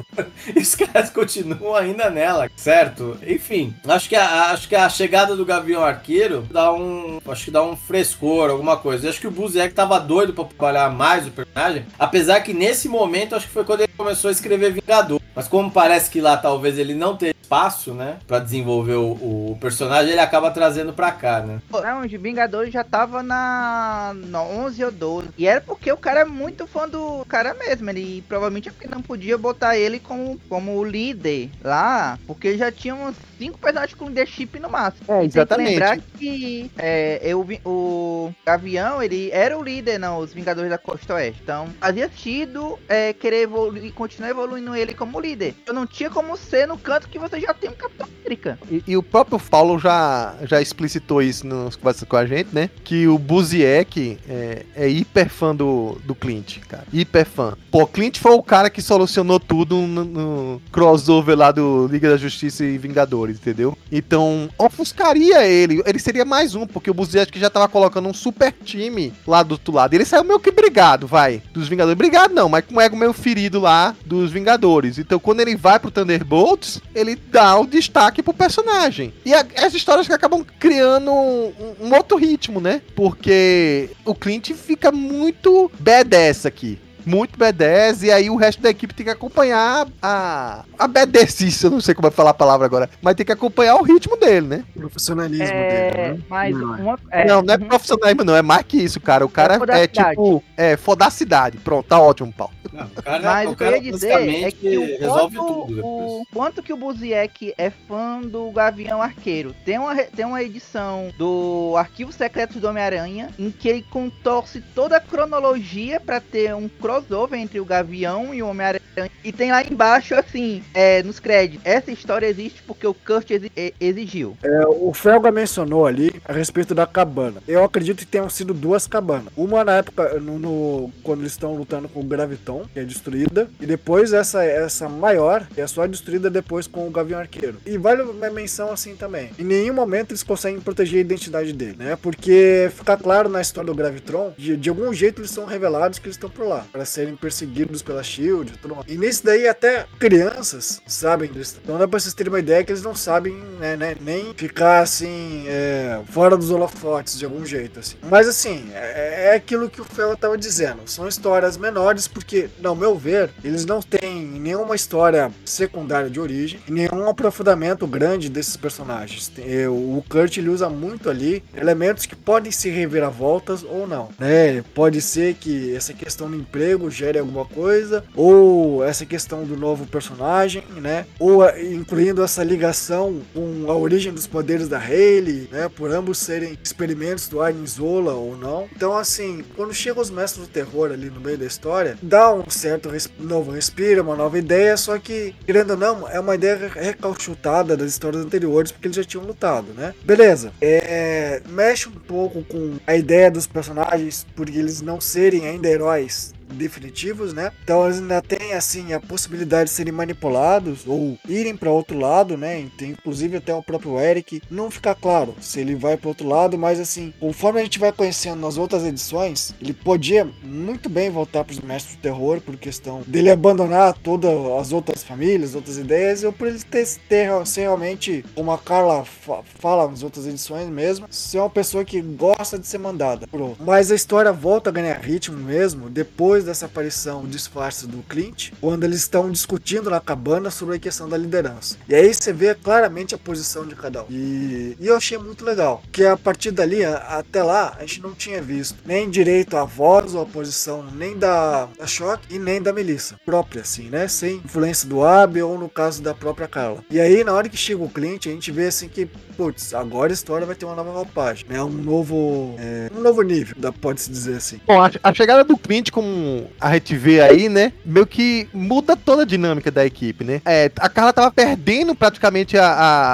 e os caras continuam ainda nela, certo? Enfim, acho que a, acho que a chegada do Gavião Arqueiro dá um, acho que dá um frescor, alguma coisa. Acho que o Buziek tava doido para trabalhar mais o personagem, apesar que nesse momento acho que foi quando ele começou a escrever Vingador. Mas como parece que lá talvez ele não tenha espaço, né, para desenvolver o, o, personagem, ele acaba trazendo para cá, né? Não, o Vingadores já tava na, na 11 ou 12 e era porque o cara é muito fã do cara mesmo. Ele provavelmente é porque não podia botar ele como, como líder lá, porque já tinha uns cinco personagens com leadership no máximo. É, exatamente. Tem que lembrar que é, eu, o Gavião, ele era o líder, não, os Vingadores da Costa Oeste. Então, fazia sentido é, querer evoluir, continuar evoluindo ele como líder. Eu não tinha como ser no canto que você já tem um Capitão América. E, e o próprio Paulo já, já explicitou isso nas conversas com a gente, né? Que o Buziek é, é hiper fã do, do Clint, cara. Hiper fã. Pô, Clint foi o cara que solucionou tudo no, no crossover lá do Liga da Justiça e Vingadores, entendeu? Então, ofuscaria ele. Ele seria mais um, porque o Buziek já tava colocando um super time lá do outro lado. Ele saiu meio que brigado, vai, dos Vingadores. Brigado não, mas com o ego meio ferido lá dos Vingadores. Então, quando ele vai pro Thunderbolts, ele dá o destaque pro personagem. E a, as histórias que acabam criando um, um outro ritmo, né? Porque o Clint fica muito B10 aqui muito B10, e aí o resto da equipe tem que acompanhar a. A B10, eu não sei como é falar a palavra agora, mas tem que acompanhar o ritmo dele, né? O profissionalismo é, dele, né? Mas não, uma, é. não, não é profissionalismo, não, é mais que isso, cara. O cara é, é tipo. É, foda a cidade. Pronto, tá ótimo, Paulo. Não, o cara, mas o, que eu ia dizer é que o resolve quanto, tudo. O quanto que o Buziek é fã do Gavião Arqueiro. Tem uma, tem uma edição do Arquivo Secreto do Homem-Aranha em que ele contorce toda a cronologia para ter um crossover entre o Gavião e o Homem-Aranha. E tem lá embaixo, assim, é, nos créditos, essa história existe porque o Kurt exigiu. É, o Felga mencionou ali a respeito da cabana. Eu acredito que tenham sido duas cabanas. Uma na época, no, no quando eles estão lutando com o Graviton, que é destruída, e depois essa, essa maior, que é só destruída depois com o Gavião Arqueiro. E vale uma menção assim também. Em nenhum momento eles conseguem proteger a identidade dele, né? Porque fica claro na história do Gravitron, de, de algum jeito eles são revelados que eles estão por lá, para serem perseguidos pela Shield e tudo. E nesse daí até crianças sabem disso. Então dá pra vocês terem uma ideia que eles não sabem né, né, nem ficar assim é, fora dos holofotes de algum jeito. Assim. Mas assim, é, é aquilo que o Fel tava dizendo. São histórias menores porque, no meu ver, eles não têm nenhuma história secundária de origem, nenhum aprofundamento grande desses personagens. É, o Kurt ele usa muito ali elementos que podem ser reviravoltas ou não. Né? Pode ser que essa questão do emprego gere alguma coisa, ou essa questão do novo personagem, né? Ou incluindo essa ligação com a origem dos poderes da Hayley, né? Por ambos serem experimentos do Arnim Zola ou não. Então, assim, quando chegam os mestres do terror ali no meio da história, dá um certo res novo respiro, uma nova ideia, só que, querendo ou não, é uma ideia recalchutada das histórias anteriores, porque eles já tinham lutado, né? Beleza. É, mexe um pouco com a ideia dos personagens, porque eles não serem ainda heróis definitivos, né? Então eles ainda têm assim a possibilidade de serem manipulados ou irem para outro lado, né? Tem inclusive até o próprio Eric não fica claro se ele vai para outro lado, mas assim, conforme a gente vai conhecendo nas outras edições, ele podia muito bem voltar para os mestres do terror por questão dele abandonar todas as outras famílias, outras ideias, ou por ele ter, ter ser realmente uma Carla fala nas outras edições mesmo, ser uma pessoa que gosta de ser mandada. Mas a história volta a ganhar ritmo mesmo depois depois dessa aparição, o disfarce do Clint, quando eles estão discutindo na cabana sobre a questão da liderança. E aí você vê claramente a posição de cada um. E, e eu achei muito legal, que a partir dali, até lá, a gente não tinha visto nem direito a voz ou a posição nem da, da Shock e nem da Melissa, própria, assim, né? Sem influência do Abby ou no caso da própria Carla. E aí, na hora que chega o Clint, a gente vê assim que, putz, agora a história vai ter uma nova roupagem, né? Um novo, é, um novo nível, pode-se dizer assim. Bom, a, a chegada do Clint, como a gente vê aí, né? Meio que muda toda a dinâmica da equipe, né? É, a Carla tava perdendo praticamente a,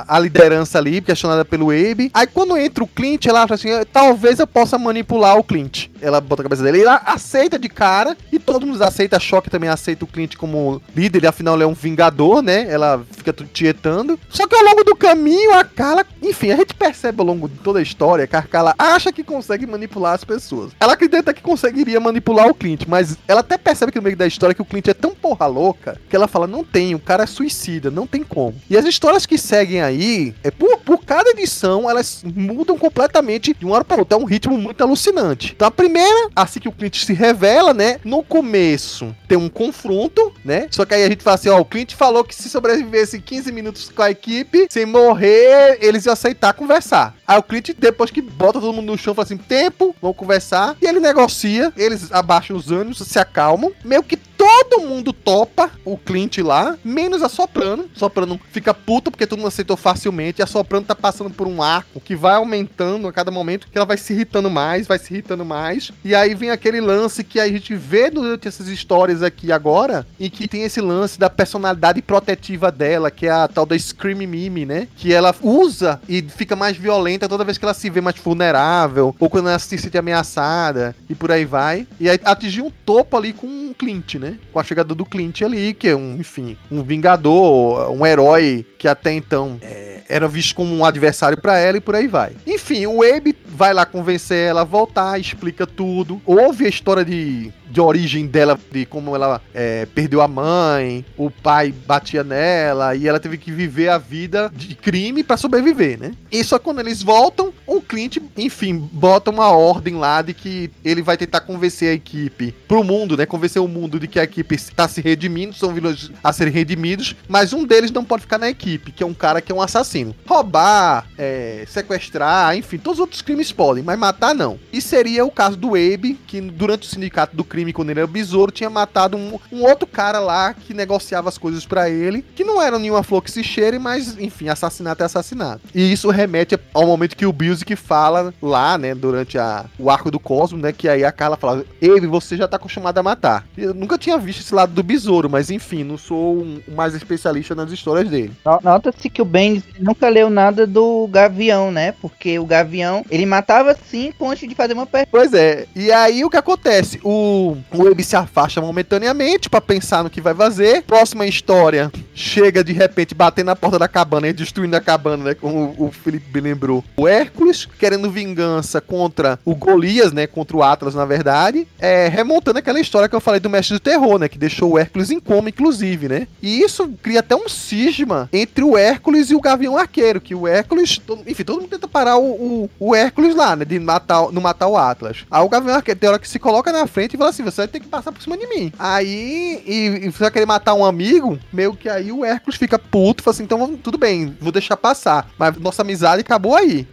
a, a liderança ali, questionada pelo Abe. Aí quando entra o Clint, ela acha assim: talvez eu possa manipular o Clint. Ela bota a cabeça dele, ela aceita de cara, e todo mundo aceita. A Shock também aceita o Clint como líder, afinal ele é um vingador, né? Ela fica tietando. Só que ao longo do caminho, a Carla, enfim, a gente percebe ao longo de toda a história que a Carla acha que consegue manipular as pessoas. Ela acredita que conseguiria manipular o Clint, mas ela até percebe que no meio da história que o Clint é tão porra louca que ela fala: não tem, o cara é suicida, não tem como. E as histórias que seguem aí, é por, por cada edição, elas mudam completamente de uma hora pra outra. É um ritmo muito alucinante. Então a primeira, assim que o Clint se revela, né? No começo tem um confronto, né? Só que aí a gente fala assim: ó, o Clint falou que se sobrevivesse 15 minutos com a equipe, sem morrer, eles iam aceitar conversar. Aí o Clint, depois que bota todo mundo no chão, fala assim: tempo, vamos conversar. E ele negocia, eles abaixam os ânimos, se acalmam. Meio que todo mundo topa o Clint lá, menos a Soprano. Soprano fica puta porque todo mundo aceitou facilmente. E a Soprano tá passando por um arco que vai aumentando a cada momento, que ela vai se irritando mais, vai se irritando mais. E aí vem aquele lance que a gente vê durante essas histórias aqui agora, e que tem esse lance da personalidade protetiva dela, que é a tal da Scream Mime, né? Que ela usa e fica mais violenta toda vez que ela se vê mais vulnerável, ou quando ela se sente ameaçada, e por aí vai. E aí atingiu um topo ali com o Clint, né? Com a chegada do Clint ali, que é um, enfim, um vingador, um herói que até então é, era visto como um adversário pra ela e por aí vai. Enfim, o Abe vai lá convencer ela a voltar, explica tudo. Ouve a história de, de origem dela, de como ela é, perdeu a mãe, o pai batia nela e ela teve que viver a vida de crime pra sobreviver, né? E só quando eles voltam, o Clint, enfim, bota uma ordem lá de que ele vai tentar convencer a equipe pro mundo, né? Convencer o mundo de que a equipe está se redimindo, são vilões a serem redimidos, mas um deles não pode ficar na equipe, que é um cara que é um assassino. Roubar, é, sequestrar, enfim, todos os outros crimes podem, mas matar não. E seria o caso do Abe, que durante o sindicato do crime, quando ele era besouro, tinha matado um, um outro cara lá que negociava as coisas pra ele, que não era nenhuma flor que se cheire, mas enfim, assassinato é assassinato. E isso remete ao momento que o Bilzik fala lá, né, durante a, o arco do Cosmo, né, que aí a Carla fala: Abe, você já tá acostumado a matar. Eu nunca tinha visto esse lado do besouro, mas enfim, não sou um, mais especialista nas histórias dele. No- Nota-se que o Bendis nunca leu nada do Gavião, né? Porque o Gavião, ele matava cinco antes de fazer uma pergunta. Pois é, e aí o que acontece? O, o Abe se afasta momentaneamente pra pensar no que vai fazer. Próxima história, chega de repente batendo na porta da cabana e destruindo a cabana, né? Como o Felipe lembrou. O Hércules, querendo vingança contra o Golias, né? Contra o Atlas, na verdade. É, remontando aquela história que eu falei do Mestre do Terror, né? Que deixou o Hércules em coma, inclusive, né? E isso cria até um cisma entre o Hércules e o Gavião Arqueiro, que o Hércules, enfim, todo mundo tenta parar o, o, o Hércules lá, né? De matar, não matar o Atlas. Aí o Gavião Arqueiro tem hora que se coloca na frente e fala assim: você vai ter que passar por cima de mim. Aí, e, e você vai querer matar um amigo, meio que aí o Hércules fica puto, fala assim: então tudo bem, vou deixar passar. Mas nossa amizade acabou aí.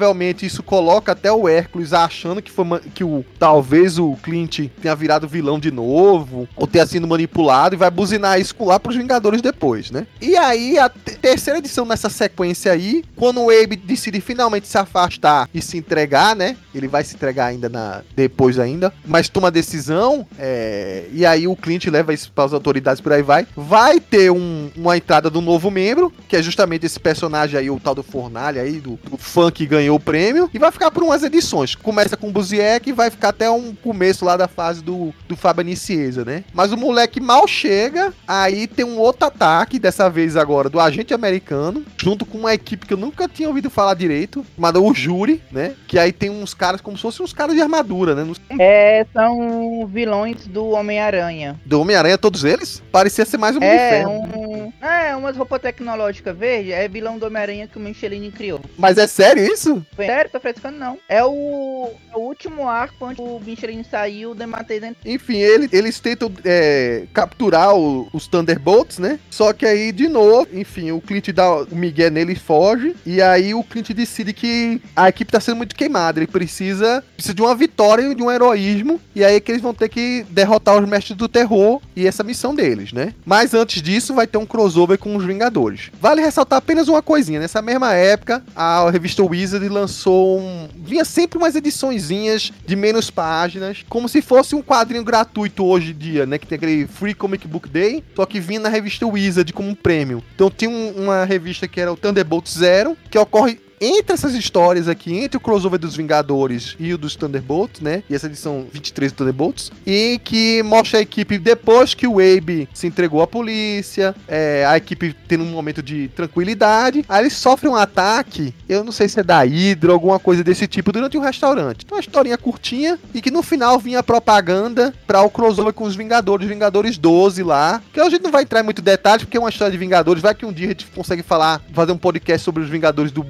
Provavelmente isso coloca até o Hércules achando que foi que o talvez o Clint tenha virado vilão de novo, ou tenha sido manipulado e vai buzinar isso lá pros Vingadores depois, né? E aí a te- terceira edição nessa sequência aí, quando o Abe decide finalmente se afastar e se entregar, né? Ele vai se entregar ainda na depois ainda, mas toma a decisão, é, e aí o Clint leva isso para as autoridades por aí vai. Vai ter um- uma entrada do novo membro, que é justamente esse personagem aí, o tal do Fornalha aí, do, do fã que ganhou o prêmio, e vai ficar por umas edições. Começa com o Buziek e vai ficar até um começo lá da fase do, do Fábio Nicieza, né? Mas o moleque mal chega, aí tem um outro ataque, dessa vez agora do agente americano, junto com uma equipe que eu nunca tinha ouvido falar direito, chamada o Júri, né? Que aí tem uns caras como se fossem uns caras de armadura, né? É, são vilões do Homem-Aranha. Do Homem-Aranha, todos eles? Parecia ser mais um É um, é umas roupas tecnológicas verde, é vilão do Homem-Aranha que o Michelin criou. Mas é sério isso? Sério, tô frescando não. É o, é o último arco onde o Michelin saiu, o Dematei dentro. Enfim, ele- eles tentam é, capturar o- os Thunderbolts, né? Só que aí, de novo, enfim, o Clint dá o Miguel nele e foge. E aí o Clint decide que a equipe tá sendo muito queimada. Ele precisa, precisa de uma vitória e de um heroísmo. E aí é que eles vão ter que derrotar os mestres do terror e essa missão deles, né? Mas antes disso, vai ter um crossover com os Vingadores. Vale ressaltar apenas uma coisinha. Nessa mesma época, a revista Wizard lançou um. Vinha sempre umas ediçõezinhas de menos páginas, como se fosse um quadrinho gratuito hoje em dia, né? Que tem aquele Free Comic Book Day, só que vinha na revista Wizard como um prêmio. Então tinha um- uma revista que era o Thunderbolt Zero, que ocorre entre essas histórias aqui, entre o crossover dos Vingadores e o dos Thunderbolts, né? E essa edição 23 do Thunderbolts. E que mostra a equipe depois que o Abe se entregou à polícia, é, a equipe tendo um momento de tranquilidade. Aí eles sofrem um ataque, eu não sei se é da Hydra, alguma coisa desse tipo, durante um restaurante. Então, uma historinha curtinha e que no final vinha propaganda para o crossover com os Vingadores, Vingadores 12 lá. Que a gente não vai entrar em muito detalhe, porque é uma história de Vingadores. Vai que um dia a gente consegue falar, fazer um podcast sobre os Vingadores do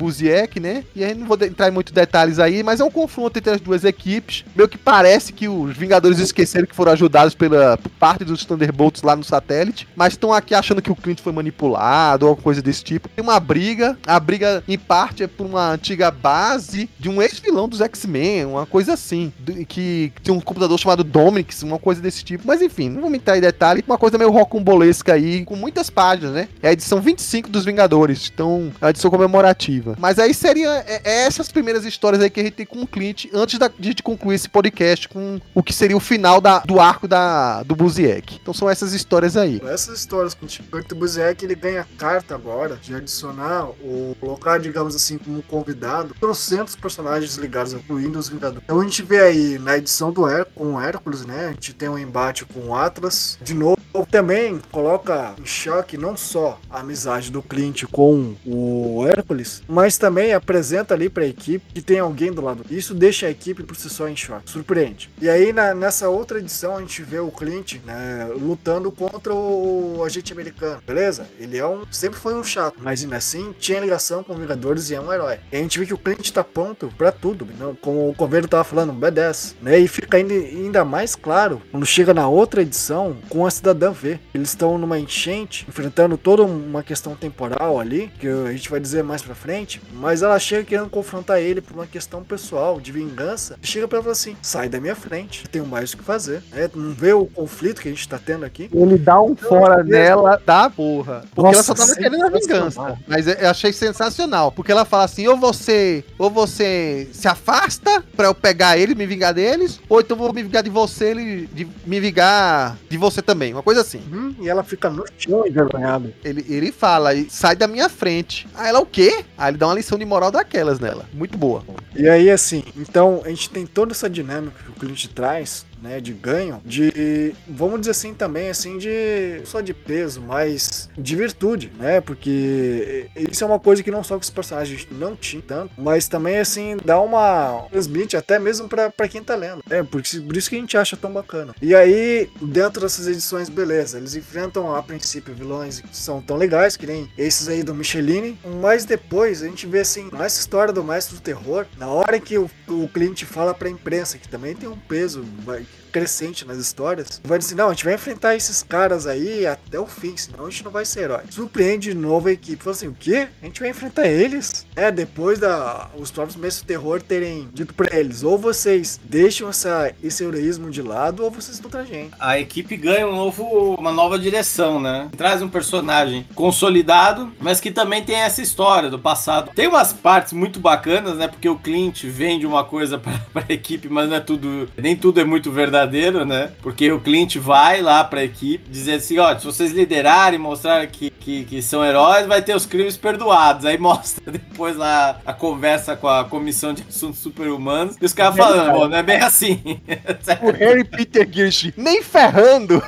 Né? E a gente não vou entrar em muitos detalhes aí, mas é um confronto entre as duas equipes. Meio que parece que os Vingadores esqueceram que foram ajudados pela parte dos Thunderbolts lá no satélite, mas estão aqui achando que o Clint foi manipulado ou alguma coisa desse tipo. Tem uma briga, a briga em parte é por uma antiga base de um ex-vilão dos X-Men, uma coisa assim, que tem um computador chamado Dominix, uma coisa desse tipo. Mas enfim, não vamos entrar em detalhe, uma coisa meio rocambolesca aí, com muitas páginas, né? É a edição 25 dos Vingadores, então é a edição comemorativa. Mas aí seria é- é essas primeiras histórias aí que a gente tem com o Clint, antes da, de gente concluir esse podcast com o que seria o final da- do arco da, do Buziek. Então são essas histórias aí. Essas histórias com o Kurt Busiek, ele ganha carta agora de adicionar ou colocar, digamos assim, como convidado, trocentos personagens ligados, incluindo os Vingadores. Então a gente vê aí na edição do Her com o Hércules, né? A gente tem um embate com o Atlas. De novo, também coloca em choque não só a amizade do Clint com o Hércules, mas também apresenta ali pra equipe que tem alguém do lado. Isso deixa a equipe por si só em choque. Surpreende. E aí na- nessa outra edição a gente vê o Clint né, lutando contra o agente americano, beleza? Ele é um sempre foi um chato, mas ainda assim tinha ligação com Vingadores e é um herói. E a gente vê que o Clint tá pronto pra tudo, né? como o Coveiro tava falando, B10, né? E fica ainda, ainda mais claro quando chega na outra edição com a Cidadã V. Eles estão numa enchente, enfrentando toda uma questão temporal ali, que a gente vai dizer mais pra frente, mas ela chega querendo confrontar ele por uma questão pessoal, de vingança. Chega pra ela e fala assim: sai da minha frente, eu tenho mais o que fazer. né? Não vê o conflito que a gente tá tendo aqui. Ele dá um fora nela da porra. Porque Nossa, ela só tava querendo a vingança. Mas eu achei sensacional. Porque ela fala assim: ou você, ou você se afasta pra eu pegar ele, me vingar deles, ou então eu vou me vingar de você, ele, de me vingar de você também. Uma coisa assim. Uhum, e ela fica no chão envergonhada. Ele, ele fala, e sai da minha frente. Aí ela, o quê? Aí ele dá uma lição de moral daquelas nela. Muito boa. E aí, assim, então a gente tem toda essa dinâmica que o cliente traz, né, de ganho, de, vamos dizer assim, também, assim, de, só de peso, mas de virtude, né, porque isso é uma coisa que não só que os personagens não tinham tanto, mas também, assim, dá uma, transmite até mesmo pra quem tá lendo, é, porque, por isso que a gente acha tão bacana. E aí, dentro dessas edições, beleza, eles enfrentam, a princípio, vilões que são tão legais, que nem esses aí do Michelini, mas depois a gente vê, assim, nessa história do Mestre do Terror, na hora que o, o cliente fala pra imprensa, que também tem um peso crescente nas histórias, vai dizer, não, a gente vai enfrentar esses caras aí até o fim, senão a gente não vai ser herói. Surpreende de novo a equipe, fala assim, o quê? A gente vai enfrentar eles? É, depois da os próprios Mestres do Terror terem dito pra eles, ou vocês deixam essa, esse heroísmo de lado, ou vocês contra a gente. A equipe ganha um novo, uma nova direção, né? Traz um personagem consolidado, mas que também tem essa história do passado. Tem umas partes muito bacanas, né? Porque o Clint vende uma coisa pra, (laughs) pra equipe, mas não é tudo. Nem tudo é muito verdadeiro, né? Porque o Clint vai lá pra equipe dizer assim: ó, se vocês liderarem, mostrarem que, que, que são heróis, vai ter os crimes perdoados. Aí (laughs) mostra depois lá a conversa com a Comissão de Assuntos Super-Humanos e os caras falando: pô, não é bem assim. (laughs) O Harry Peter Girsch, nem ferrando.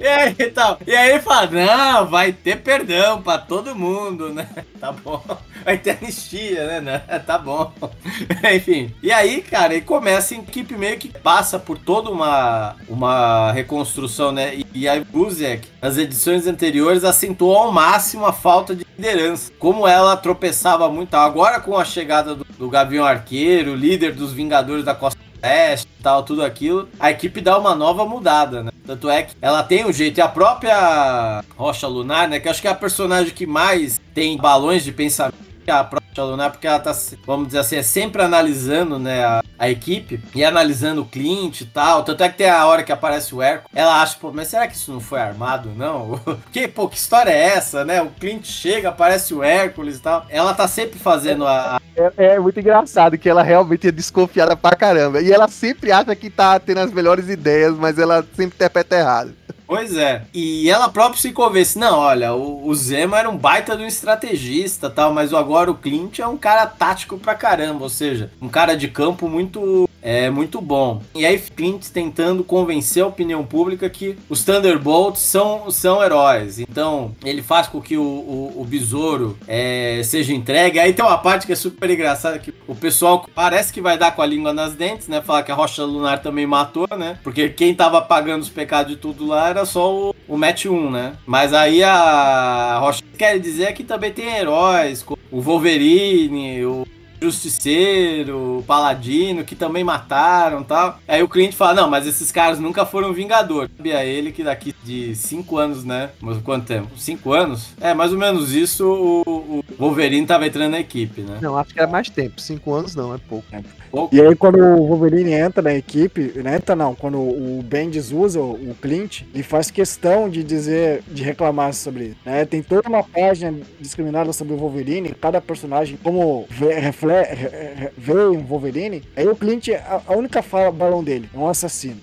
E aí, então, e aí ele fala, não, vai ter perdão pra todo mundo, né? (laughs) Tá bom. Vai ter anistia, né? (laughs) Tá bom. (laughs) Enfim. E aí, cara, ele começa a equipe meio que passa por toda uma, uma reconstrução, né? E, e a Buzek, nas edições anteriores, acentuou ao máximo a falta de liderança. Como ela tropeçava muito. Agora, com a chegada do, do Gavião Arqueiro, líder dos Vingadores da Costa Oeste e tal, tudo aquilo, a equipe dá uma nova mudada, né? Tanto é que ela tem um jeito. E a própria Rocha Lunar, né? Que acho que é a personagem que mais tem balões de pensamento a própria Porque ela tá, vamos dizer assim, é sempre analisando, né, a, a, equipe e analisando o Clint e tal. Tanto é que tem a hora que aparece o Hércules, ela acha, pô, mas será que isso não foi armado, não? (laughs) que, pô, que história é essa, né? O Clint chega, aparece o Hércules e tal. Ela tá sempre fazendo a. a... É, é, muito engraçado que ela realmente é desconfiada pra caramba. E ela sempre acha que tá tendo as melhores ideias, mas ela sempre interpreta errado. (laughs) Pois é. E ela própria se convence. Não, olha, o, o Zemo era um baita de um estrategista tal, mas agora o Clint é um cara tático pra caramba. Ou seja, um cara de campo muito é muito bom. E aí Clint tentando convencer a opinião pública que os Thunderbolts são, são heróis. Então ele faz com que o, o, o besouro é, seja entregue. Aí tem uma parte que é super engraçada que o pessoal parece que vai dar com a língua nas dentes, né? Falar que a Rocha Lunar também matou, né? Porque quem tava pagando os pecados de tudo lá era só o, o Match 1, né? Mas aí a Rocha quer dizer que também tem heróis, o Wolverine, o Justiceiro, Paladino, que também mataram tal. Aí o cliente fala: Não, mas esses caras nunca foram Vingadores. Sabia ele que daqui de 5 anos, né? Mas quanto tempo? 5 anos? É, mais ou menos isso o, o, Wolverine tava entrando na equipe, né? Não, acho que era mais tempo. 5 anos não, é pouco. É E aí quando o Wolverine entra na equipe, né, entra não, quando o Bendis usa o Clint, ele faz questão de dizer, de reclamar sobre isso. Né? Tem toda uma página discriminada sobre o Wolverine, cada personagem, como reflete veio um Wolverine, aí o Clint, a, a única fala balão dele é um assassino.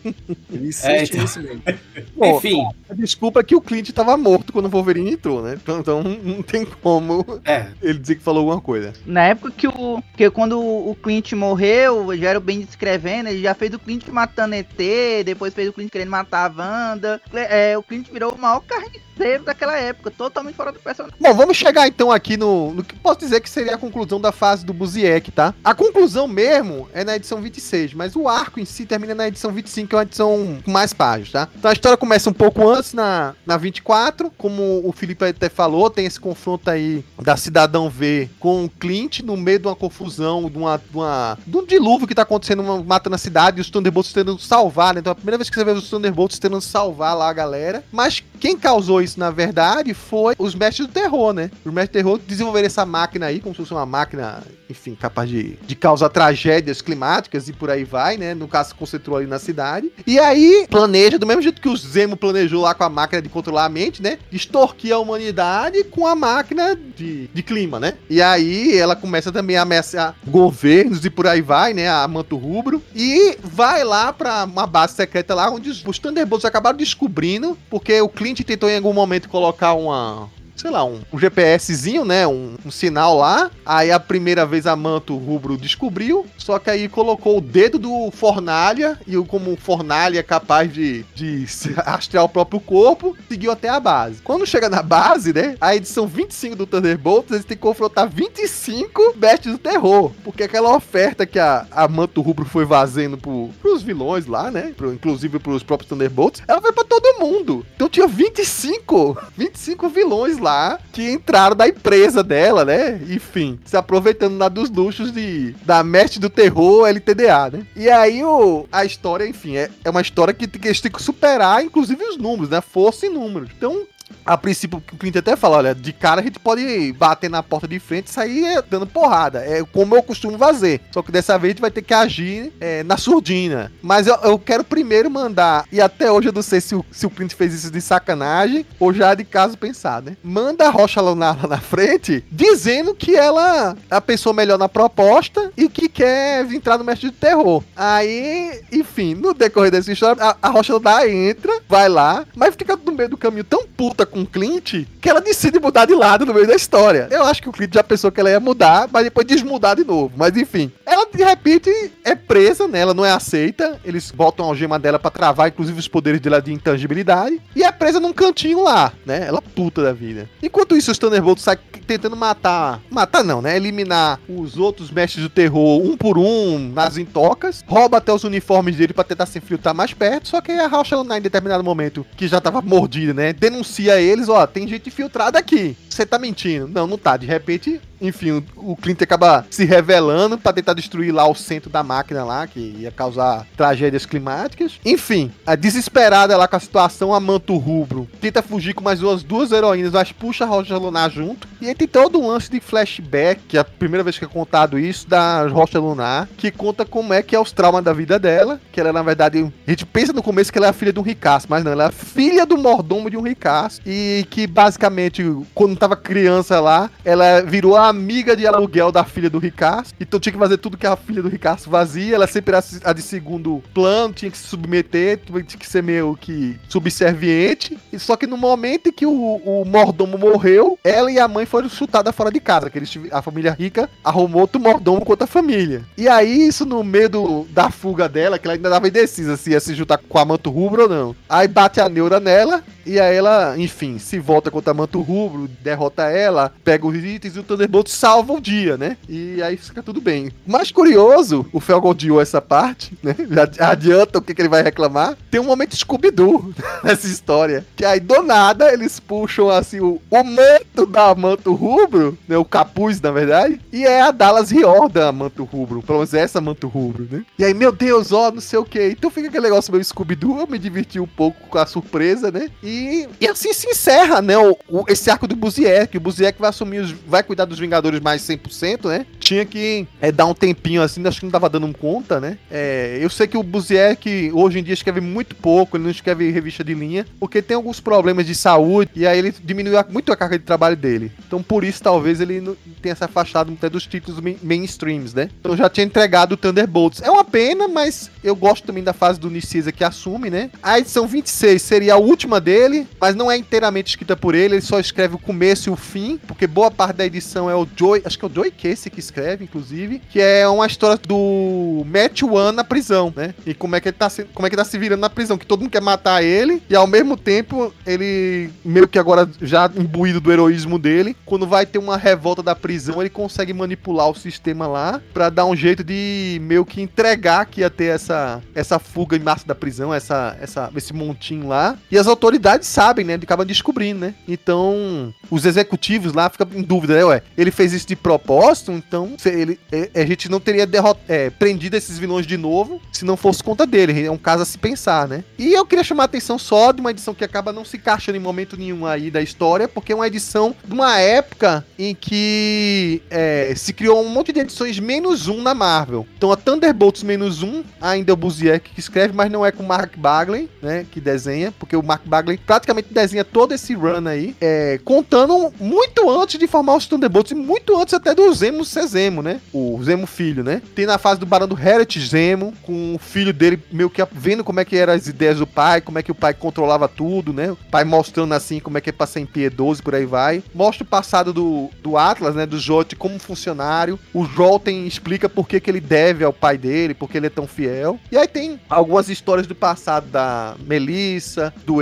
Ele (laughs) insiste é, então... nisso mesmo. (laughs) Bom, Enfim. A desculpa é que o Clint tava morto quando o Wolverine entrou, né? Então, então não tem como é. ele dizer que falou alguma coisa. Na época que o. Que quando o Clint morreu, era o Ben descrevendo, ele já fez o Clint matando ET, depois fez o Clint querendo matar a Wanda. É, o Clint virou o maior carniceiro daquela época, totalmente fora do personagem. Bom, vamos chegar então aqui no, no que posso dizer que seria a conclusão da fase do Buzi Buziek, tá? A conclusão mesmo é na edição 26, mas o arco em si termina na edição 25, que é uma edição com mais páginas, tá? Então a história começa um pouco antes, na, na 24, como o Felipe até falou, tem esse confronto aí da Cidadão V com o Clint no meio de uma confusão, de, uma, de, uma, de um dilúvio que tá acontecendo, uma, matando a cidade e os Thunderbolts tentando salvar, né? Então a primeira vez que você vê os Thunderbolts tentando salvar lá a galera, mas quem causou isso, na verdade, foi os mestres do terror, né? Os mestres do terror desenvolveram essa máquina aí, como se fosse uma máquina, enfim, capaz de, de causar tragédias climáticas e por aí vai, né? No caso, se concentrou ali na cidade. E aí, planeja, do mesmo jeito que o Zemo planejou lá com a máquina de controlar a mente, né? Extorquir a humanidade com a máquina de, de clima, né? E aí, ela começa também a ameaçar governos e por aí vai, né? A Manto Rubro. E vai lá pra uma base secreta lá, onde os, Thunderbolts acabaram descobrindo, porque o Clint tentou em algum momento colocar uma, sei lá, um, um GPSzinho, né? Um, um, sinal lá. Aí a primeira vez a Manto Rubro descobriu. Só que aí colocou o dedo do Fornalha. E como Fornalha é capaz de, de (laughs) rastrear o próprio corpo, seguiu até a base. Quando chega na base, né? A edição 25 do Thunderbolts, eles têm que confrontar 25 bestes do terror. Porque aquela oferta que a, a Manto Rubro foi vazando pro, pros vilões lá, né? Pro, inclusive pros próprios Thunderbolts, ela foi pra todo mundo. Então tinha 25, 25 (laughs) vilões lá lá que entraram da empresa dela, né? Enfim, se aproveitando lá dos luxos de, da mestre do terror LTDA, né? E aí o, a história, enfim, é, é uma história que, que eles têm que superar, inclusive, os números, né? Força em números. Então, a princípio, o cliente até fala, olha, de cara a gente pode bater na porta de frente e sair dando porrada. É como eu costumo fazer. Só que dessa vez a gente vai ter que agir é, na surdina. Mas eu, eu, quero primeiro mandar, e até hoje eu não sei se o, se o cliente fez isso de sacanagem ou já de caso pensar, né? Manda a Rocha Lunar lá na frente, dizendo que ela a pessoa melhor na proposta e que quer entrar no mestre de terror. Aí, enfim, no decorrer dessa história, a, a Rocha Lunar entra, vai lá, mas fica no meio do caminho tão puto puta com o Clint que ela decide mudar de lado no meio da história. Eu acho que o Clint já pensou que ela ia mudar, mas depois desmudar de novo. Mas enfim, ela de repente é presa, né? Ela não é aceita. Eles botam a algema dela pra travar, inclusive os poderes dela de intangibilidade. E é presa num cantinho lá, né? Ela puta da vida. Enquanto isso, os Thunderbolts saem tentando matar. Matar não, né? Eliminar os outros mestres do terror um por um nas intocas. Rouba até os uniformes dele pra tentar se infiltrar mais perto. Só que a Lunar, em determinado momento, que já tava mordida, né? Denuncia eles: ó, tem gente infiltrada aqui. Você tá mentindo? Não, não tá. De repente, enfim, o Clint acaba se revelando para tentar destruir lá o centro da máquina lá, que ia causar tragédias climáticas. Enfim, a desesperada lá com a situação, a Manto Rubro tenta fugir com mais umas duas heroínas, mas puxa a Rocha Lunar junto. E aí tem todo um lance de flashback, que é a primeira vez que é contado isso, da Rocha Lunar, que conta como é que é os traumas da vida dela, que ela, na verdade, a gente pensa no começo que ela é filha de um ricaço, mas não, ela é filha do mordomo de um ricaço, e que basicamente, quando tava criança lá, ela virou a amiga de aluguel da filha do Ricasso. Então tinha que fazer tudo que a filha do Ricasso fazia. Ela sempre era a de segundo plano, tinha que se submeter, tinha que ser meio que subserviente. E só que no momento em que o, o mordomo morreu, ela e a mãe foram chutadas fora de casa. Que eles, a família rica arrumou outro mordomo contra a família. E aí, isso no meio do, da fuga dela, que ela ainda dava indecisa se ia se juntar com a Manto Rubro ou não. Aí bate a neura nela, e aí ela, enfim, se volta contra a Manto Rubro, derrota ela, pega os itens e o Thunderbolt salva o dia, né? E aí fica tudo bem. Mais curioso, o Felgon odiou essa parte, né? Já adianta o que, que ele vai reclamar. Tem um momento Scooby-Doo (laughs) nessa história. Que aí, do nada, eles puxam, assim, o, o manto da Manto Rubro, né? O capuz, na verdade. E é a Dallas Rior da Manto Rubro. Pelo menos essa Manto Rubro, né? E aí, meu Deus, ó, não sei o que. Então fica aquele negócio meio Scooby-Doo. Eu me diverti um pouco com a surpresa, né? E, e assim se encerra, né? O, o esse arco do Buziek. O Buziek vai assumir os. vai cuidar dos Vingadores mais 100%, né? Tinha que é, dar um tempinho assim, acho que não tava dando conta, né? É, eu sei que o Buziek hoje em dia escreve muito pouco, ele não escreve revista de linha, porque tem alguns problemas de saúde e aí ele diminuiu muito a carga de trabalho dele. Então por isso talvez ele não tenha se afastado até dos títulos main mainstreams, né? Então já tinha entregado o Thunderbolts. É uma pena, mas eu gosto também da fase do Nicisa que assume, né? A edição 26 seria a última dele, mas não é inteiramente escrita por ele, ele só escreve o começo e o fim, porque boa parte da edição é o Joy, acho que é o Joy Casey que escreve, inclusive, que é uma história do Matt One na prisão, né? E como é que ele tá se, como é que tá se virando na prisão, que todo mundo quer matar ele e ao mesmo tempo ele meio que agora já imbuído do heroísmo dele, quando vai ter uma revolta da prisão, ele consegue manipular o sistema lá para dar um jeito de meio que entregar que ia ter essa essa fuga em massa da prisão, essa essa esse montinho lá. E as autoridades sabem, né? Acabam descobrindo, né? Então, os executivos lá ficam em dúvida, né? Ué, ele fez isso de propósito, então ele, é, a gente não teria derrot, é, prendido esses vilões de novo se não fosse conta dele. É um caso a se pensar, né? E eu queria chamar a atenção só de uma edição que acaba não se encaixando em momento nenhum aí da história, porque é uma edição de uma época em que é, se criou um monte de edições menos um na Marvel. Então a Thunderbolts menos um, ainda é o Buziek que escreve, mas não é com o Mark Bagley, né? Que desenha, porque o Mark Bagley praticamente desenha todo esse run aí, é, contando muito antes de formar os Thunderbolts, e muito antes até do Zemo ser Zemo, né? O Zemo filho, né? Tem na fase do Barão do Heritage Zemo, com o filho dele meio que vendo como é que eram as ideias do pai, como é que o pai controlava tudo, né? O pai mostrando assim como é que é pra ser impiedoso, por aí vai. Mostra o passado do, do Atlas, né? Do Jot como funcionário. O Jolten explica por que, que ele deve ao pai dele, porque ele é tão fiel. E aí tem algumas histórias do passado da Melissa, do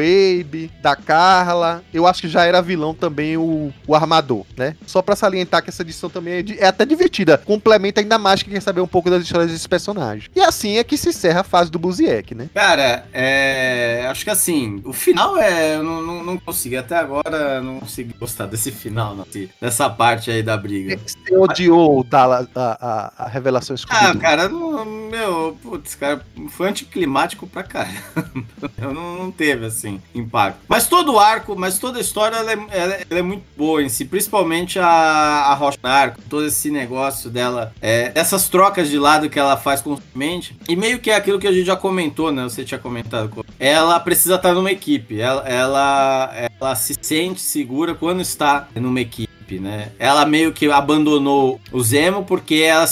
Da Carla. Eu acho que já era vilão também o, o Armador, né? Só pra salientar que essa edição também é, de, é até divertida. Complementa ainda mais quem quer saber um pouco das histórias desses personagens. E assim é que se encerra a fase do Buziek, né? Cara, é. Acho que assim, o final é. Eu não, não, não consegui, até agora não consegui gostar desse final, não, dessa parte aí da briga. Você odiou a, a, a revelação Ah, cara, não, meu, putz, cara, foi anticlimático pra caramba. (laughs) Eu não, não teve, assim, impacto. Mas todo o arco, mas toda a história, ela é, ela, ela é muito boa em si, principalmente a, a Rocha Arco, todo esse negócio dela, é, essas trocas de lado que ela faz constantemente, e meio que é aquilo que a gente já comentou, né? Você tinha comentado. Ela precisa estar numa equipe, ela, ela, ela se sente segura quando está numa equipe. Equipe, né? Ela meio que abandonou o Zemo porque ela,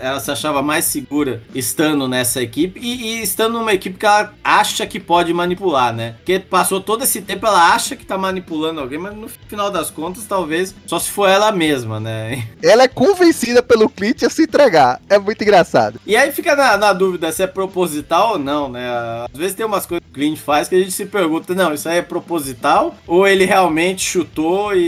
ela se achava mais segura estando nessa equipe e, e estando numa equipe que ela acha que pode manipular, né? Porque passou todo esse tempo, ela acha que tá manipulando alguém, mas no final das contas, talvez só se for ela mesma, né? (laughs) Ela é convencida pelo Clint a se entregar. É muito engraçado. E aí fica na, na dúvida se é proposital ou não, né? Às vezes tem umas coisas que o Clint faz que a gente se pergunta, não, isso aí é proposital ou ele realmente chutou e,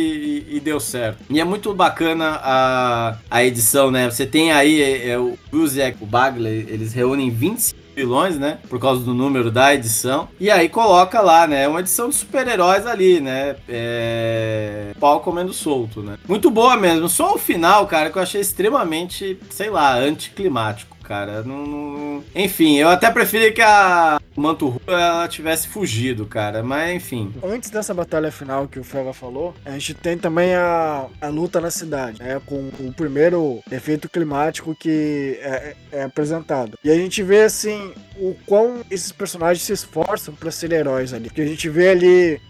e- e deu certo? E é muito bacana a, a edição, né? Você tem aí é, é, o Buziek, o Bagley, eles reúnem 25 vilões, né? Por causa do número da edição. E aí coloca lá, né? Uma edição de super-heróis ali, né? É... Pau comendo solto, né? Muito boa mesmo. Só o final, cara, que eu achei extremamente, sei lá, anticlimático. Cara, não, não- Enfim, eu até preferi que a Manto Rua tivesse fugido, cara. Mas enfim. Antes dessa batalha final que o Fega falou, a gente tem também a, a luta na cidade, né? Com o primeiro efeito climático que é, é apresentado. E a gente vê assim o quão esses personagens se esforçam para serem heróis ali. Porque a gente vê ali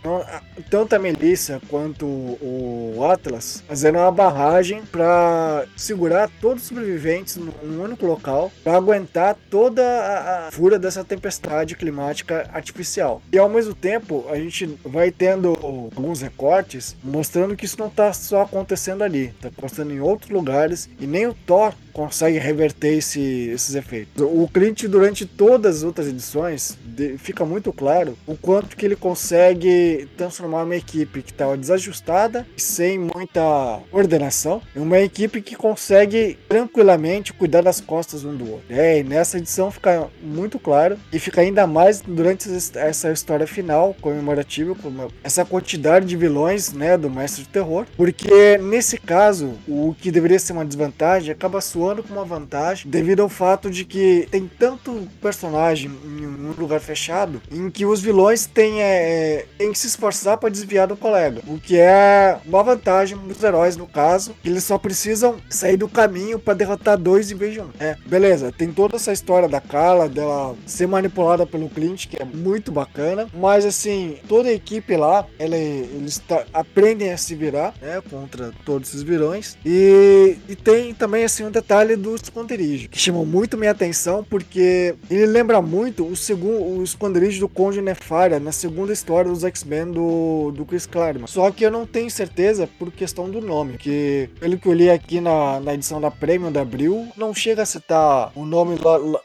tanto a Melissa quanto o Atlas fazendo uma barragem para segurar todos os sobreviventes num único local para aguentar toda a, fúria dessa tempestade climática artificial. E ao mesmo tempo, a gente vai tendo alguns recortes mostrando que isso não está só acontecendo ali, está acontecendo em outros lugares e nem o Thor consegue reverter esse- esses efeitos. O Clint, durante todas as outras edições, de- fica muito claro o quanto que ele consegue transformar uma equipe que estava desajustada sem muita coordenação em uma equipe que consegue tranquilamente cuidar das costas um do outro. É, e nessa edição fica muito claro e fica ainda mais durante es- essa história final comemorativa, com essa quantidade de vilões, né, do Mestre do Terror, porque nesse caso, o que deveria ser uma desvantagem acaba como uma vantagem devido ao fato de que tem tanto personagem em um lugar fechado em que os vilões têm, é, têm que se esforçar para desviar do colega, o que é uma vantagem dos heróis no caso, eles só precisam sair do caminho para derrotar dois em vez de um. É, beleza, tem toda essa história da Carla, dela ser manipulada pelo Clint, que é muito bacana, mas assim, toda a equipe lá, ela, eles tá- aprendem a se virar, né, contra todos esses vilões, e, e tem também assim um detalhe do esconderijo, que chamou muito minha atenção, porque ele lembra muito o segundo o esconderijo do Conde Nefária na segunda história dos X-Men do, do Chris Claremont. Só que eu não tenho certeza por questão do nome, que pelo que eu li aqui na, na edição da Premium da Abril, não chega a citar o nome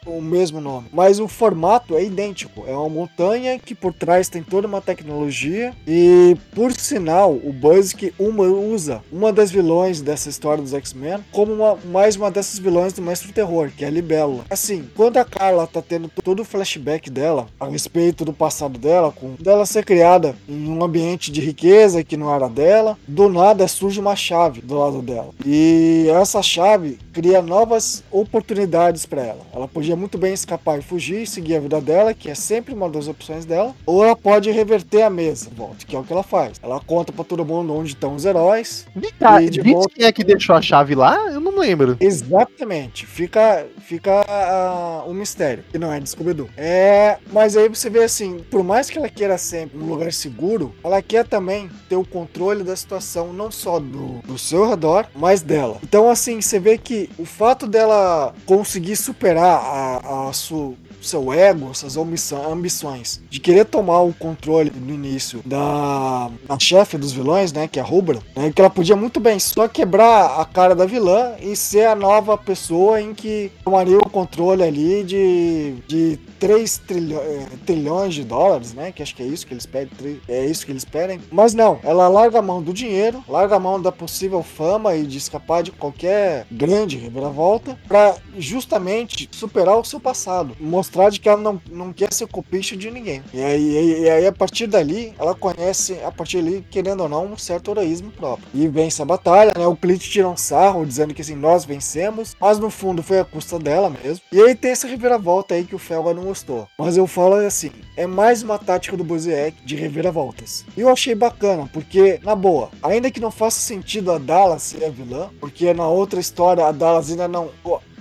o mesmo nome, mas o formato é idêntico. É uma montanha que por trás tem toda uma tecnologia e por sinal o Buzz que uma usa uma das vilões dessa história dos X-Men como uma, mais uma dessas vilões do Mestre do Terror, que é a Libélula. Assim, quando a Carla tá tendo todo o flashback dela a respeito do passado dela, com dela ser criada em um ambiente de riqueza que não era dela, do nada surge uma chave do lado dela. E essa chave cria novas oportunidades para ela. Ela podia muito bem escapar e fugir e seguir a vida dela, que é sempre uma das opções dela, ou ela pode reverter a mesa, volta, que é o que ela faz. Ela conta para todo mundo onde estão os heróis. Cá, E de diz volta- quem é que deixou a chave lá? Eu não lembro. Exatamente, fica fica ah, um mistério, que não é descobridor. É, mas aí você vê assim, por mais que ela queira sempre um lugar seguro, ela quer também ter o controle da situação, não só do, do seu redor, mas dela. Então assim, você vê que o fato dela conseguir superar a, a sua seu ego, omissão- ambições de querer tomar o controle no início da, da chefe dos vilões, né, que é a Rubra, né, que ela podia muito bem só quebrar a cara da vilã e ser a nova pessoa em que tomaria o controle ali de, de 3 trilho, eh, trilhões de dólares, né, que acho que é isso que eles pedem, é isso que eles pedem. Mas não, ela larga a mão do dinheiro, larga a mão da possível fama e de escapar de qualquer grande reviravolta para justamente superar o seu passado, mostrar de que ela não, não quer ser copicha de ninguém. E aí, e- aí, a partir dali, ela conhece, a partir dali, querendo ou não, um certo heroísmo próprio. E vence a batalha, né? O Clint tira um sarro, dizendo que assim, nós vencemos, mas no fundo foi a custa dela mesmo. E aí tem essa reviravolta aí que o Felga não gostou. Mas eu falo assim, é mais uma tática do Boziek de reviravoltas. E eu achei bacana, porque, na boa, ainda que não faça sentido a Dallas ser a vilã, porque na outra história a Dallas ainda não.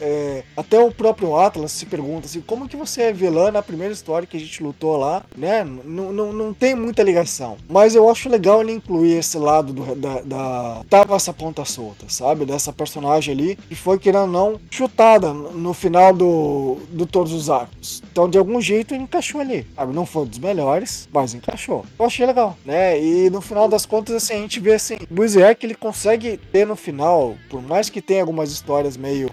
É, até o próprio Atlas se pergunta assim, como que você é vilã na primeira história que a gente lutou lá, né? Não, não, não tem muita ligação. Mas eu acho legal ele incluir esse lado do, da, da. Tava essa ponta solta, sabe? Dessa personagem ali, que foi, querendo ou não, chutada no final do, do Todos os Arcos. Então, de algum jeito, ele encaixou ali. Sabe? Não foi dos melhores, mas encaixou. Eu achei legal, né? E no final das contas, assim, a gente vê assim, o Buziek, ele consegue ter no final, por mais que tenha algumas histórias meio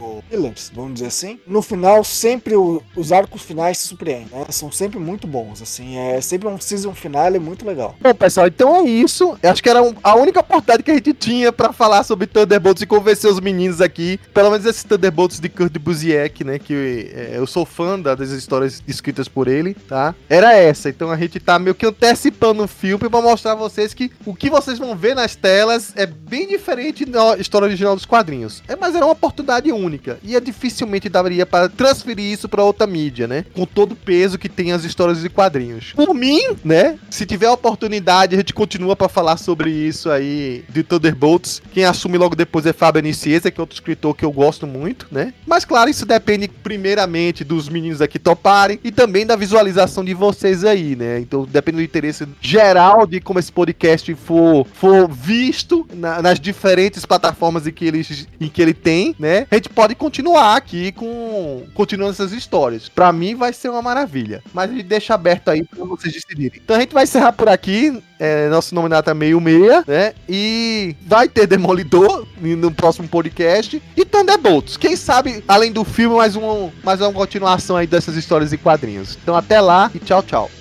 fillers, vamos dizer assim, no final, sempre o, os arcos finais se surpreendem, né? São sempre muito bons, assim, é sempre um season final é muito legal. Bom, pessoal, então é isso. Eu acho que era um, a única oportunidade que a gente tinha pra falar sobre Thunderbolts e convencer os meninos aqui, pelo menos esses Thunderbolts de Kurt Busiek, né, que é, eu sou fã da, das histórias escritas por ele, tá? Era essa. Então a gente tá meio que antecipando o filme pra mostrar a vocês que o que vocês vão ver nas telas é bem diferente da história original dos quadrinhos. É, mas era uma oportunidade única e dificilmente daria para transferir isso para outra mídia, né? Com todo o peso que tem as histórias de quadrinhos. Por mim, né? Se tiver oportunidade, a gente continua para falar sobre isso aí de Thunderbolts. Quem assume logo depois é Fábio Nicieza, que é outro escritor que eu gosto muito, né? Mas claro, isso depende primeiramente dos meninos aqui toparem e também da visualização de vocês aí, né? Então depende do interesse geral de como esse podcast for, for visto na, nas diferentes plataformas em que, ele, em que ele tem, né? A gente pode continuar aqui com continuando essas histórias. Para mim vai ser uma maravilha. Mas a gente deixa aberto aí para vocês decidirem. Então a gente vai encerrar por aqui. É, nosso nominado é meio meia, né? E vai ter Demolidor no próximo podcast. E Thunderbolts. Quem sabe, além do filme, mais, um, mais uma continuação aí dessas histórias e quadrinhos. Então até lá e tchau, tchau.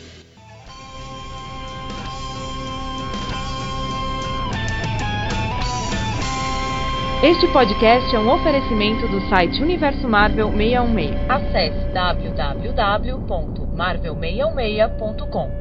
Este podcast é um oferecimento do site Universo Marvel 616. Acesse www.marvel616.com.